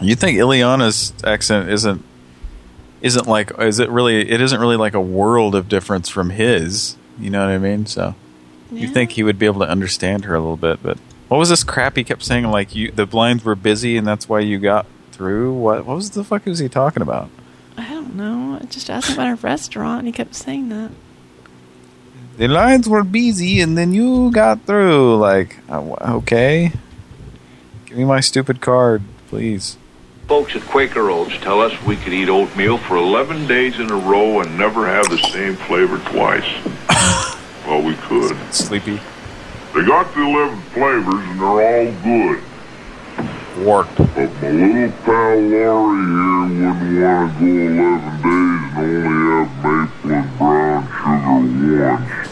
you think Ileana's accent isn't isn't like is it really it isn't really like a world of difference from his you know what I mean so you think he would be able to understand her a little bit but what was this crap he kept saying like you the blinds were busy and that's why you got through what what was the fuck was he talking about I don't know. I just asked him about a restaurant, and he kept saying that. The lines were busy and then you got through. Like, uh, okay. Give me my stupid card, please. Folks at Quaker Oats tell us we could eat oatmeal for 11 days in a row and never have the same flavor twice. well, we could. Sleepy. They got the 11 flavors and they're all good. Wart. But my little pal Laurie here wouldn't want to go 11 days and only have maple and brown sugar once.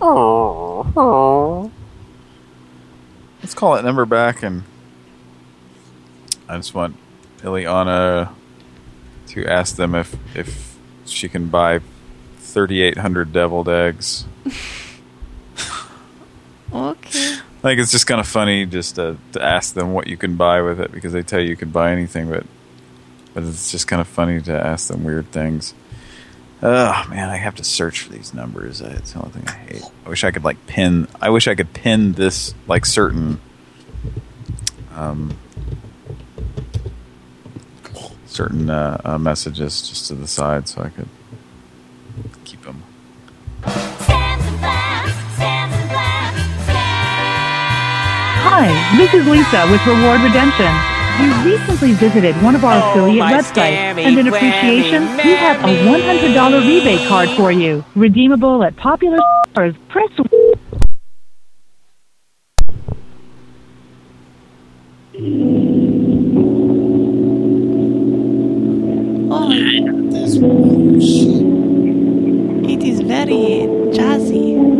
Ah. Let's call that number back and I just want Ileana to ask them if if she can buy 3,800 deviled eggs. Okay. Like it's just kind of funny just to, to ask them what you can buy with it because they tell you you can buy anything, but but it's just kind of funny to ask them weird things. Oh man, I have to search for these numbers. It's the only thing I hate. I wish I could like pin. I wish I could pin this like certain um certain uh, uh, messages just to the side so I could keep them. Hi, this is Lisa with Reward Redemption. You recently visited one of our affiliate websites, and in appreciation, whammy, we have a $100 rebate card for you, redeemable at popular stores. Press Oh, it is very jazzy.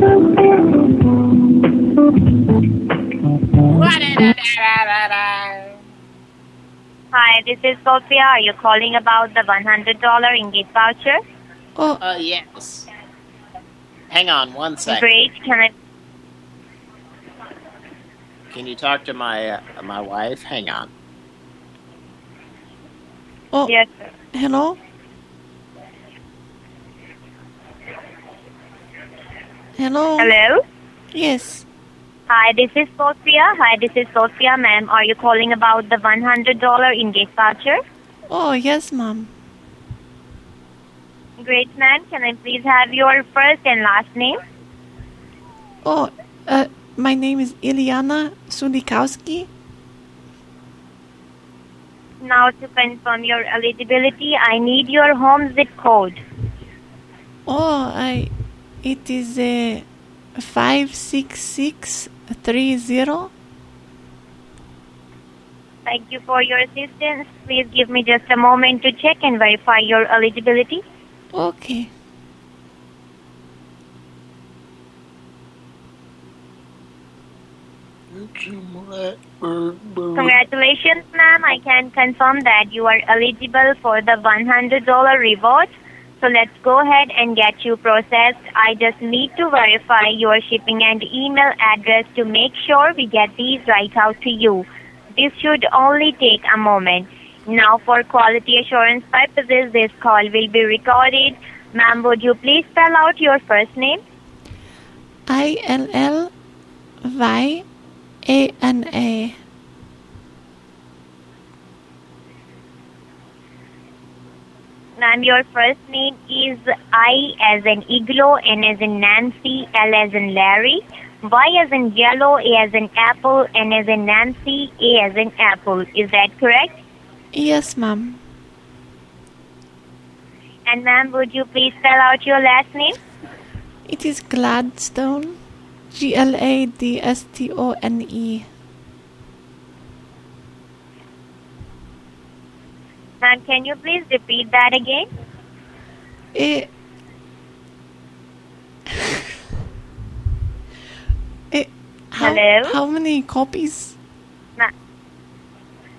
Hi, this is Sophia. Are you calling about the $100 Engage voucher? Oh, uh, yes. Hang on one second. Great. Can I? Can you talk to my uh, my wife? Hang on. Oh, yes. hello? Hello? Hello? Yes. Hi, this is Sophia. Hi, this is Sophia, ma'am. Are you calling about the $100 Engage voucher? Oh, yes, ma'am. Great, ma'am. Can I please have your first and last name? Oh, uh, my name is Iliana Sudikowski. Now, to confirm your eligibility, I need your home zip code. Oh, I. It is a five six six three zero. Thank you for your assistance. Please give me just a moment to check and verify your eligibility. Okay. Congratulations, ma'am. I can confirm that you are eligible for the $100 reward. So let's go ahead and get you processed. I just need to verify your shipping and email address to make sure we get these right out to you. This should only take a moment. Now, for quality assurance purposes, this call will be recorded. Ma'am, would you please spell out your first name? I L L Y A N A. Ma'am, your first name is I as in Igloo, N as in Nancy, L as in Larry, Y as in yellow, A as in apple, N as in Nancy, A as in apple. Is that correct? Yes, ma'am. And ma'am, would you please spell out your last name? It is Gladstone. G L A D S T O N E. Ma'am, can you please repeat that again? Eh. Eh, how, Hello? How many copies? Ma-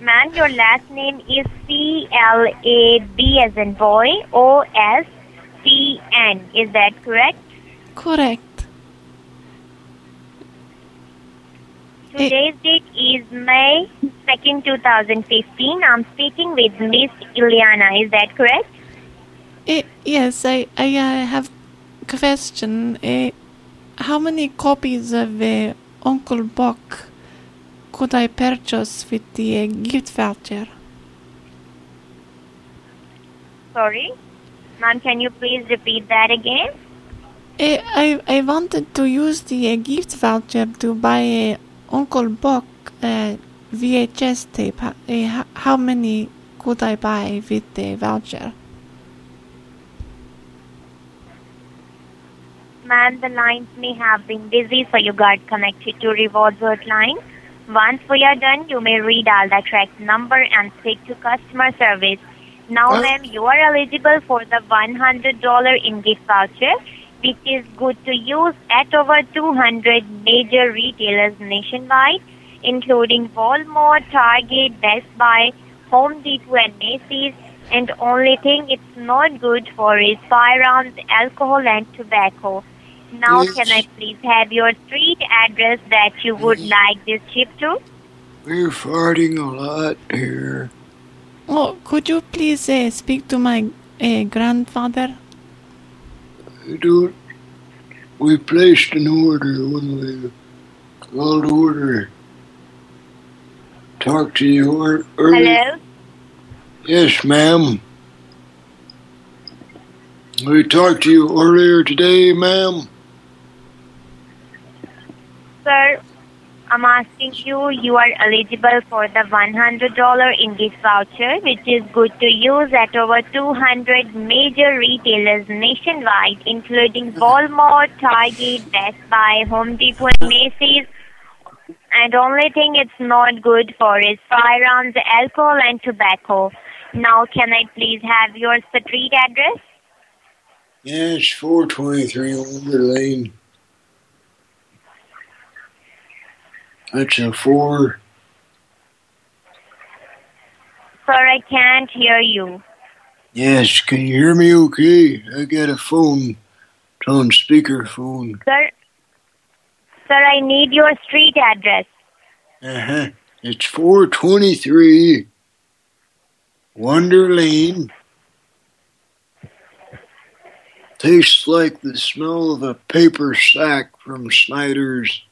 Ma'am, your last name is C L A B as in boy O S T N. Is that correct? Correct. Today's date is May 2nd, 2015. I'm speaking with Miss Ileana. Is that correct? Eh, yes, I I uh, have question. Eh, how many copies of uh, Uncle Buck could I purchase with the uh, gift voucher? Sorry? Ma'am, can you please repeat that again? Eh, I I wanted to use the uh, gift voucher to buy uh, Uncle Buck uh, VHS tape. Ho- eh, how many could I buy with the voucher? Ma'am, the lines may have been busy, so you got connected to rewards hotline. Once we are done, you may redial the correct number and speak to customer service. Now, What? ma'am, you are eligible for the $100 in gift voucher, which is good to use at over 200 major retailers nationwide, including Walmart, Target, Best Buy, Home Depot, and Macy's. And only thing it's not good for is firearms, alcohol, and tobacco. Now, Yes. can I please have your street address that you would like this shipped to? We're farting a lot here. Oh, could you please uh, speak to my uh, grandfather? We don't. We placed an order when we called order. Talk to you earlier. Hello? Yes, ma'am. We talked to you earlier today, ma'am. Sir, I'm asking you, you are eligible for the $100 in gift voucher, which is good to use at over 200 major retailers nationwide, including Walmart, Target, Best Buy, Home Depot, Macy's. And only thing it's not good for is firearms, alcohol, and tobacco. Now, can I please have your street address? Yes, 423 Lumber Lane. That's a four. Sir, I can't hear you. Yes, can you hear me okay? I got a phone. It's on speakerphone. Sir, sir, I need your street address. Uh-huh. It's 423 Wonder Lane. Tastes like the smell of a paper sack from Snyder's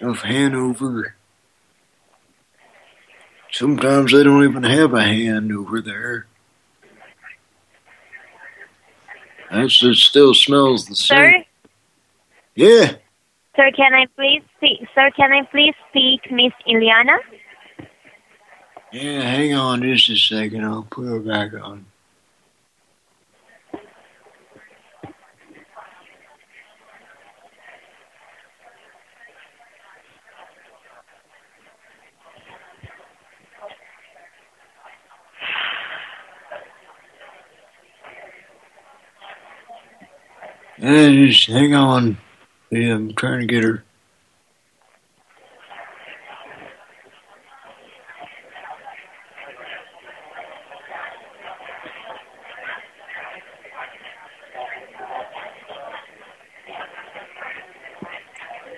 of Hanover. Sometimes they don't even have a hand over there. It still smells the Sir, same. Yeah. Sir, can I please speak? Sir, can I please speak, Miss Ileana? Yeah, hang on just a second. I'll put her back on. Yeah, just hang on. Yeah, I'm trying to get her.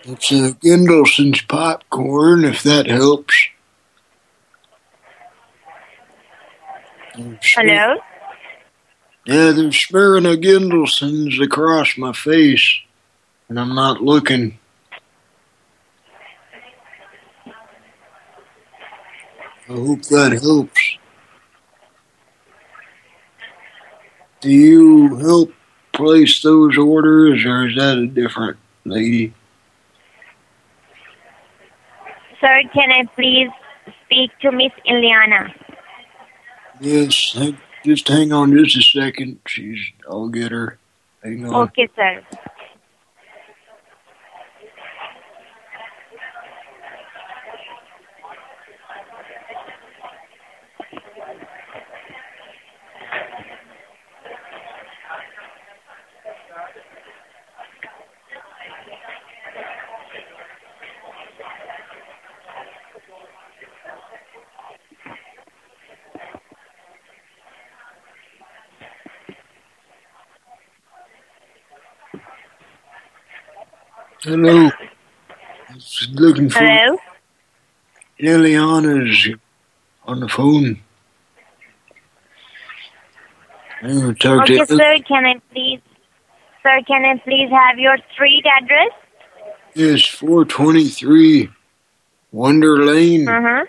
It's a Gendelson's popcorn, if that helps. Hello? Yeah, they're smearing a Gendelson's across my face, and I'm not looking. I hope that helps. Do you help place those orders, or is that a different lady? Sir, can I please speak to Miss Ileana? Yes, just hang on just a second. She's, I'll get her. Hang on. Okay, sir. Hello. Looking for Hello? Liliana's on the phone. Okay, to sir, can I please, sir, can I please have your street address? Yes, 423 Wonder Lane. Uh-huh.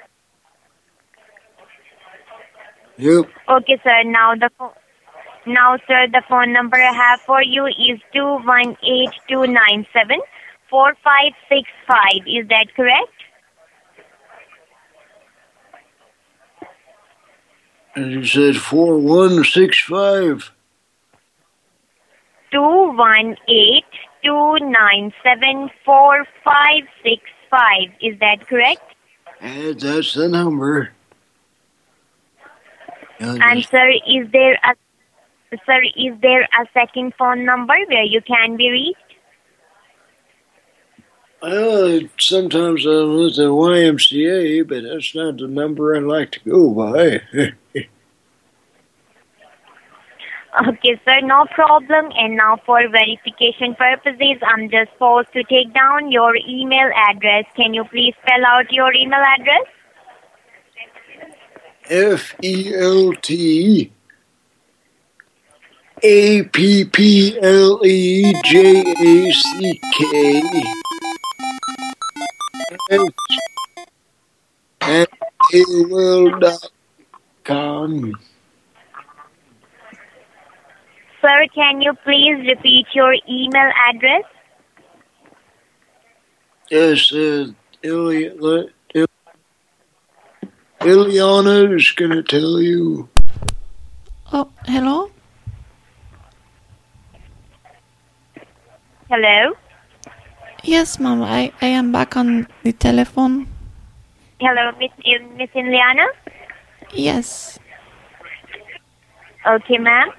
Yep. Okay, sir, now the now, sir, the phone number I have for you is two one eight two nine seven four five six five. Is that correct? And you said 4165. Two one eight two nine seven four five six five. Is that correct? And that's the number. And sir, is there a sir, is there a second phone number where you can be reached? Well, sometimes I'm with the YMCA, but that's not the number I like to go by. Okay, sir, no problem. And now for verification purposes, I'm just supposed to take down your email address. Can you please spell out your email address? F E L T A P P L E J A C K at AOL dot com. Sir, can you please repeat your email address? Yes, uh, Ili- Le- Il- Ileana is going to tell you. Oh, hello? Hello? Yes, ma'am. I, I am back on the telephone. Hello, Miss Miss Ileana? Yes. Okay, ma'am.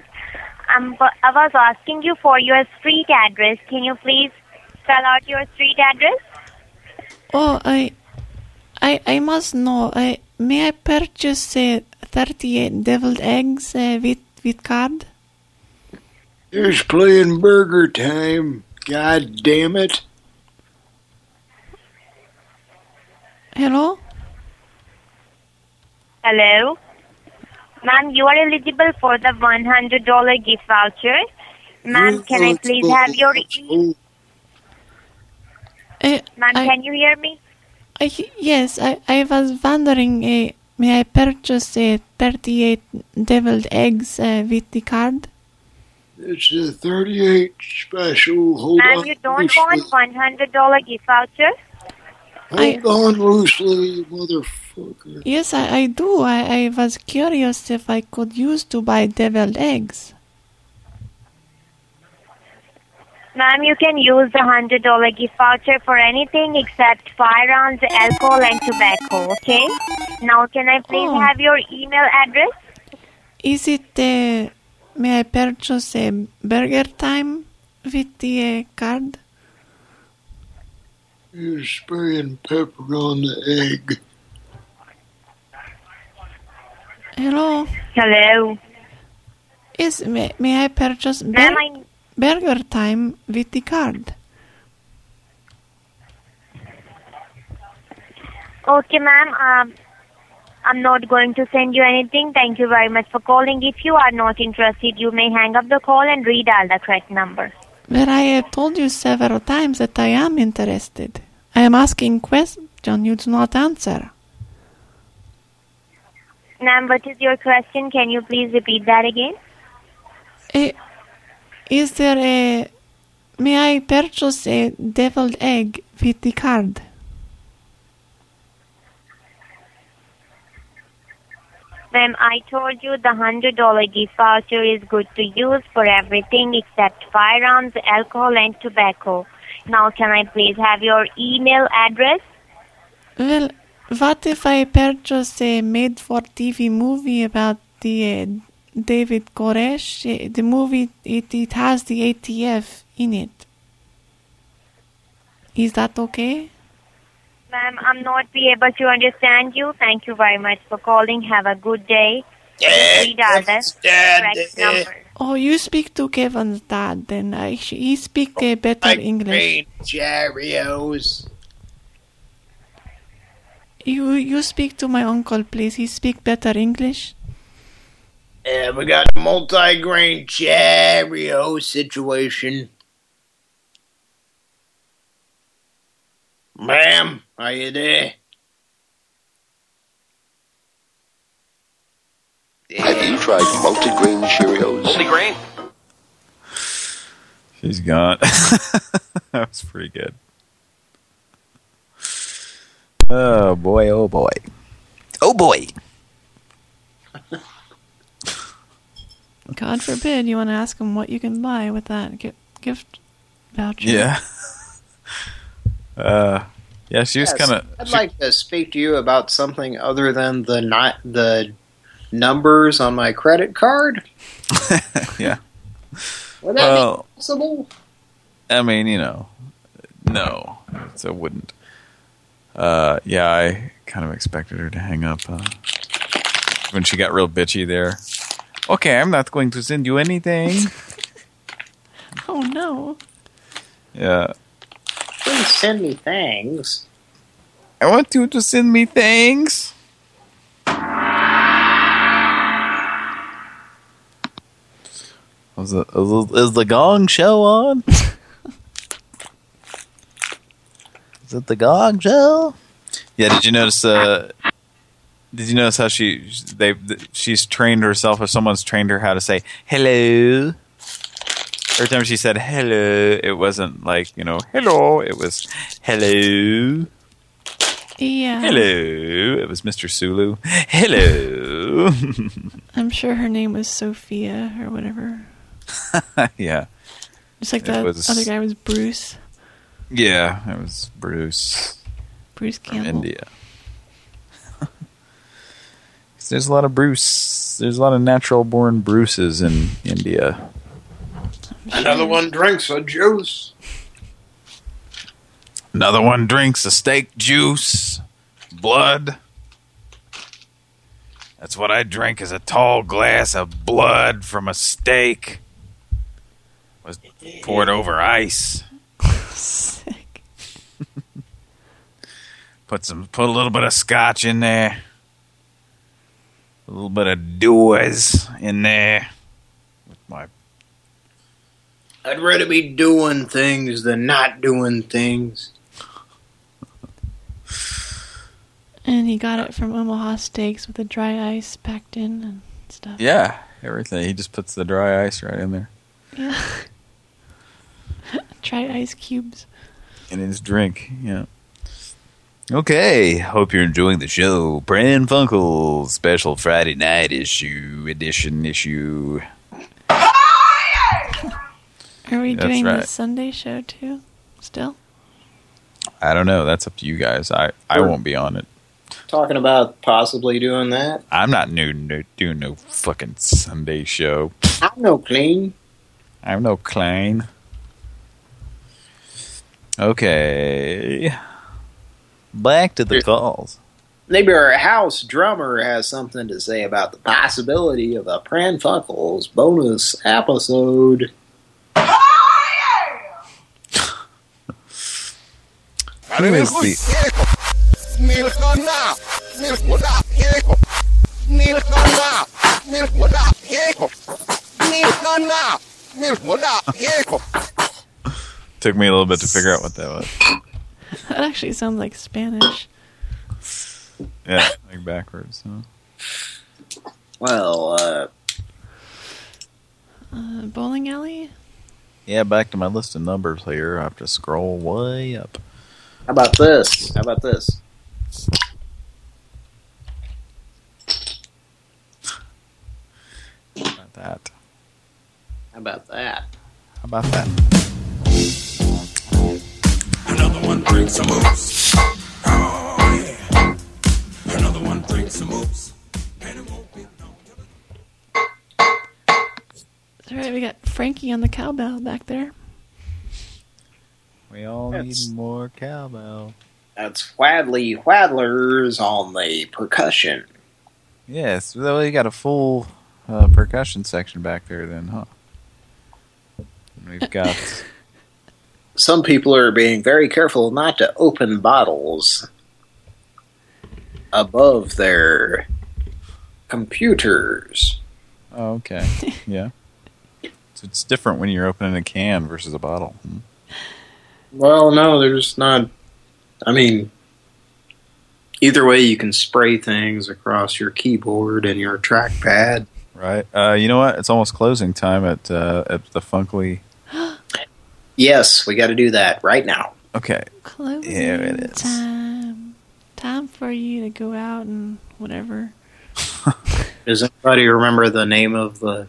Um, but I was asking you for your street address. Can you please spell out your street address? Oh, I, I, I must know. I may I purchase uh, thirty-eight deviled eggs uh, with with card? Just playing burger time. God damn it. Hello. Hello? Ma'am, you are eligible for the $100 gift voucher. Ma'am, can I please have your... E- Uh, Ma'am, can you hear me? I, yes, I, I was wondering, uh, may I purchase uh, 38 deviled eggs uh, with the card? It's a 38 special. Hold Ma'am, you don't want $100 gift voucher? Hold on loosely, motherfucker. Yes, I, I do. I, I was curious if I could use to buy deviled eggs. Ma'am, you can use the $100 gift voucher for anything except firearms, alcohol, and tobacco, okay? Now, can I please Oh. have your email address? Is it, uh, may I purchase a burger time with the uh, card? You're spraying pepper on the egg. Hello? Hello? Yes, may, may I purchase bur- I- burger time with the card? Okay, ma'am. Um, I'm not going to send you anything. Thank you very much for calling. If you are not interested, you may hang up the call and redial the correct number. But I have told you several times that I am interested. I am asking question, you do not answer. Ma'am, what is your question? Can you please repeat that again? Eh, is there a... May I purchase a deviled egg with the card? Ma'am, I told you the $100 gift voucher is good to use for everything except firearms, alcohol, and tobacco. Now, can I please have your email address? Well, what if I purchase a made-for-TV movie about the uh, David Koresh? Uh, The movie, it, it has the ATF in it. Is that okay? Ma'am, I'm not be able to understand you. Thank you very much for calling. Have a good day. Please correct number. Oh, you speak to Kevin's dad, then I, he speak uh, better English. Cheerios. You you speak to my uncle, please. He speak better English. Yeah, we got a multi-grain Cheerio situation. Ma'am, are you there? Have you tried multigrain Cheerios? Multigrain? She's gone. that was pretty good. Oh boy, oh boy. Oh boy. God forbid you want to ask him what you can buy with that gift voucher. Yeah. Uh, yeah, she was Yes, kind of. I'd like to speak to you about something other than the not the numbers on my credit card. yeah. Would that Well- be possible? I mean, you know, no, so it wouldn't. Uh, yeah, I kind of expected her to hang up uh, when she got real bitchy there. Okay, I'm not going to send you anything. Oh no. yeah, Please send me things. I want you to send me things. Is the, is, is the Gong Show on? is it the Gong Show? Yeah. Did you notice? Uh, did you notice how she they she's trained herself, or someone's trained her how to say hello? Every time she said hello, it wasn't like you know hello. It was hello. Yeah. Hello. It was Mr. Sulu. Hello. I'm sure her name was Sophia or whatever. yeah. Just like the was- other guy was Bruce. Yeah, it was Bruce Bruce from Campbell. India. There's a lot of Bruce. There's a lot of natural born Bruces in India. Another one drinks a juice. Another one drinks a steak juice, blood. That's what I drink is a tall glass of blood from a steak. Was poured over ice. Sick. put some put a little bit of scotch in there. A little bit of Dewar's in there. With my I'd rather be doing things than not doing things. And he got it from Omaha Steaks with the dry ice packed in and stuff. Yeah, everything. He just puts the dry ice right in there. Yeah. dry ice cubes. in his drink. Yeah. Okay, hope you're enjoying the show. Pran Funkels special Friday night issue edition issue. Are we That's doing right. the Sunday show too? Still? I don't know. That's up to you guys. I I Sure. won't be on it. Talking about possibly doing that. I'm not new, no, doing no fucking Sunday show. I'm no clean. I'm no Klein. Okay. Back to the calls. Maybe our house drummer has something to say about the possibility of a Pran Funkels bonus episode. Who is the Took me a little bit to figure out what that was. That actually sounds like Spanish. Yeah, like backwards. Huh? Well, uh, Uh, bowling alley? Yeah, back to my list of numbers here. I have to scroll way up. How about this? How about this? How about that? How about that? How about that? Another one brings some moves. Oh, yeah. Another one brings some moves. That's right, we got Frankie on the cowbell back there. We all That's- need more cowbell. That's Wadley Wadlers on the percussion. Yes, well, you got a full uh, percussion section back there then, huh? And We've got... Some people are being very careful not to open bottles above their computers. Oh, okay. Yeah. So it's different when you're opening a can versus a bottle. Hmm. Well, no, there's not. I mean, either way, you can spray things across your keyboard and your trackpad. Right. Uh, you know what? It's almost closing time at uh, at the Funkley. Yes, we got to do that right now. Okay. Closing Here it is. time. Time for you to go out and whatever. Does anybody remember the name of the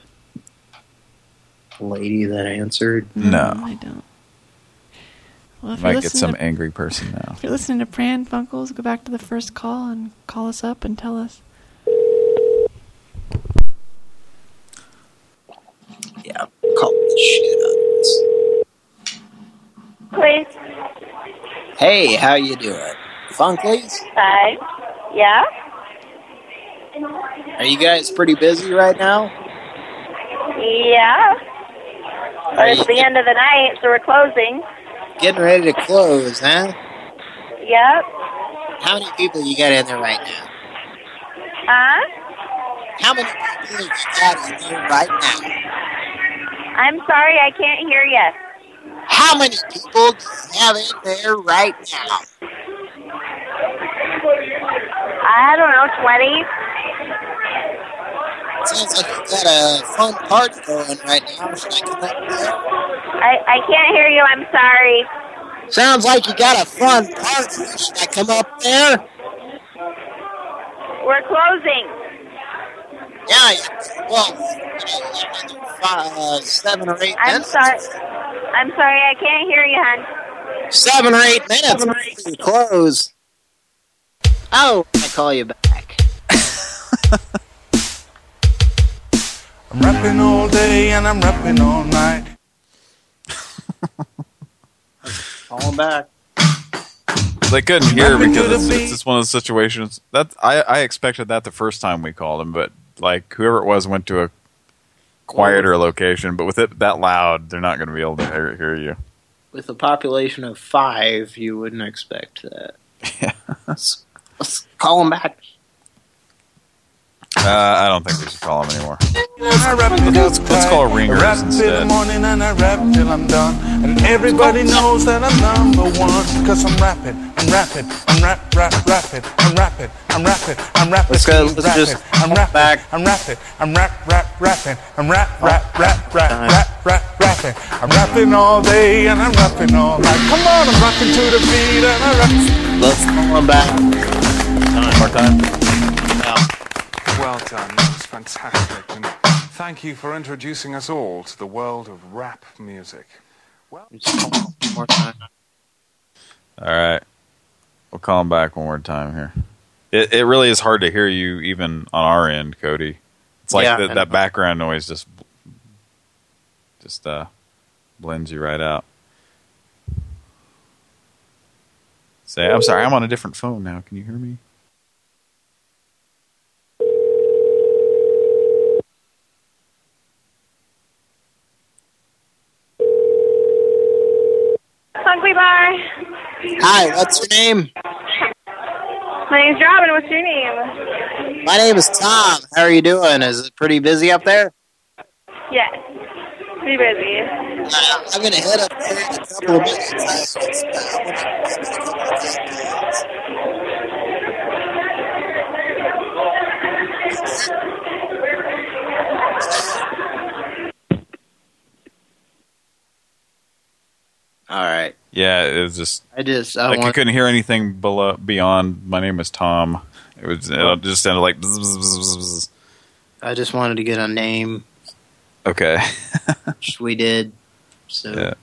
lady that answered? No. I don't. Well, if you're, Might get some to, angry person now. if you're listening to Pran Funkels, go back to the first call and call us up and tell us. Yeah, call the shit out of Please. Hey, how you doing? Funkleys? Hi. Yeah? Are you guys pretty busy right now? Yeah. But it's the end of the night, so we're closing. Getting ready to close, huh? Yep. How many people you got in there right now? Huh? How many people you got in there right now? I'm sorry, I can't hear you. How many people do you have in there right now? I don't know, 20? Sounds like you got a fun party going right now. Should I come up there? I, I can't hear you, I'm sorry. Sounds like you got a fun party. Should I come up there? We're closing. Yeah, yeah. well, five, uh, seven or eight I'm minutes. sorry. I'm sorry, I can't hear you, hon. Seven or eight minutes before you close. Oh, I call you back. I'm rapping all day and I'm rapping all night. Call him back. They couldn't hear Rapping to because it's, it's just one of those situations. That I, I expected that the first time we called him, but like whoever it was went to a quieter location. But with it that loud, they're not going to be able to hear, hear you. With a population of five, you wouldn't expect that. Yeah. Let's, let's call him back. Uh, I don't think we should call him anymore. I rap till Let's, let's call bright. ringers I rap till the instead. morning and I rap till I'm done. And everybody knows that I'm number one. Cause I'm rapping, I'm rapping, I'm rap, rap, rapping, I'm rapping, I'm rapping, I'm rapping. Let's go, let's rapping, just I'm rapping, back. I'm rapping, I'm rap, rap, rapping, I'm rap, rap, rap, rap, rap, rap, rapping. I'm rapping all day and I'm rapping all night. Come on, I'm rocking to the beat and I rap. Let's call him back. One more time. Well done. That was fantastic. And thank you for introducing us all to the world of rap music. One more time. All right, we'll call him back one more time here. It it really is hard to hear you even on our end, Cody. It's like Yeah, that that background noise just just uh blends you right out. Say, I'm sorry, I'm on a different phone now. Can you hear me? Hungry Bar. Hi, what's your name? My name's Robin. What's your name? My name is Tom. How are you doing? Is it pretty busy up there? Yes. Pretty busy. Uh, I'm gonna head up there in a couple of minutes. I, uh, I wanna get a couple of cocktails. All right. Yeah, it was just I just, I like I couldn't hear anything below beyond. My name is Tom. It was it just sounded like. bzz, bzz, bzz. I just wanted to get a name Okay. which we did. So Yeah.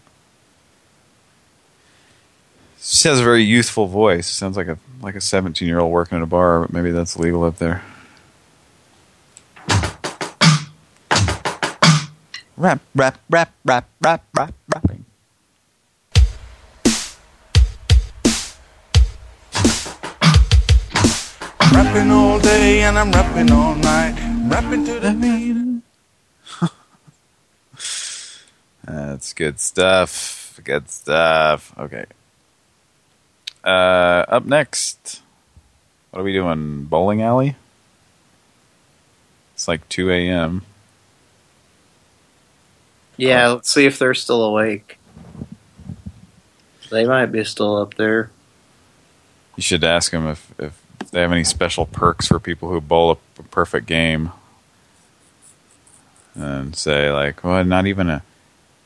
She has a very youthful voice. Sounds like a like a 17 year old working at a bar. But maybe that's legal up there. Rap, rap, rap, rap, rap, rap, rapping. Rapping all day and I'm rapping all night. Rapping to the beat. That's good stuff. Good stuff. Okay. Uh, up next, what are we doing? Bowling alley? It's like 2 a.m. yeah, let's see if they're still awake. They might be still up there. You should ask them if, if they have any special perks for people who bowl a, a perfect game. And say like, well, not even a,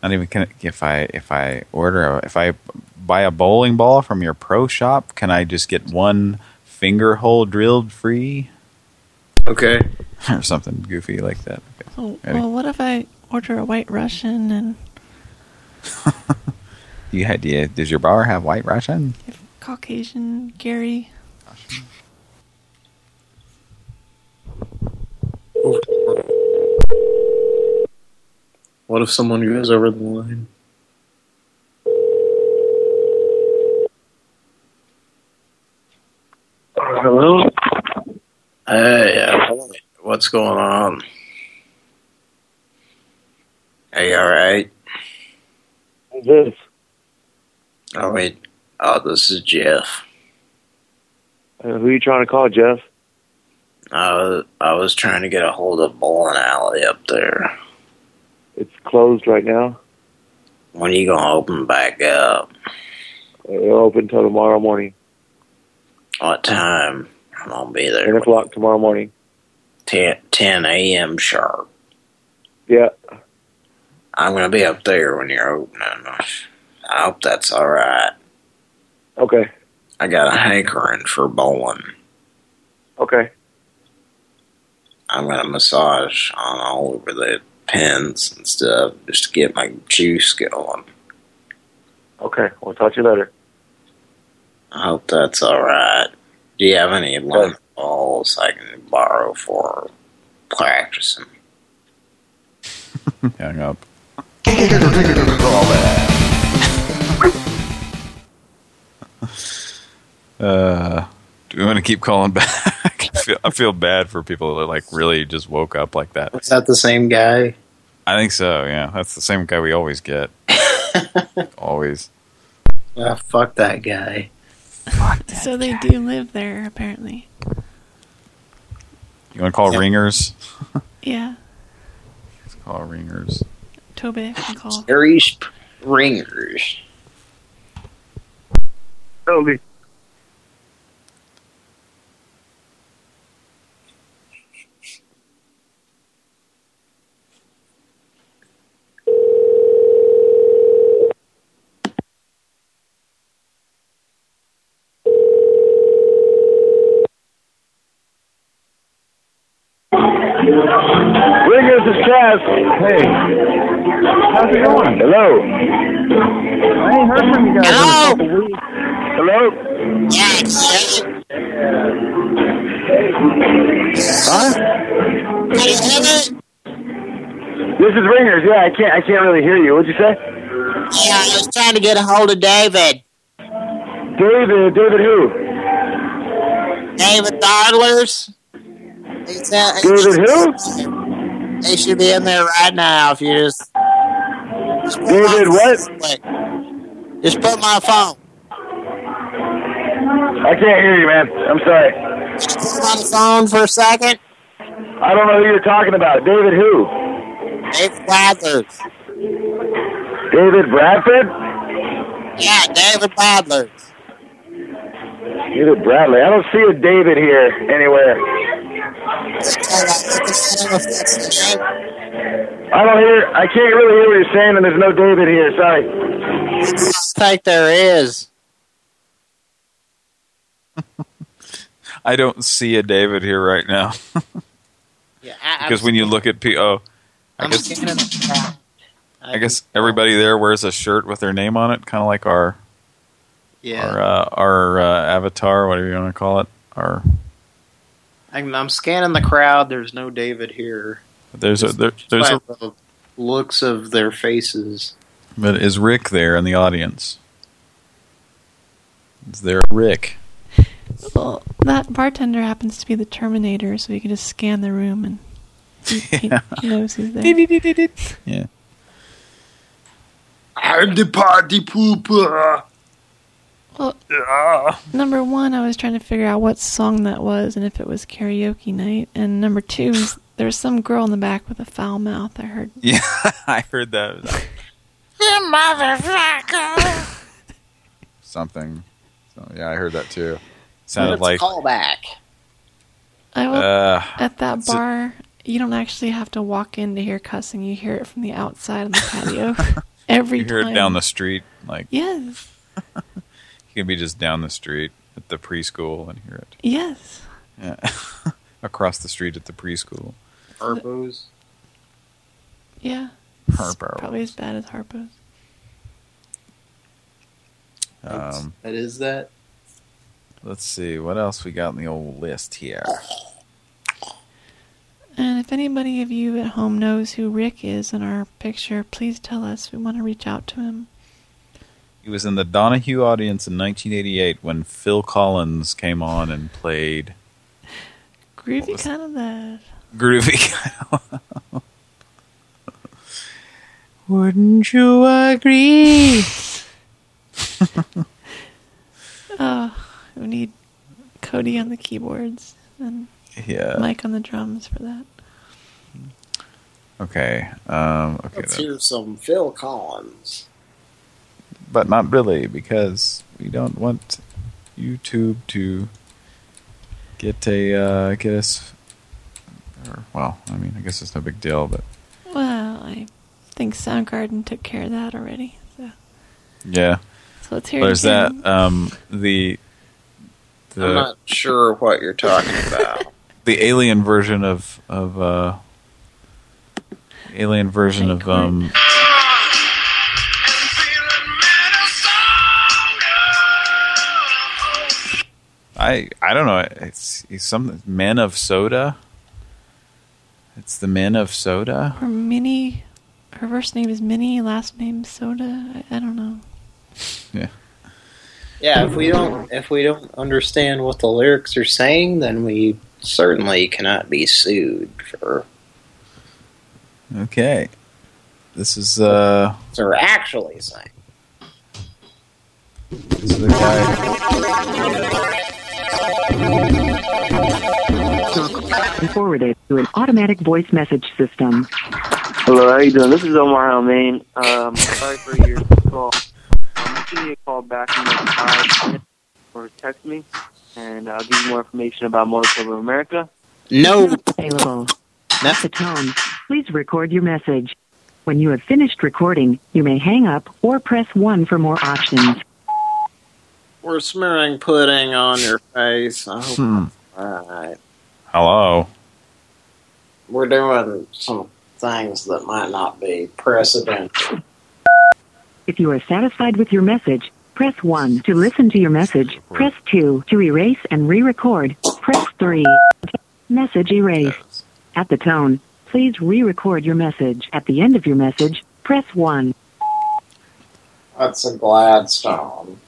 not even can if I if I order a, if I buy a bowling ball from your pro shop, can I just get one finger hole drilled free? Okay. or something goofy like that. Okay. Oh, well, what if I order a White Russian and You had, yeah, does your bar have White Russian? Caucasian Gary? What if someone goes over the line? Hello? Hey, uh, what's going on? Are you alright? Who's this? Oh, wait. Oh, this is Jeff. Uh, who are you trying to call, Jeff? I was, I was trying to get a hold of Bowling Alley up there. It's closed right now. When are you going to open back up? It'll open till tomorrow morning. What time? I'm going to be there. 10 o'clock tomorrow morning. 10, 10 a.m. sharp. Yeah. I'm going to be up there when you're opening. I hope that's all right. Okay. I got a hankering for bowling. Okay. I'm going to massage on all over the pins and stuff just to get my juice going. Okay. We'll talk to you later. I hope that's all right. Do you have any lemon balls I can borrow for practicing? Hang up. Uh, do we want to keep calling back? I, feel, I feel bad for people that like really just woke up like that. Is that the same guy? I think so. Yeah, that's the same guy we always get. always. Yeah, fuck that guy. So they do live there, apparently. You want to call ringers? Yeah, Let's call ringers. Tobe can call. Irish ringers. Toby. Ringers is Chaz. Hey. How's it going? Hello. I ain't heard from you guys in a couple weeks. Hello? Yes. Huh? This is Ringers. Yeah, I can't. I can't really hear you. What'd you say? Yeah, I was trying to get a hold of David. David. David who? David Dodlers. He's, uh, David who? He should be in there right now if you just... just put David my- what? Just put my phone. I can't hear you, man. I'm sorry. Put my phone for a second. I don't know who you're talking about. David who? David Badlers. David Bradford? Yeah, David Badlers. David Bradley. I don't see a David here anywhere. I don't hear. I can't really hear what you're saying, and there's no David here. Sorry. I think there is. I don't see a David here right now. Yeah, I, because when you look at P, oh, I I'm guess scanning. I guess everybody there wears a shirt with their name on it, kind of like our Yeah. our uh, our uh, avatar, whatever you want to call it. Our I'm, I'm scanning the crowd. There's no David here. there's a there, there's a the looks of their faces. but is Rick there in the audience? Is there Rick? Well, that bartender happens to be the Terminator, so you can just scan the room and he, he- he knows who's there. Yeah. I'm the party pooper. Well, number one, I was trying to figure out what song that was and if it was karaoke night. And number two, there was some girl in the back with a foul mouth. I heard. Yeah, I heard that. Like You motherfucker! something. So, yeah, I heard that too. Sounded Let's like call back. I will, Uh, at that so- bar, you don't actually have to walk in to hear cussing. You hear it from the outside of the patio every you hear time. it down the street. Like Yes, you can be just down the street at the preschool and hear it. yes. Yeah, across the street at the preschool. Harpo's. Yeah. It's Harpo. Probably as bad as Harpo's. Um, That is that. let's see what else we got in the old list here. And if anybody of you at home knows who Rick is in our picture, please tell us. We want to reach out to him. He was in the Donahue audience in 1988 when Phil Collins came on and played Groovy kind of that. Groovy. Wouldn't you agree? Oh, we need Cody on the keyboards and Yeah. Mike on the drums for that. Okay. Um, okay. Let's then. hear some Phil Collins. But not really, because we don't want YouTube to get a uh, get us. Or, well, I mean, I guess it's no big deal, but Well, I think Soundgarden took care of that already. So, yeah. so let's hear There's it again. that. Um, the the I'm not sure what you're talking about. the alien version of of uh, alien version of um. I I don't know. It's, it's some men of soda. It's the men of soda. Her Minnie, her first name is Minnie, last name Soda. I, I don't know. Yeah. Yeah, if we don't if we don't understand what the lyrics are saying, then we certainly cannot be sued for Okay. This is uh. what they're actually saying. This is the guy. And forwarded to an automatic voice message system. Hello, how are you doing? This is Omar Almain. Um, sorry for your call. Um, give me a call back in the next five minutes or text me, and I'll give you more information about Motor Club of America. No. Available. At the tone, please record your message. When you have finished recording, you may hang up or press 1 for more options. We're smearing pudding on your face. I hope Hmm. Alright. Hello. We're doing some things that might not be precedent. If you are satisfied with your message, press 1 to listen to your message. Press 2 to erase and re-record. Press 3. Message erased. At the tone, please re-record your message. At the end of your message, press 1. That's a Gladstone.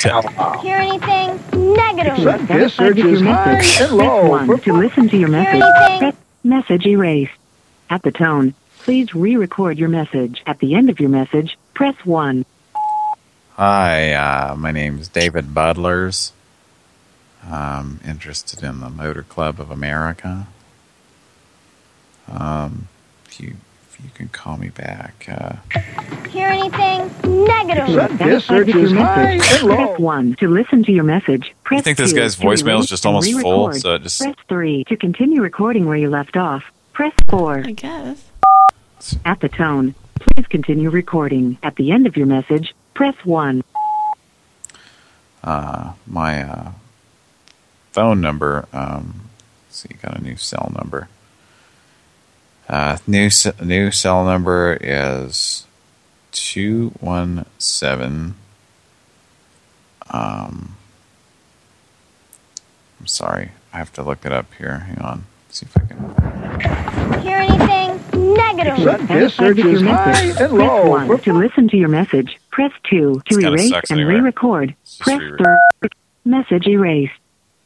Hear anything? If you Negative. are satisfied with your message, press 1 to listen to your message. Message erased. At the tone, please re-record your message. At the end of your message, press 1. Hi, uh, my name is David Butlers. I'm interested in the Motor Club of America. Um, if you if you can call me back. Uh, Hear anything? If you are Negative. satisfied with your message, press 1 to listen to your message. Press think this 2 guy's to voicemail is just almost full, so it just- Press 3 to continue recording where you left off. Press 4. I guess. At the tone, please continue recording. At the end of your message, press 1. uh, my uh, phone number. Um, let's see, got a new cell number. Uh, new new cell number is two one seven. Um, I'm sorry, I have to look it up here. Hang on, see if I can. Hear anything? Negative. Satisfied with your message, press 1 to listen to your message. Press 2 to erase and anyway. re-record. Press 3. Message erased.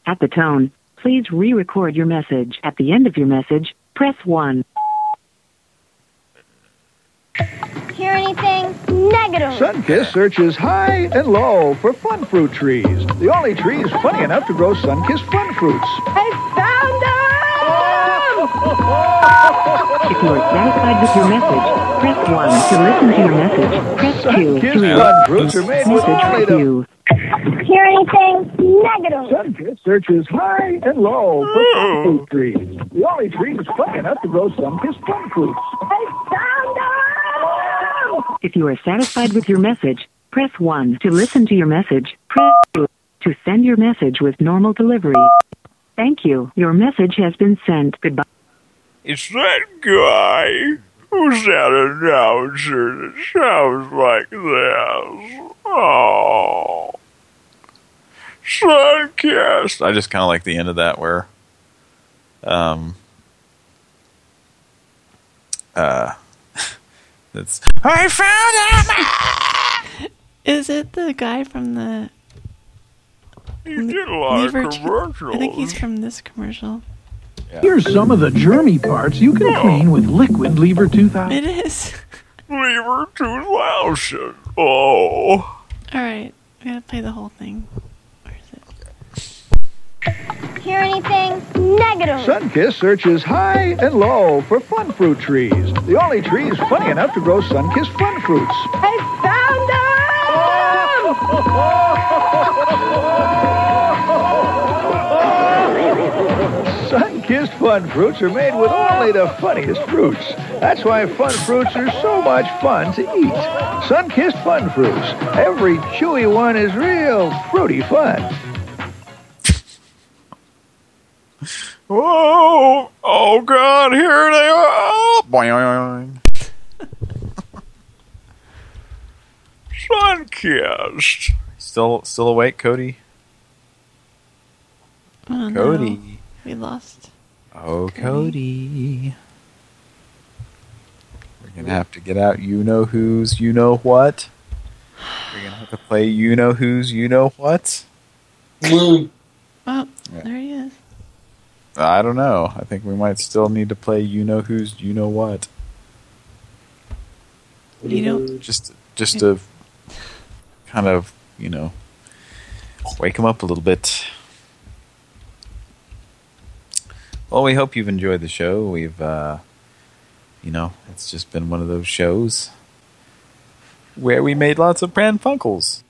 At the tone, please re-record your message. At the end of your message, press 1. Hear anything? Negative. Sunkist searches high and low for fun fruit trees. The only trees funny enough to grow Sunkist fun fruits. I found them! If you are satisfied with your message, press 1 to listen to your message. Press 2 Sunkist to fun erase fruits are made with message only the review. them. Hear anything? Negative. Sunkist searches high and low for fun fruit trees. The only trees funny enough to grow Sunkist fun fruits. I found them. If you are satisfied with your message, press 1 to listen to your message. Press 2 to send your message with normal delivery. Thank you. Your message has been sent. Goodbye. It's that guy who's that announcer that sounds like this. Oh. Suncast. I just kind of like the end of that where, um, uh, it's I found him. Is it the guy from the? You did a lot of Lever Ch- commercials. I think he's from this commercial. Here's some of the germy parts you can clean with liquid Lever 2000. It is. Lever 2000. Oh. All right, we gotta play the whole thing. Hear anything? Negative. Sunkist searches high and low for fun fruit trees. The only trees funny enough to grow Sunkist fun fruits. I found them! Sunkist fun fruits are made with only the funniest fruits. That's why fun fruits are so much fun to eat. Sunkist fun fruits. Every chewy one is real fruity fun. Whoa! Oh God! Here they are! Oh, boing. Sunkist. Still, still awake, Cody? Oh, no. Cody. We lost. Oh, Cody. We're gonna have to get out. You know who's. You know what. We're gonna have to play. You know who's. You know what. Oh, Yeah. there he is. I don't know. I think we might still need to play. You know who's. You know what. You know. Just, just to kind of, you know, wake them up a little bit. Well, we hope you've enjoyed the show. We've, uh, you know, it's just been one of those shows where we made lots of Pran Funkels.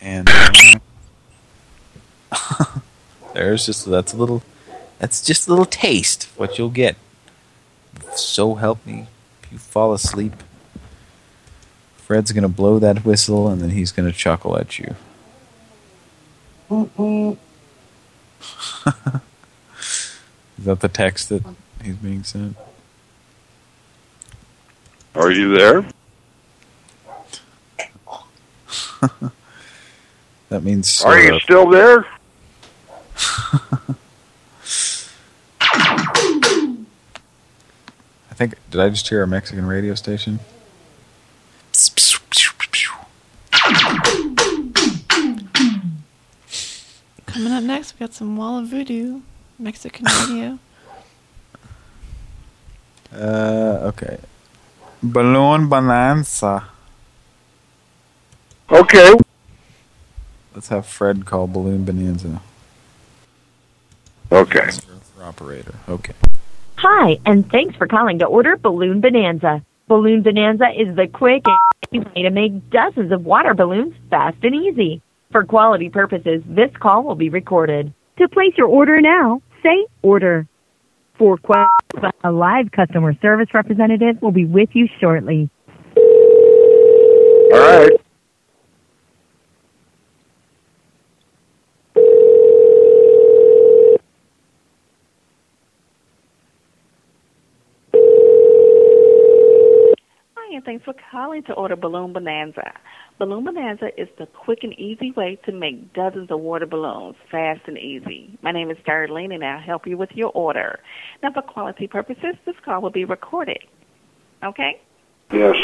And uh, there's just, that's a little, that's just a little taste of what you'll get. So help me, if you fall asleep, Fred's going to blow that whistle and then he's going to chuckle at you. Is that the text that he's being sent? Are you there? That means Are you still there? I think, did I just hear a Mexican radio station? Coming up next, we got some Wall of Voodoo, Mexican radio. Uh, okay. Balloon Bonanza. Okay. Let's have Fred call Balloon Bonanza. Okay. For operator. Okay. Hi, and thanks for calling to order Balloon Bonanza. Balloon Bonanza is the quick and easy way to make dozens of water balloons fast and easy. For quality purposes, this call will be recorded. To place your order now, say order. For questions, a live customer service representative will be with you shortly. All right. And thanks for calling to order Balloon Bonanza. Balloon Bonanza is the quick and easy way to make dozens of water balloons fast and easy. My name is Darlene, and I'll help you with your order. Now, for quality purposes, this call will be recorded. Okay? Yes.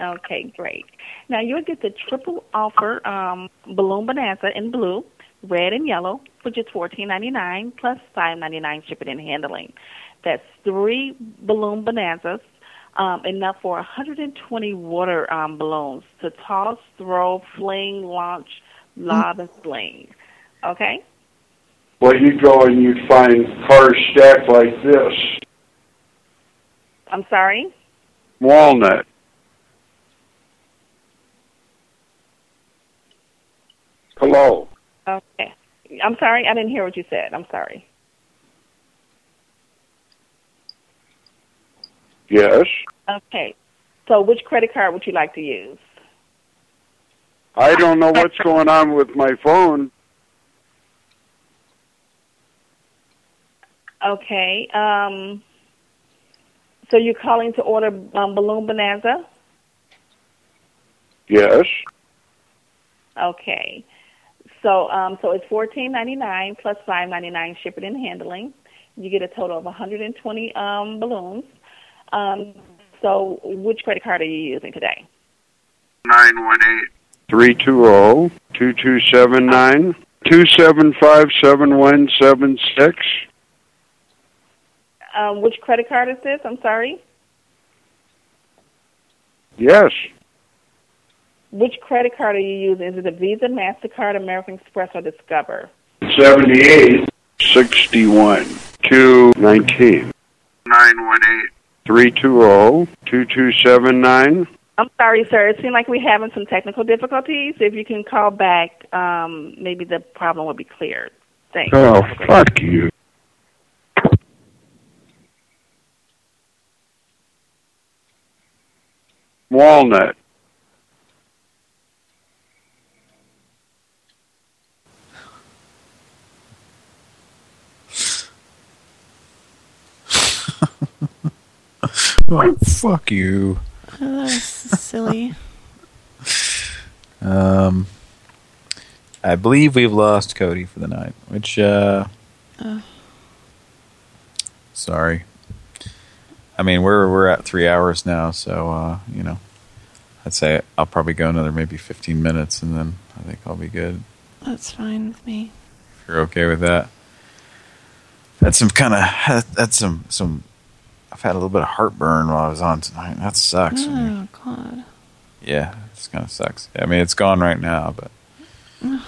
Okay, great. Now you'll get the triple offer um, balloon bonanza in blue, red, and yellow for just fourteen ninety nine plus five ninety nine shipping and handling. That's three balloon bonanzas, um, enough for 120 water um, balloons to toss, throw, fling, launch, lob, and sling. Okay. Well, you go and you find cars stacked like this. I'm sorry. Walnut. Hello. Okay. I'm sorry. I didn't hear what you said. I'm sorry. Yes. Okay. So, which credit card would you like to use? I don't know what's going on with my phone. Okay. Um, so you're calling to order um, Balloon Bonanza? Yes. Okay. So um, so it's fourteen ninety nine plus five ninety nine shipping and handling. You get a total of 120 um, balloons. Um, so which credit card are you using today? Nine one eight three two zero two two seven nine two seven five seven one seven six. Um, which credit card is this? I'm sorry. Yes. Which credit card are you using? Is it a Visa, Mastercard, American Express, or Discover? Seventy eight sixty one two nineteen nine one eight three two zero two two seven nine. I'm sorry, sir. It seems like we're having some technical difficulties. If you can call back, um, maybe the problem will be cleared. Thanks. Oh, fuck you. Walnut. Oh, fuck you. Oh, that was silly. Um, I believe we've lost Cody for the night, which, uh, Oh. sorry. I mean, we're we're at three hours now, so, uh, you know, I'd say I'll probably go another maybe 15 minutes, and then I think I'll be good. That's fine with me. If you're okay with that. That's some kind of, that's some, some, I've had a little bit of heartburn while I was on tonight. That sucks. Oh, God. Yeah, it kind of sucks. I mean, it's gone right now, but um,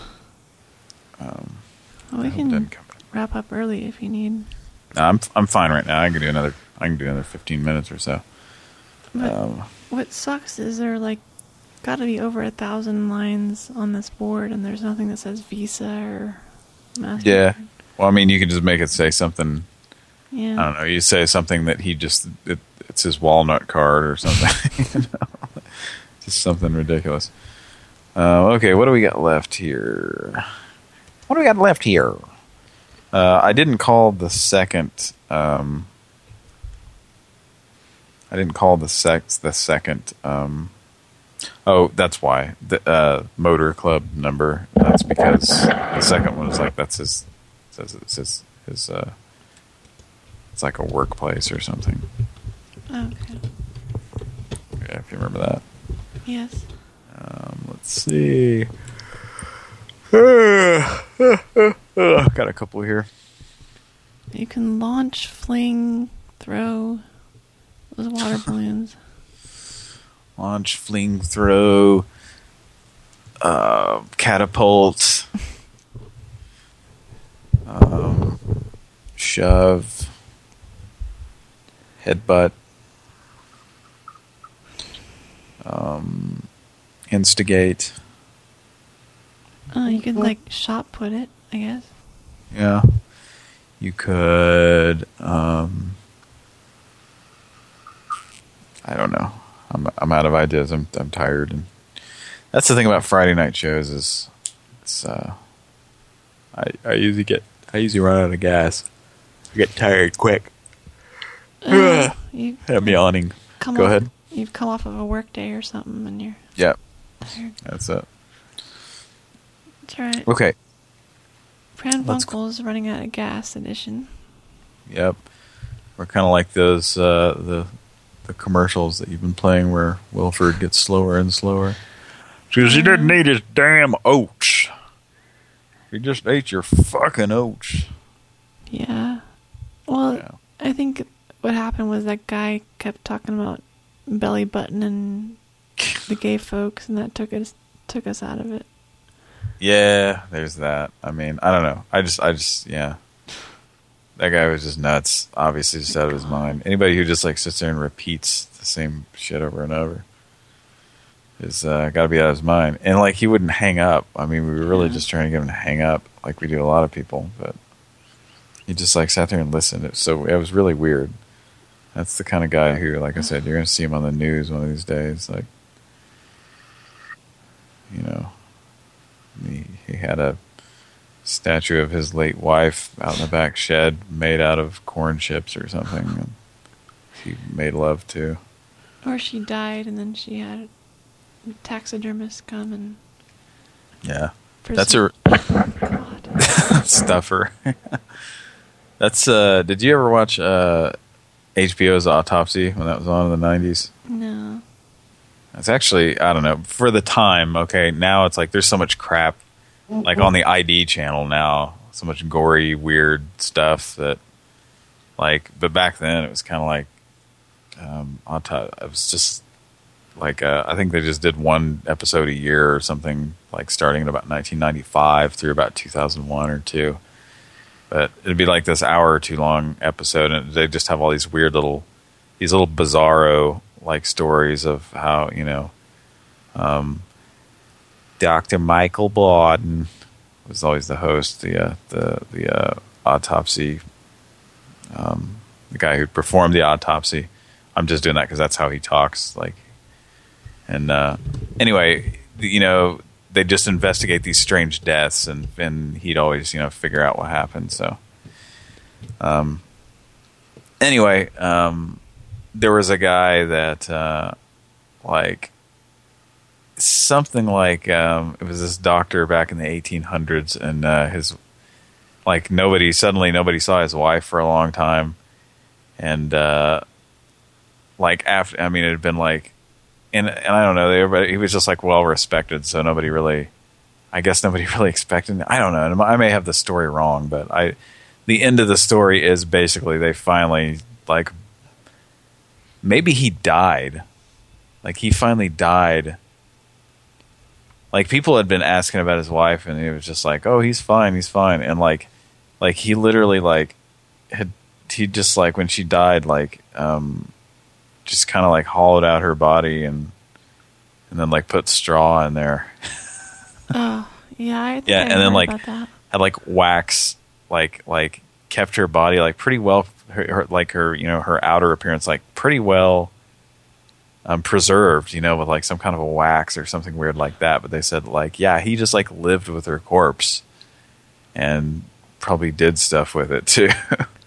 Well, we I hope it doesn't can wrap up early if you need. no, I'm I'm fine right now. I can do another. I can do another 15 minutes or so. But Um, what sucks is there like got to be over a thousand lines on this board, and there's nothing that says Visa or Master. yeah. Well, I mean, you can just make it say something. Yeah. I don't know. You say something that he just it, it's his walnut card or something. you know? Just something ridiculous. Uh, okay, what do we got left here? What do we got left here? Uh, I didn't call the second. Um, I didn't call the sex the second. Um, oh, that's why the uh, motor club number. That's because the second one is like that's his. Says it's his his. Uh, it's like a workplace or something. Okay. Yeah, if you remember that. Yes. Um, let's see. I've Got a couple here. You can launch, fling, throw those water balloons. Launch, fling, throw, uh, catapult, um, shove, headbutt, um, instigate. Oh, you could like shot put it, I guess. Yeah. You could, um, I don't know. I'm I'm out of ideas. I'm I'm tired, and that's the thing about Friday night shows is it's uh, I I usually get I usually run out of gas. I get tired quick. Uh, you I'm yawning. come Go ahead. you've come off of a work day or something and you're Yep. tired. That's it. That's right. Okay. Pran Let's- running out of gas edition. Yep. We're kind of like those uh, the the commercials that you've been playing where Wilford gets slower and slower. Because he didn't eat his damn oats. He just ate your fucking oats. Yeah. Well, I think what happened was that guy kept talking about belly button and the gay folks, and that took us took us out of it. Yeah, there's that. I mean, I don't know. I just, I just, yeah. That guy was just nuts. Obviously, just out of his mind. Anybody who just like sits there and repeats the same shit over and over is uh, got to be out of his mind. And like, he wouldn't hang up. I mean, we were really just trying to get him to hang up, like we do a lot of people. But he just like sat there and listened. It, so it was really weird. That's the kind of guy who, like I said, you're going to see him on the news one of these days. Like, you know, he, he had a statue of his late wife out in the back shed made out of corn chips or something. And he made love to. Or she died, and then she had a taxidermist come and Yeah. That's a stuffer. That's uh did you ever watch uh HBO's Autopsy when that was on in the 90s? no. It's actually, I don't know, for the time, okay, now it's like there's so much crap like on the ID channel now, so much gory, weird stuff that like but back then it was kind of like um auto it was just like uh, I think they just did one episode a year or something like starting at about 1995 through about 2001 or 2. But it'd be like this hour or two long episode and they just have all these weird little these little bizarro like stories of how, you know, um Dr. Michael Baden was always the host, the uh, the the uh, autopsy, um, the guy who performed the autopsy. I'm just doing that because that's how he talks. Like, and uh, anyway, you know, they just investigate these strange deaths, and and he'd always you know figure out what happened. So, um, anyway, um, there was a guy that uh, like something like um, it was this doctor back in the 1800s, and uh, his like nobody suddenly nobody saw his wife for a long time, and uh, like after I mean it had been like, and and I don't know, everybody he was just like well respected, so nobody really, I guess nobody really expected. I don't know, I may have the story wrong, but I the end of the story is basically they finally like maybe he died, like he finally died. Like people had been asking about his wife and he was just like oh he's fine he's fine. And like like he literally like had he just like when she died like um just kind of like hollowed out her body and and then like put straw in there Oh, yeah. I think yeah I and then like had like wax like like kept her body like pretty well her, her like her you know her outer appearance like pretty well um, preserved, you know, with like some kind of a wax or something weird like that. But they said like, yeah, he just like lived with her corpse and probably did stuff with it too.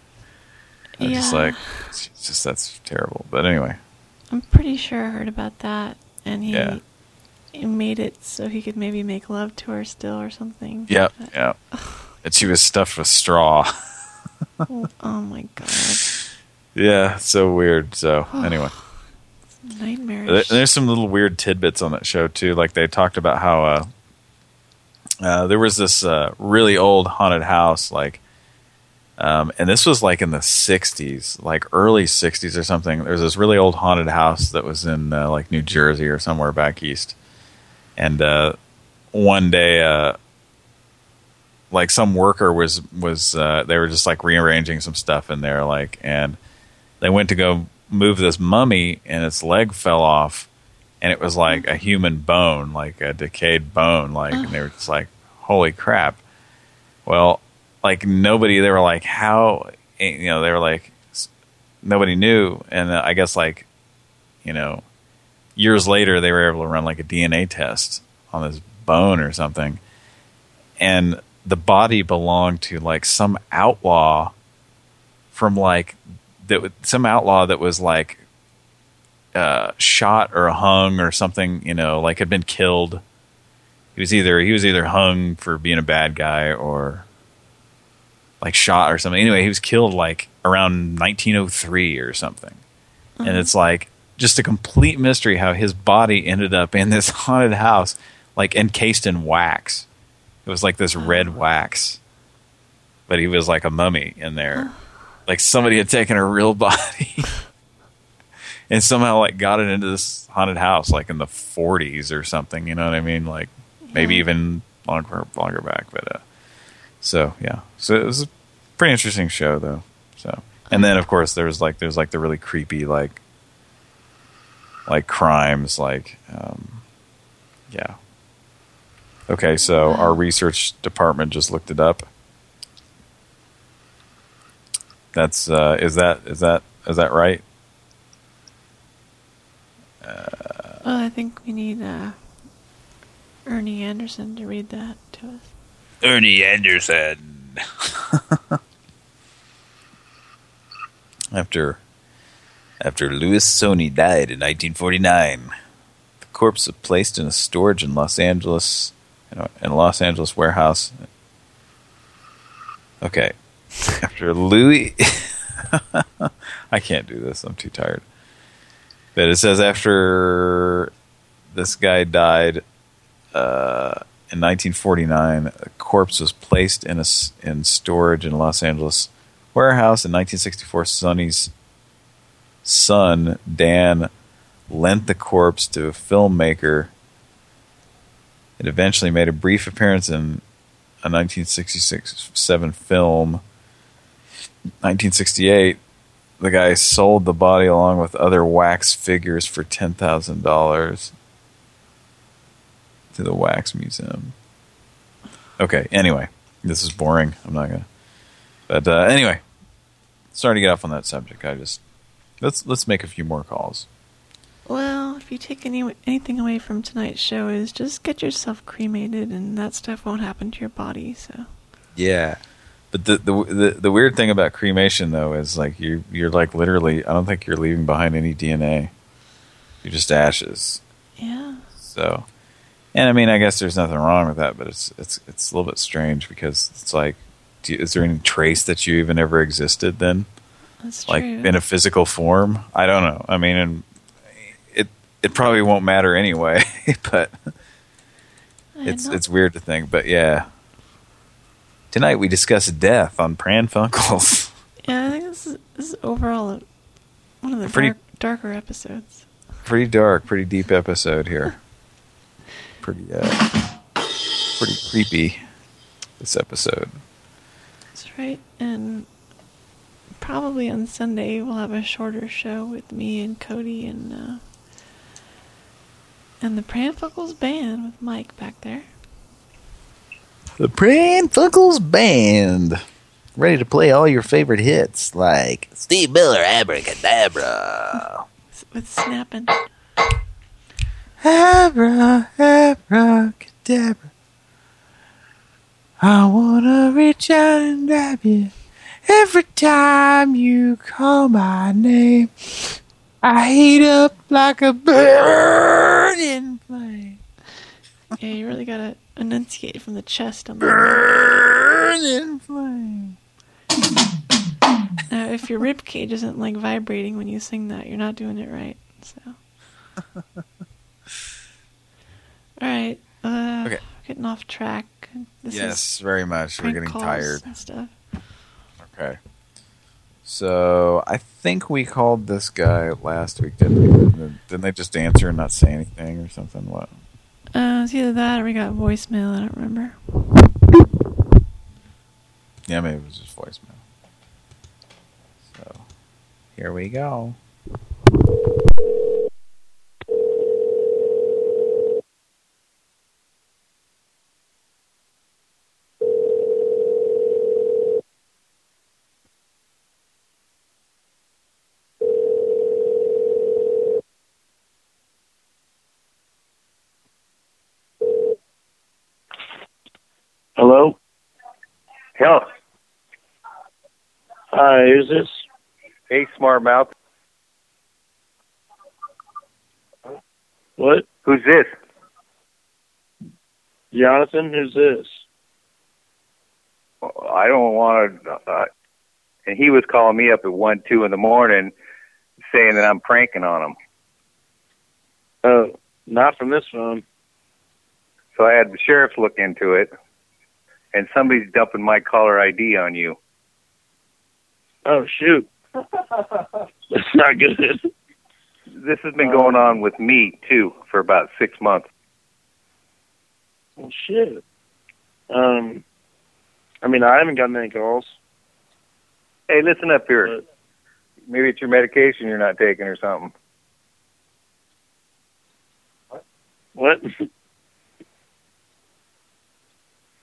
I was just Yeah. like, just that's terrible. But anyway, I'm pretty sure I heard about that, and he, Yeah. he made it so he could maybe make love to her still or something. yep, yep. And she was stuffed with straw. oh, oh my god, yeah, so weird. So anyway. nightmarish. There's some little weird tidbits on that show too. Like they talked about how uh, uh, there was this uh, really old haunted house, like, um, and this was like in the '60s, like early '60s or something. There was this really old haunted house that was in uh, like New Jersey or somewhere back east, and uh, one day, uh, like some worker was was uh, they were just like rearranging some stuff in there, like, and they went to go move this mummy and its leg fell off and it was like a human bone like a decayed bone like and they were just like holy crap well like nobody they were like how you know they were like nobody knew and i guess like you know years later they were able to run like a dna test on this bone or something and the body belonged to like some outlaw from like that some outlaw that was like uh, shot or hung or something, you know, like had been killed. He was either he was either hung for being a bad guy or like shot or something. Anyway, he was killed like around 1903 or something. And it's like just a complete mystery how his body ended up in this haunted house, like encased in wax. It was like this red wax, but he was like a mummy in there. Like somebody had taken a real body and somehow like got it into this haunted house, like in the 40s or something. You know what I mean? Like maybe even longer, longer back. But uh, so yeah, so it was a pretty interesting show though. So and then of course there's like there's like the really creepy like like crimes like um, yeah. Okay, so our research department just looked it up. That's uh, is that is that is that right? Well, I think we need uh, Ernie Anderson to read that to us. Ernie Anderson. after after Louis Sonney died in 1949, the corpse was placed in a storage in Los Angeles in a, Los Angeles warehouse. Okay. After Louis I can't do this. I'm too tired. But it says after this guy died uh, in 1949, a corpse was placed in a in storage in Los Angeles warehouse. In 1964, Sonney's son Dan lent the corpse to a filmmaker. It eventually made a brief appearance in a 1966-7 film. 1968, the guy sold the body along with other wax figures for ten thousand dollars to the wax museum. Okay. Anyway, this is boring. I'm not gonna. But uh, anyway, sorry to get off on that subject. I just let's let's make a few more calls. Well, if you take any anything away from tonight's show, is just get yourself cremated, and that stuff won't happen to your body. So Yeah. But the, the the the weird thing about cremation though is like you you're like literally I don't think you're leaving behind any DNA. You're just ashes. yeah, So, and I mean, I guess there's nothing wrong with that, but it's it's it's a little bit strange because it's like, do you, is there any trace that you even ever existed then, that's like true. in a physical form? I don't know. I mean, and it it probably won't matter anyway, but it's it's weird to think. But yeah, tonight we discuss death on Pran Funkels. yeah, I think this is this is overall one of the Pretty- dark, darker episodes. pretty dark, pretty deep episode here. Pretty uh, pretty creepy. This episode. That's right, and probably on Sunday we'll have a shorter show with me and Cody and uh, and the Pranfuckles band with Mike back there. The Pran Funkels Band. Ready to play all your favorite hits like Steve Miller Abracadabra. with snapping. Abra, abracadabra. I wanna reach out and grab you every time you call my name. I heat up like a burning flame. Yeah, you really gotta enunciate from the chest on the Burning flame. Now, if your rib cage isn't like vibrating when you sing that, you're not doing it right. So, all right, uh, Okay. getting off track. This yes, is very much. We're getting tired. and stuff. Okay. So I think we called this guy last week, didn't we? Didn't they just answer and not say anything or something? What? Uh, it's either that or we got voicemail. I don't remember. Yeah, maybe it was just voicemail. So here we go. Yeah. Hi, who's this? Hey, smart mouth. What? Who's this? Jonathan, who's this? I don't want to. Uh, and he was calling me up at one, two in the morning, saying that I'm pranking on him. Oh, not from this phone. So I had the sheriff look into it, and somebody's dumping my caller ID on you. Oh shoot. That's not good. This has been going on with me too for about six months. Well, shit. Um, I mean, I haven't gotten any calls. Hey, listen up here. Maybe it's your medication you're not taking or something. What? What?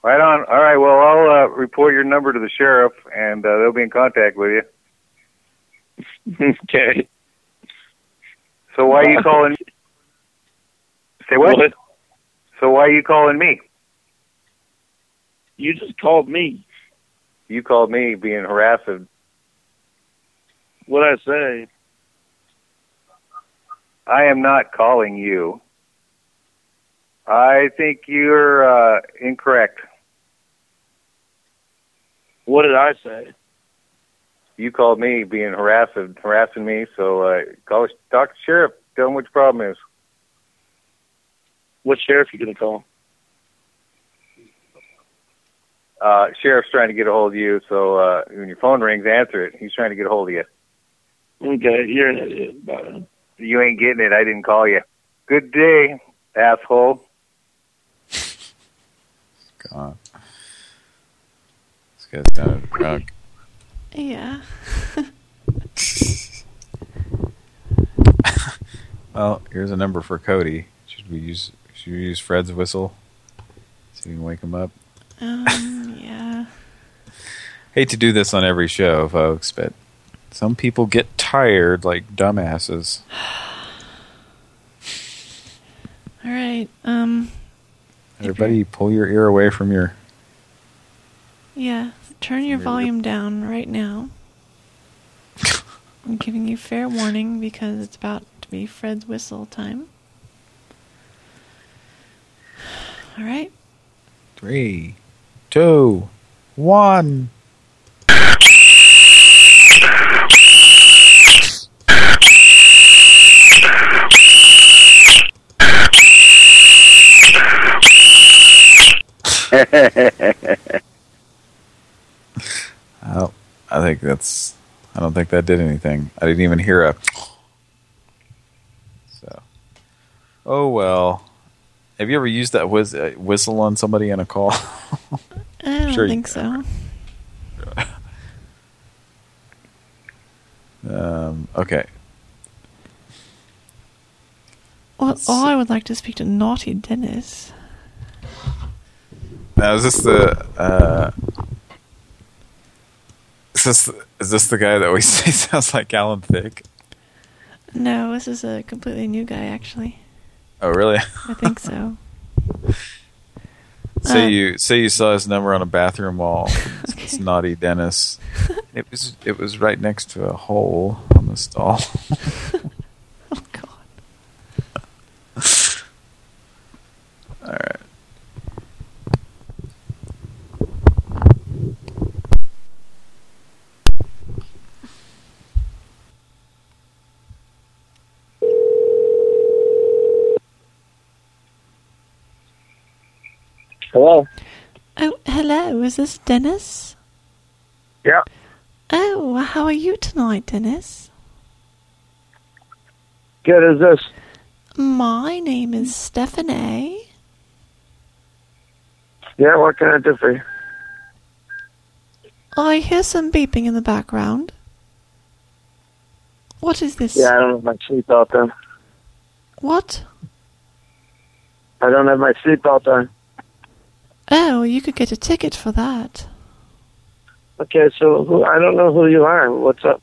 Right on. All right. Well, I'll uh, report your number to the sheriff, and uh, they'll be in contact with you. okay. So why are you calling? Say what? What? So why are you calling me? You just called me. You called me being harassed. What I say? I am not calling you. I think you're uh, incorrect. What did I say? You called me being harassed, harassing me. So uh, call, talk to the sheriff. Tell him what your problem is. What sheriff you gonna call? Uh, sheriff's trying to get a hold of you. So uh, when your phone rings, answer it. He's trying to get a hold of you. Okay, you're an idiot. You ain't getting it. I didn't call you. Good day, asshole. God. This guy's sounded drunk. Yeah. Well, here's a number for Cody. Should we use should we use Fred's whistle? So we can wake him up. Um, yeah. Hate to do this on every show, folks, but some people get tired like dumbasses. All right. Um. Everybody, pull your ear away from your. Yeah. Turn your volume down right now. I'm giving you fair warning because it's about to be Fred's whistle time. All right. Three, two, one. Oh, I think that's. I don't think that did anything. I didn't even hear a. So. Oh well. Have you ever used that whiz, uh, whistle on somebody in a call? I don't Sure think so. um, okay. Well, oh, I would like to speak to Naughty Dennis. Now is this the? Uh, is this is this the guy that we say sounds like Alan Thicke? No, this is a completely new guy, actually. Oh really? I think so. say Uh, you say you saw his number on a bathroom wall. It's, it's naughty Dennis. It was it was right next to a hole on the stall. oh God. All right. Hello. Oh, hello. Is this Dennis? Yeah. Oh, how are you tonight, Dennis? Good as this. My name is Stephanie. Yeah, what can I do for you? I hear some beeping in the background. What is this? Yeah, I don't have my seatbelt on. What? I don't have my seatbelt on. Oh, you could get a ticket for that. Okay, so who, I don't know who you are. What's up?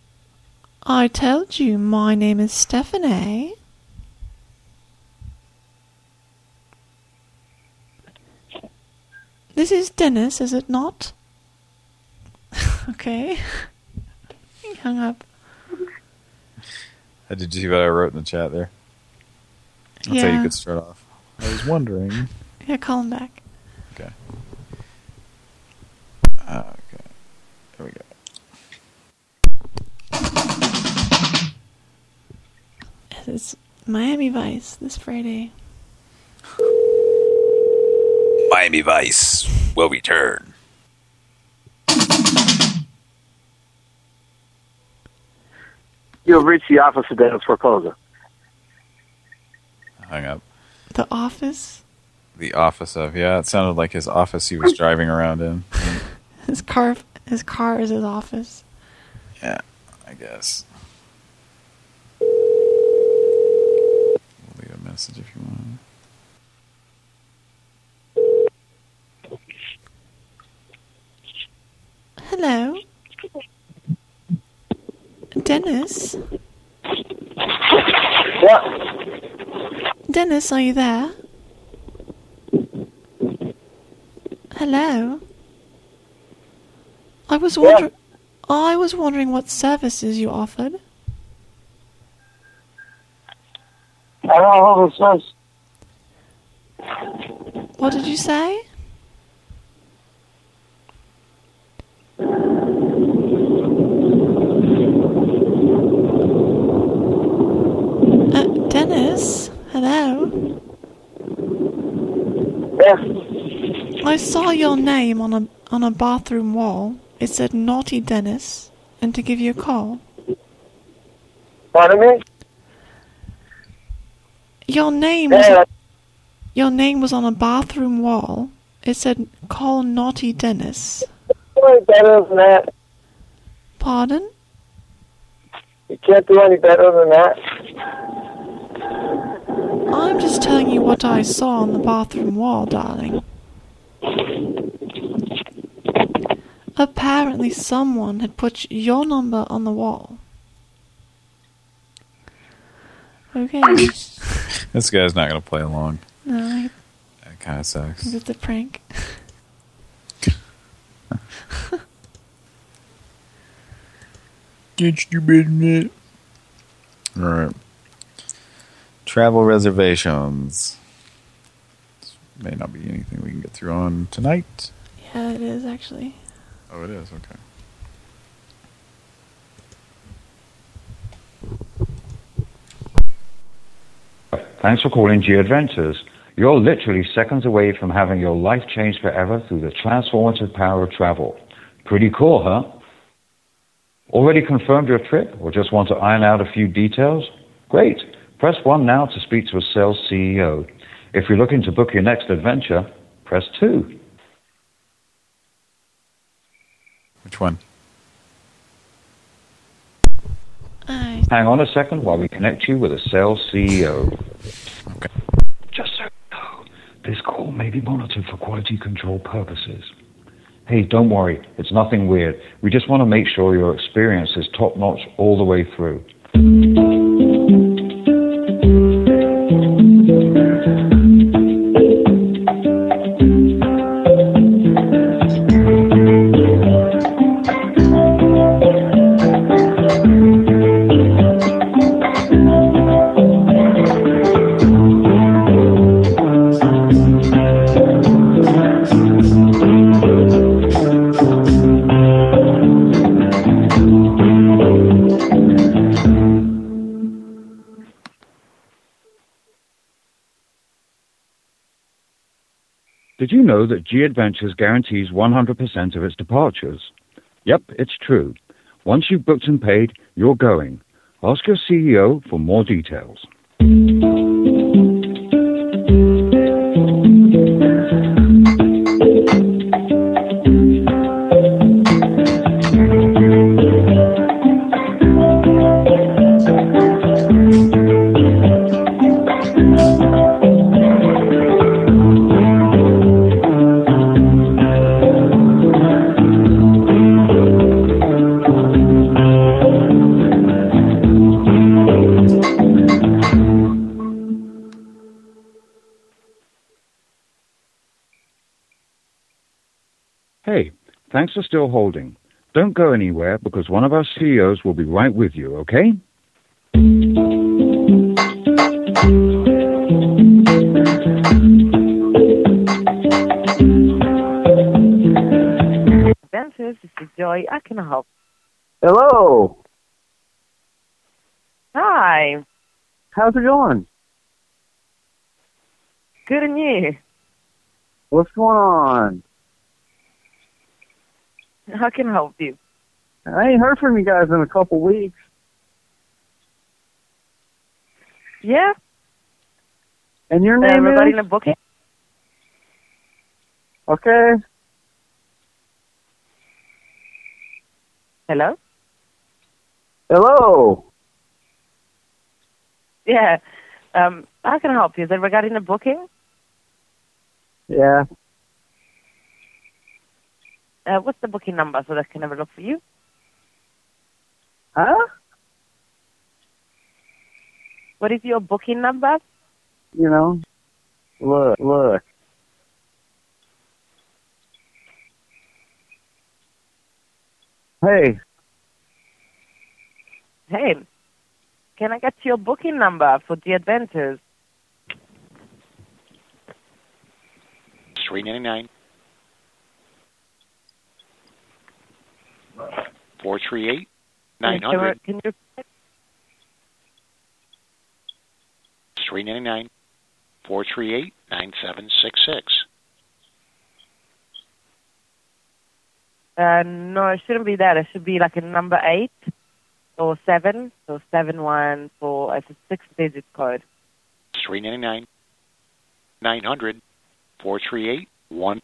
I told you my name is Stephanie. This is Dennis, is it not? okay. he hung up. Uh, Did you see what I wrote in the chat there? That's how you could start off. I was wondering. Yeah, call him back. Okay. Uh, okay. There we go. It's Miami Vice this Friday. Miami Vice will return. You have reached the office of Dennis Foreclosure. Hung up. The Office. The office of yeah, it sounded like his office he was driving around in. His car. His car is his office. Yeah, I guess. Leave a message if you want. Hello. Dennis. What? Dennis, are you there? Hello. I was wondering. I was wondering what services you offered. I don't know who this. What did you say? Uh, Dennis, hello. I saw your name on a on a bathroom wall. It said "Naughty Dennis," and to give you a call. Pardon me? Your name was your name was on a bathroom wall. It said "Call Naughty Dennis." Any better than that? Pardon? You can't do any better than that. I'm just telling you what I saw on the bathroom wall, darling. Apparently, someone had put your number on the wall. Okay. This guy's not going to play along. no, That kind of sucks. it's the prank. Get your business. All right. Travel reservations. This may not be anything we can get through on tonight. Yeah, it is actually. Oh, it is. Okay. Thanks for calling G Adventures. You're literally seconds away from having your life changed forever through the transformative power of travel. Pretty cool, huh? Already confirmed your trip or just want to iron out a few details? Great. Press 1 now to speak to a sales CEO. If you're looking to book your next adventure, press 2. Which one? Hang on a second while we connect you with a sales CEO. Okay. Just so you know, this call may be monitored for quality control purposes. Hey, don't worry, it's nothing weird. We just want to make sure your experience is top notch all the way through. Know that G Adventures guarantees 100% of its departures? Yep, it's true. Once you've booked and paid, you're going. Ask your CEO for more details. still holding. Don't go anywhere because one of our CEOs will be right with you, okay? Adventures, this is Joy. I can help. Hello. Hi. How's it going? Good and you? What's going on? How can I help you? I ain't heard from you guys in a couple weeks. Yeah. And your name regarding is? the booking? Okay. Hello? Hello. Yeah. Um, how can I help you? Is it regarding the booking? Yeah. Uh, what's the booking number so that I can have a look for you? Huh? What is your booking number? You know. Look, look. Hey, Hey, can I get your booking number for the adventures? Three ninety nine. Four three eight nine hundred. Can you? Three ninety nine. Four three eight nine seven six six. Uh, no, it shouldn't be that. It should be like a number eight or seven. So seven one four. It's a six-digit code. Three ninety nine. Nine hundred. Four three eight one.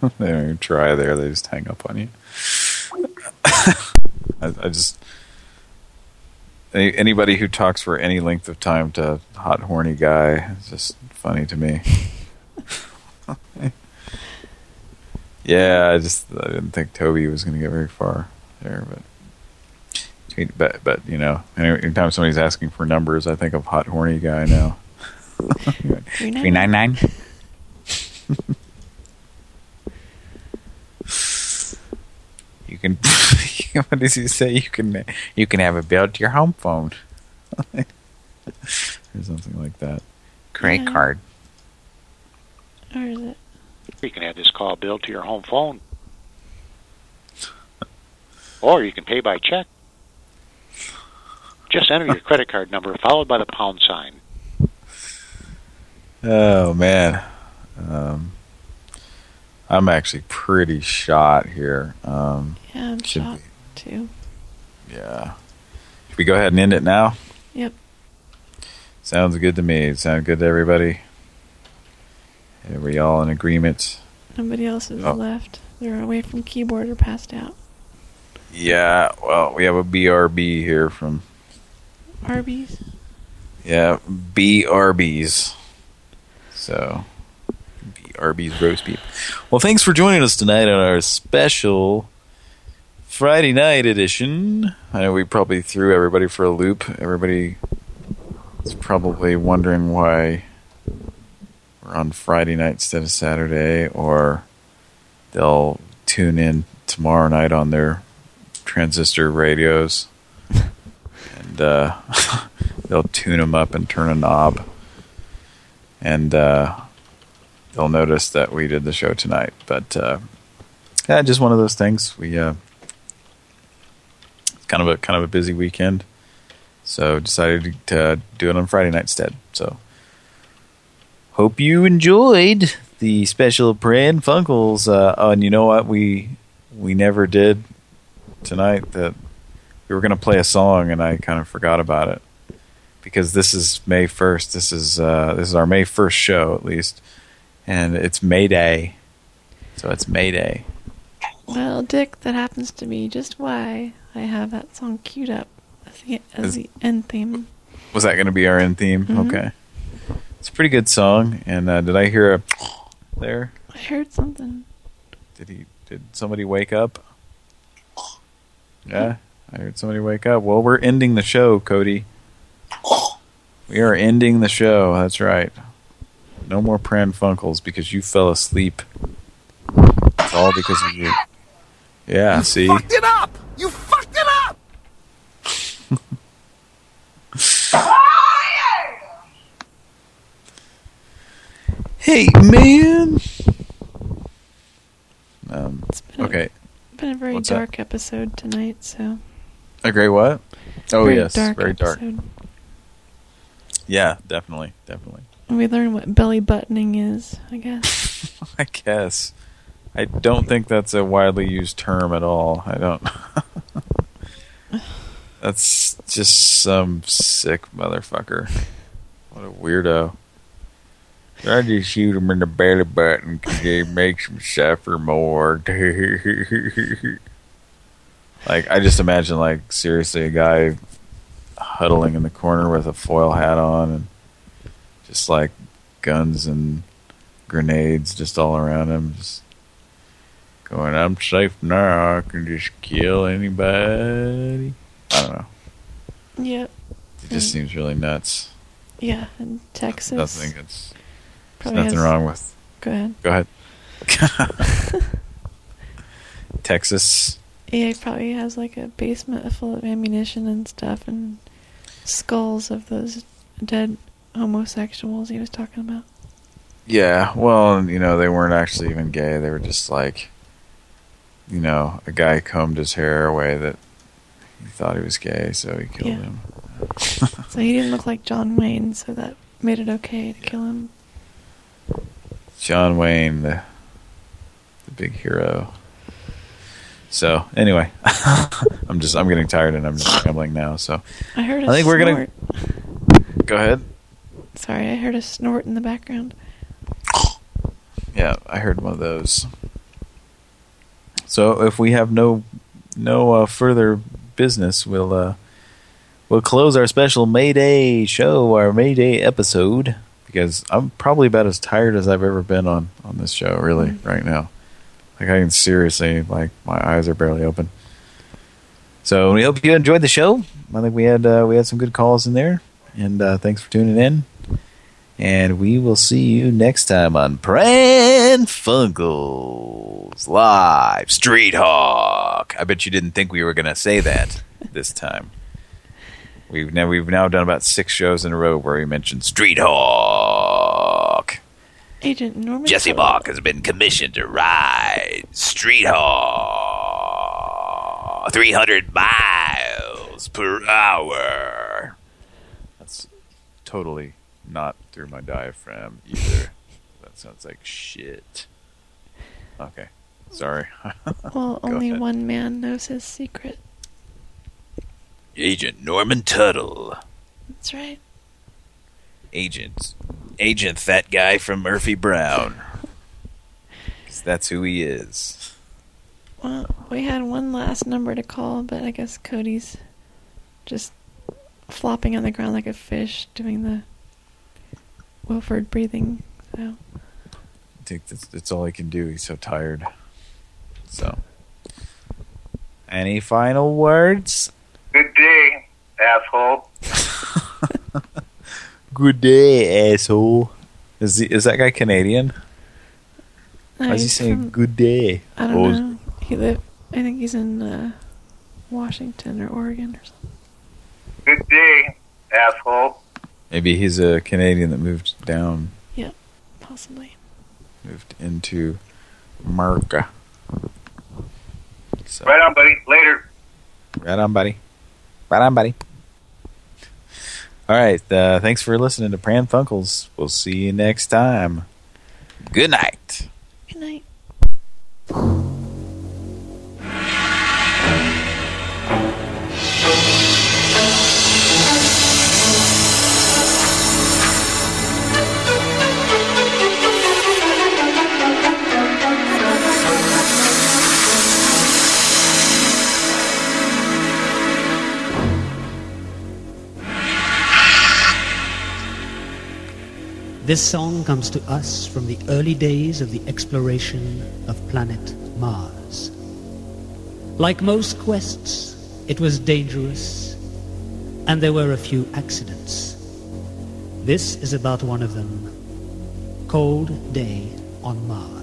they don't even try there. They just hang up on you. I, I just any, anybody who talks for any length of time to hot horny guy is just funny to me. yeah, I just I didn't think Toby was going to get very far there, but but but you know, anytime somebody's asking for numbers, I think of hot horny guy now. Three nine nine. You can. what does he say? You can. You can have it built to your home phone, or something like that. Credit Yeah. card. Or is it? You can have this call billed to your home phone. Or you can pay by check. Just enter your credit card number followed by the pound sign. Oh man, um, I'm actually pretty shot here. Um, Yeah, I'm shot too. Yeah. Should we go ahead and end it now? Yep. Sounds good to me. Sound good to everybody? Are we all in agreement? Nobody else is Oh. left. They're away from keyboard or passed out. Yeah, well, we have a BRB here from, Arby's. yeah, BRBs. So, BRBs roast beef. Well, thanks for joining us tonight on our special Friday night edition. I know we probably threw everybody for a loop. Everybody is probably wondering why we're on Friday night instead of Saturday, or they'll tune in tomorrow night on their transistor radios, and uh, they'll tune them up and turn a knob, and uh, they'll notice that we did the show tonight. But uh, yeah, just one of those things. We uh, kind of a kind of a busy weekend, so decided to do it on Friday night instead. So hope you enjoyed the special Pran Funkels. Uh, oh, and you know what? We we never did tonight that we were going to play a song, and I kind of forgot about it because this is May first. This is uh, this is our May first show, at least, and it's May Day, so it's May Day. Well, Dick, that happens to be just why I have that song queued up as the, as Is- the end theme. Was that going to be our end theme? Mhm. Okay, it's a pretty good song. And uh, did I hear a there? I heard something. Did he? Did somebody wake up? Yeah, I heard somebody wake up. Well, we're ending the show, Cody. We are ending the show. That's right. No more Pran Funkels because you fell asleep It's all because of you. Yeah, see? You fucked it up! You fucked it up! Hey, man! Um, okay. Been a very What's that? dark episode tonight, so A great what? Oh, Very yes. dark very dark. episode. Yeah, definitely. Definitely. We learned what belly buttoning is, I guess. I guess. I don't think that's a widely used term at all. I don't. that's just some sick motherfucker. What a weirdo. I just shoot him in the belly button because it makes him suffer more. like, I just imagine, like, seriously, a guy huddling in the corner with a foil hat on and just, like, guns and grenades just all around him. Just going, I'm safe now. I can just kill anybody. I don't know. Yep. It just seems really nuts. Yeah, in Texas. Nothing. It's there's nothing has- wrong with. Go ahead. Go ahead. Texas. Yeah, he probably has like a basement full of ammunition and stuff and skulls of those dead homosexuals he was talking about. Yeah, well, you know, they weren't actually even gay. They were just like, you know, a guy combed his hair away that he thought he was gay, so he killed Yeah. him. So he didn't look like John Wayne, so that made it okay to kill him. John Wayne, the the big hero. So anyway, I'm just I'm getting tired and I'm just rambling now. So I heard a I think we're gonna go ahead. Sorry, I heard a snort in the background. Yeah, I heard one of those. So if we have no no uh, further business, we'll uh, we'll close our special May Day show, our May Day episode, because I'm probably about as tired as I've ever been on on this show. Really, right now, like I can seriously, like my eyes are barely open. So we hope you enjoyed the show. I think we had uh, we had some good calls in there, and uh, thanks for tuning in. And we will see you next time on Pran Funkels Live Street Hawk. I bet you didn't think we were going to say that this time. We've now we've now done about six shows in a row where we mentioned Street Hawk. Agent Norman. Jesse Mach has been commissioned to ride Street Hawk 300 miles per hour. That's totally not through my diaphragm either. that sounds like shit. Okay. Sorry. Well, only ahead. one man knows his secret. Agent Norman Tuttle. That's right. Agent. Agent that guy from Murphy Brown. that's who he is. Well, we had one last number to call, but I guess Cody's just flopping on the ground like a fish, doing the Wilford breathing. So I think that's, that's all he can do. He's so tired. So. Any final words? Good day, asshole. Good day, asshole. Is he, is that guy Canadian? No, Why is he saying from- good day? I don't Oh, know. He live. I think he's in uh, Washington or Oregon or something. Good day, asshole. Maybe he's a Canadian that moved down, Yep, possibly. moved into America. So, Right on, buddy. Later. right on, buddy. Right on, buddy. All right. Uh, thanks for listening to Pran Funkels. We'll see you next time. Good night. Good night. This song comes to us from the early days of the exploration of planet Mars. Like most quests, it was dangerous, and there were a few accidents. This is about one of them Cold Day on Mars.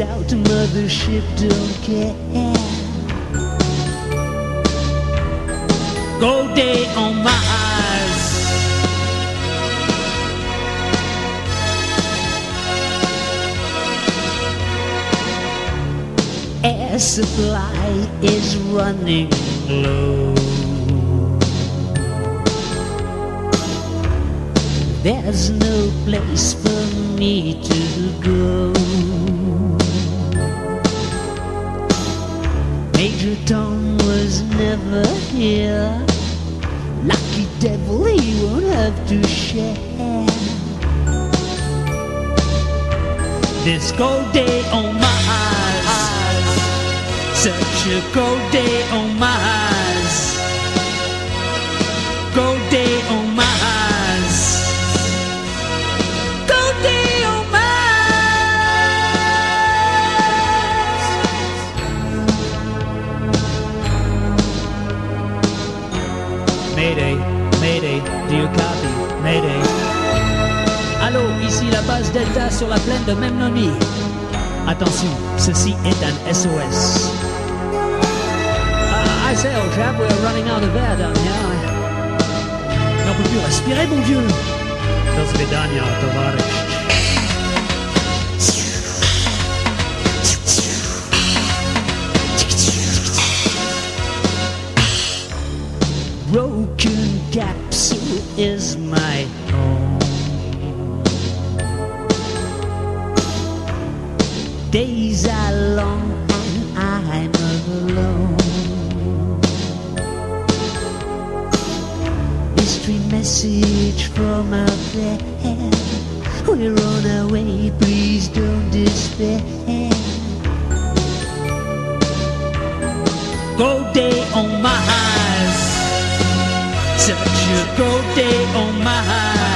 Out, mothership don't care. Go day on Mars. Air supply is running low. There's no place for me to go. Tom was never here. Lucky devil, he won't have to share. This cold day on Mars. Such a cold day on Mars. Cold day on Mars. Mayday. Allô, ici la base Delta sur la plaine de Memnoni. Attention, ceci est un SOS. Ah, I say, old chap, we're running out of air down here. N'en peux plus respirer, bon Dieu. Broken cat capsule is my home. Days are long and I'm alone. Mystery message from out there. We're on our way, please don't despair. Go day on Mars. Go day oh on Mars.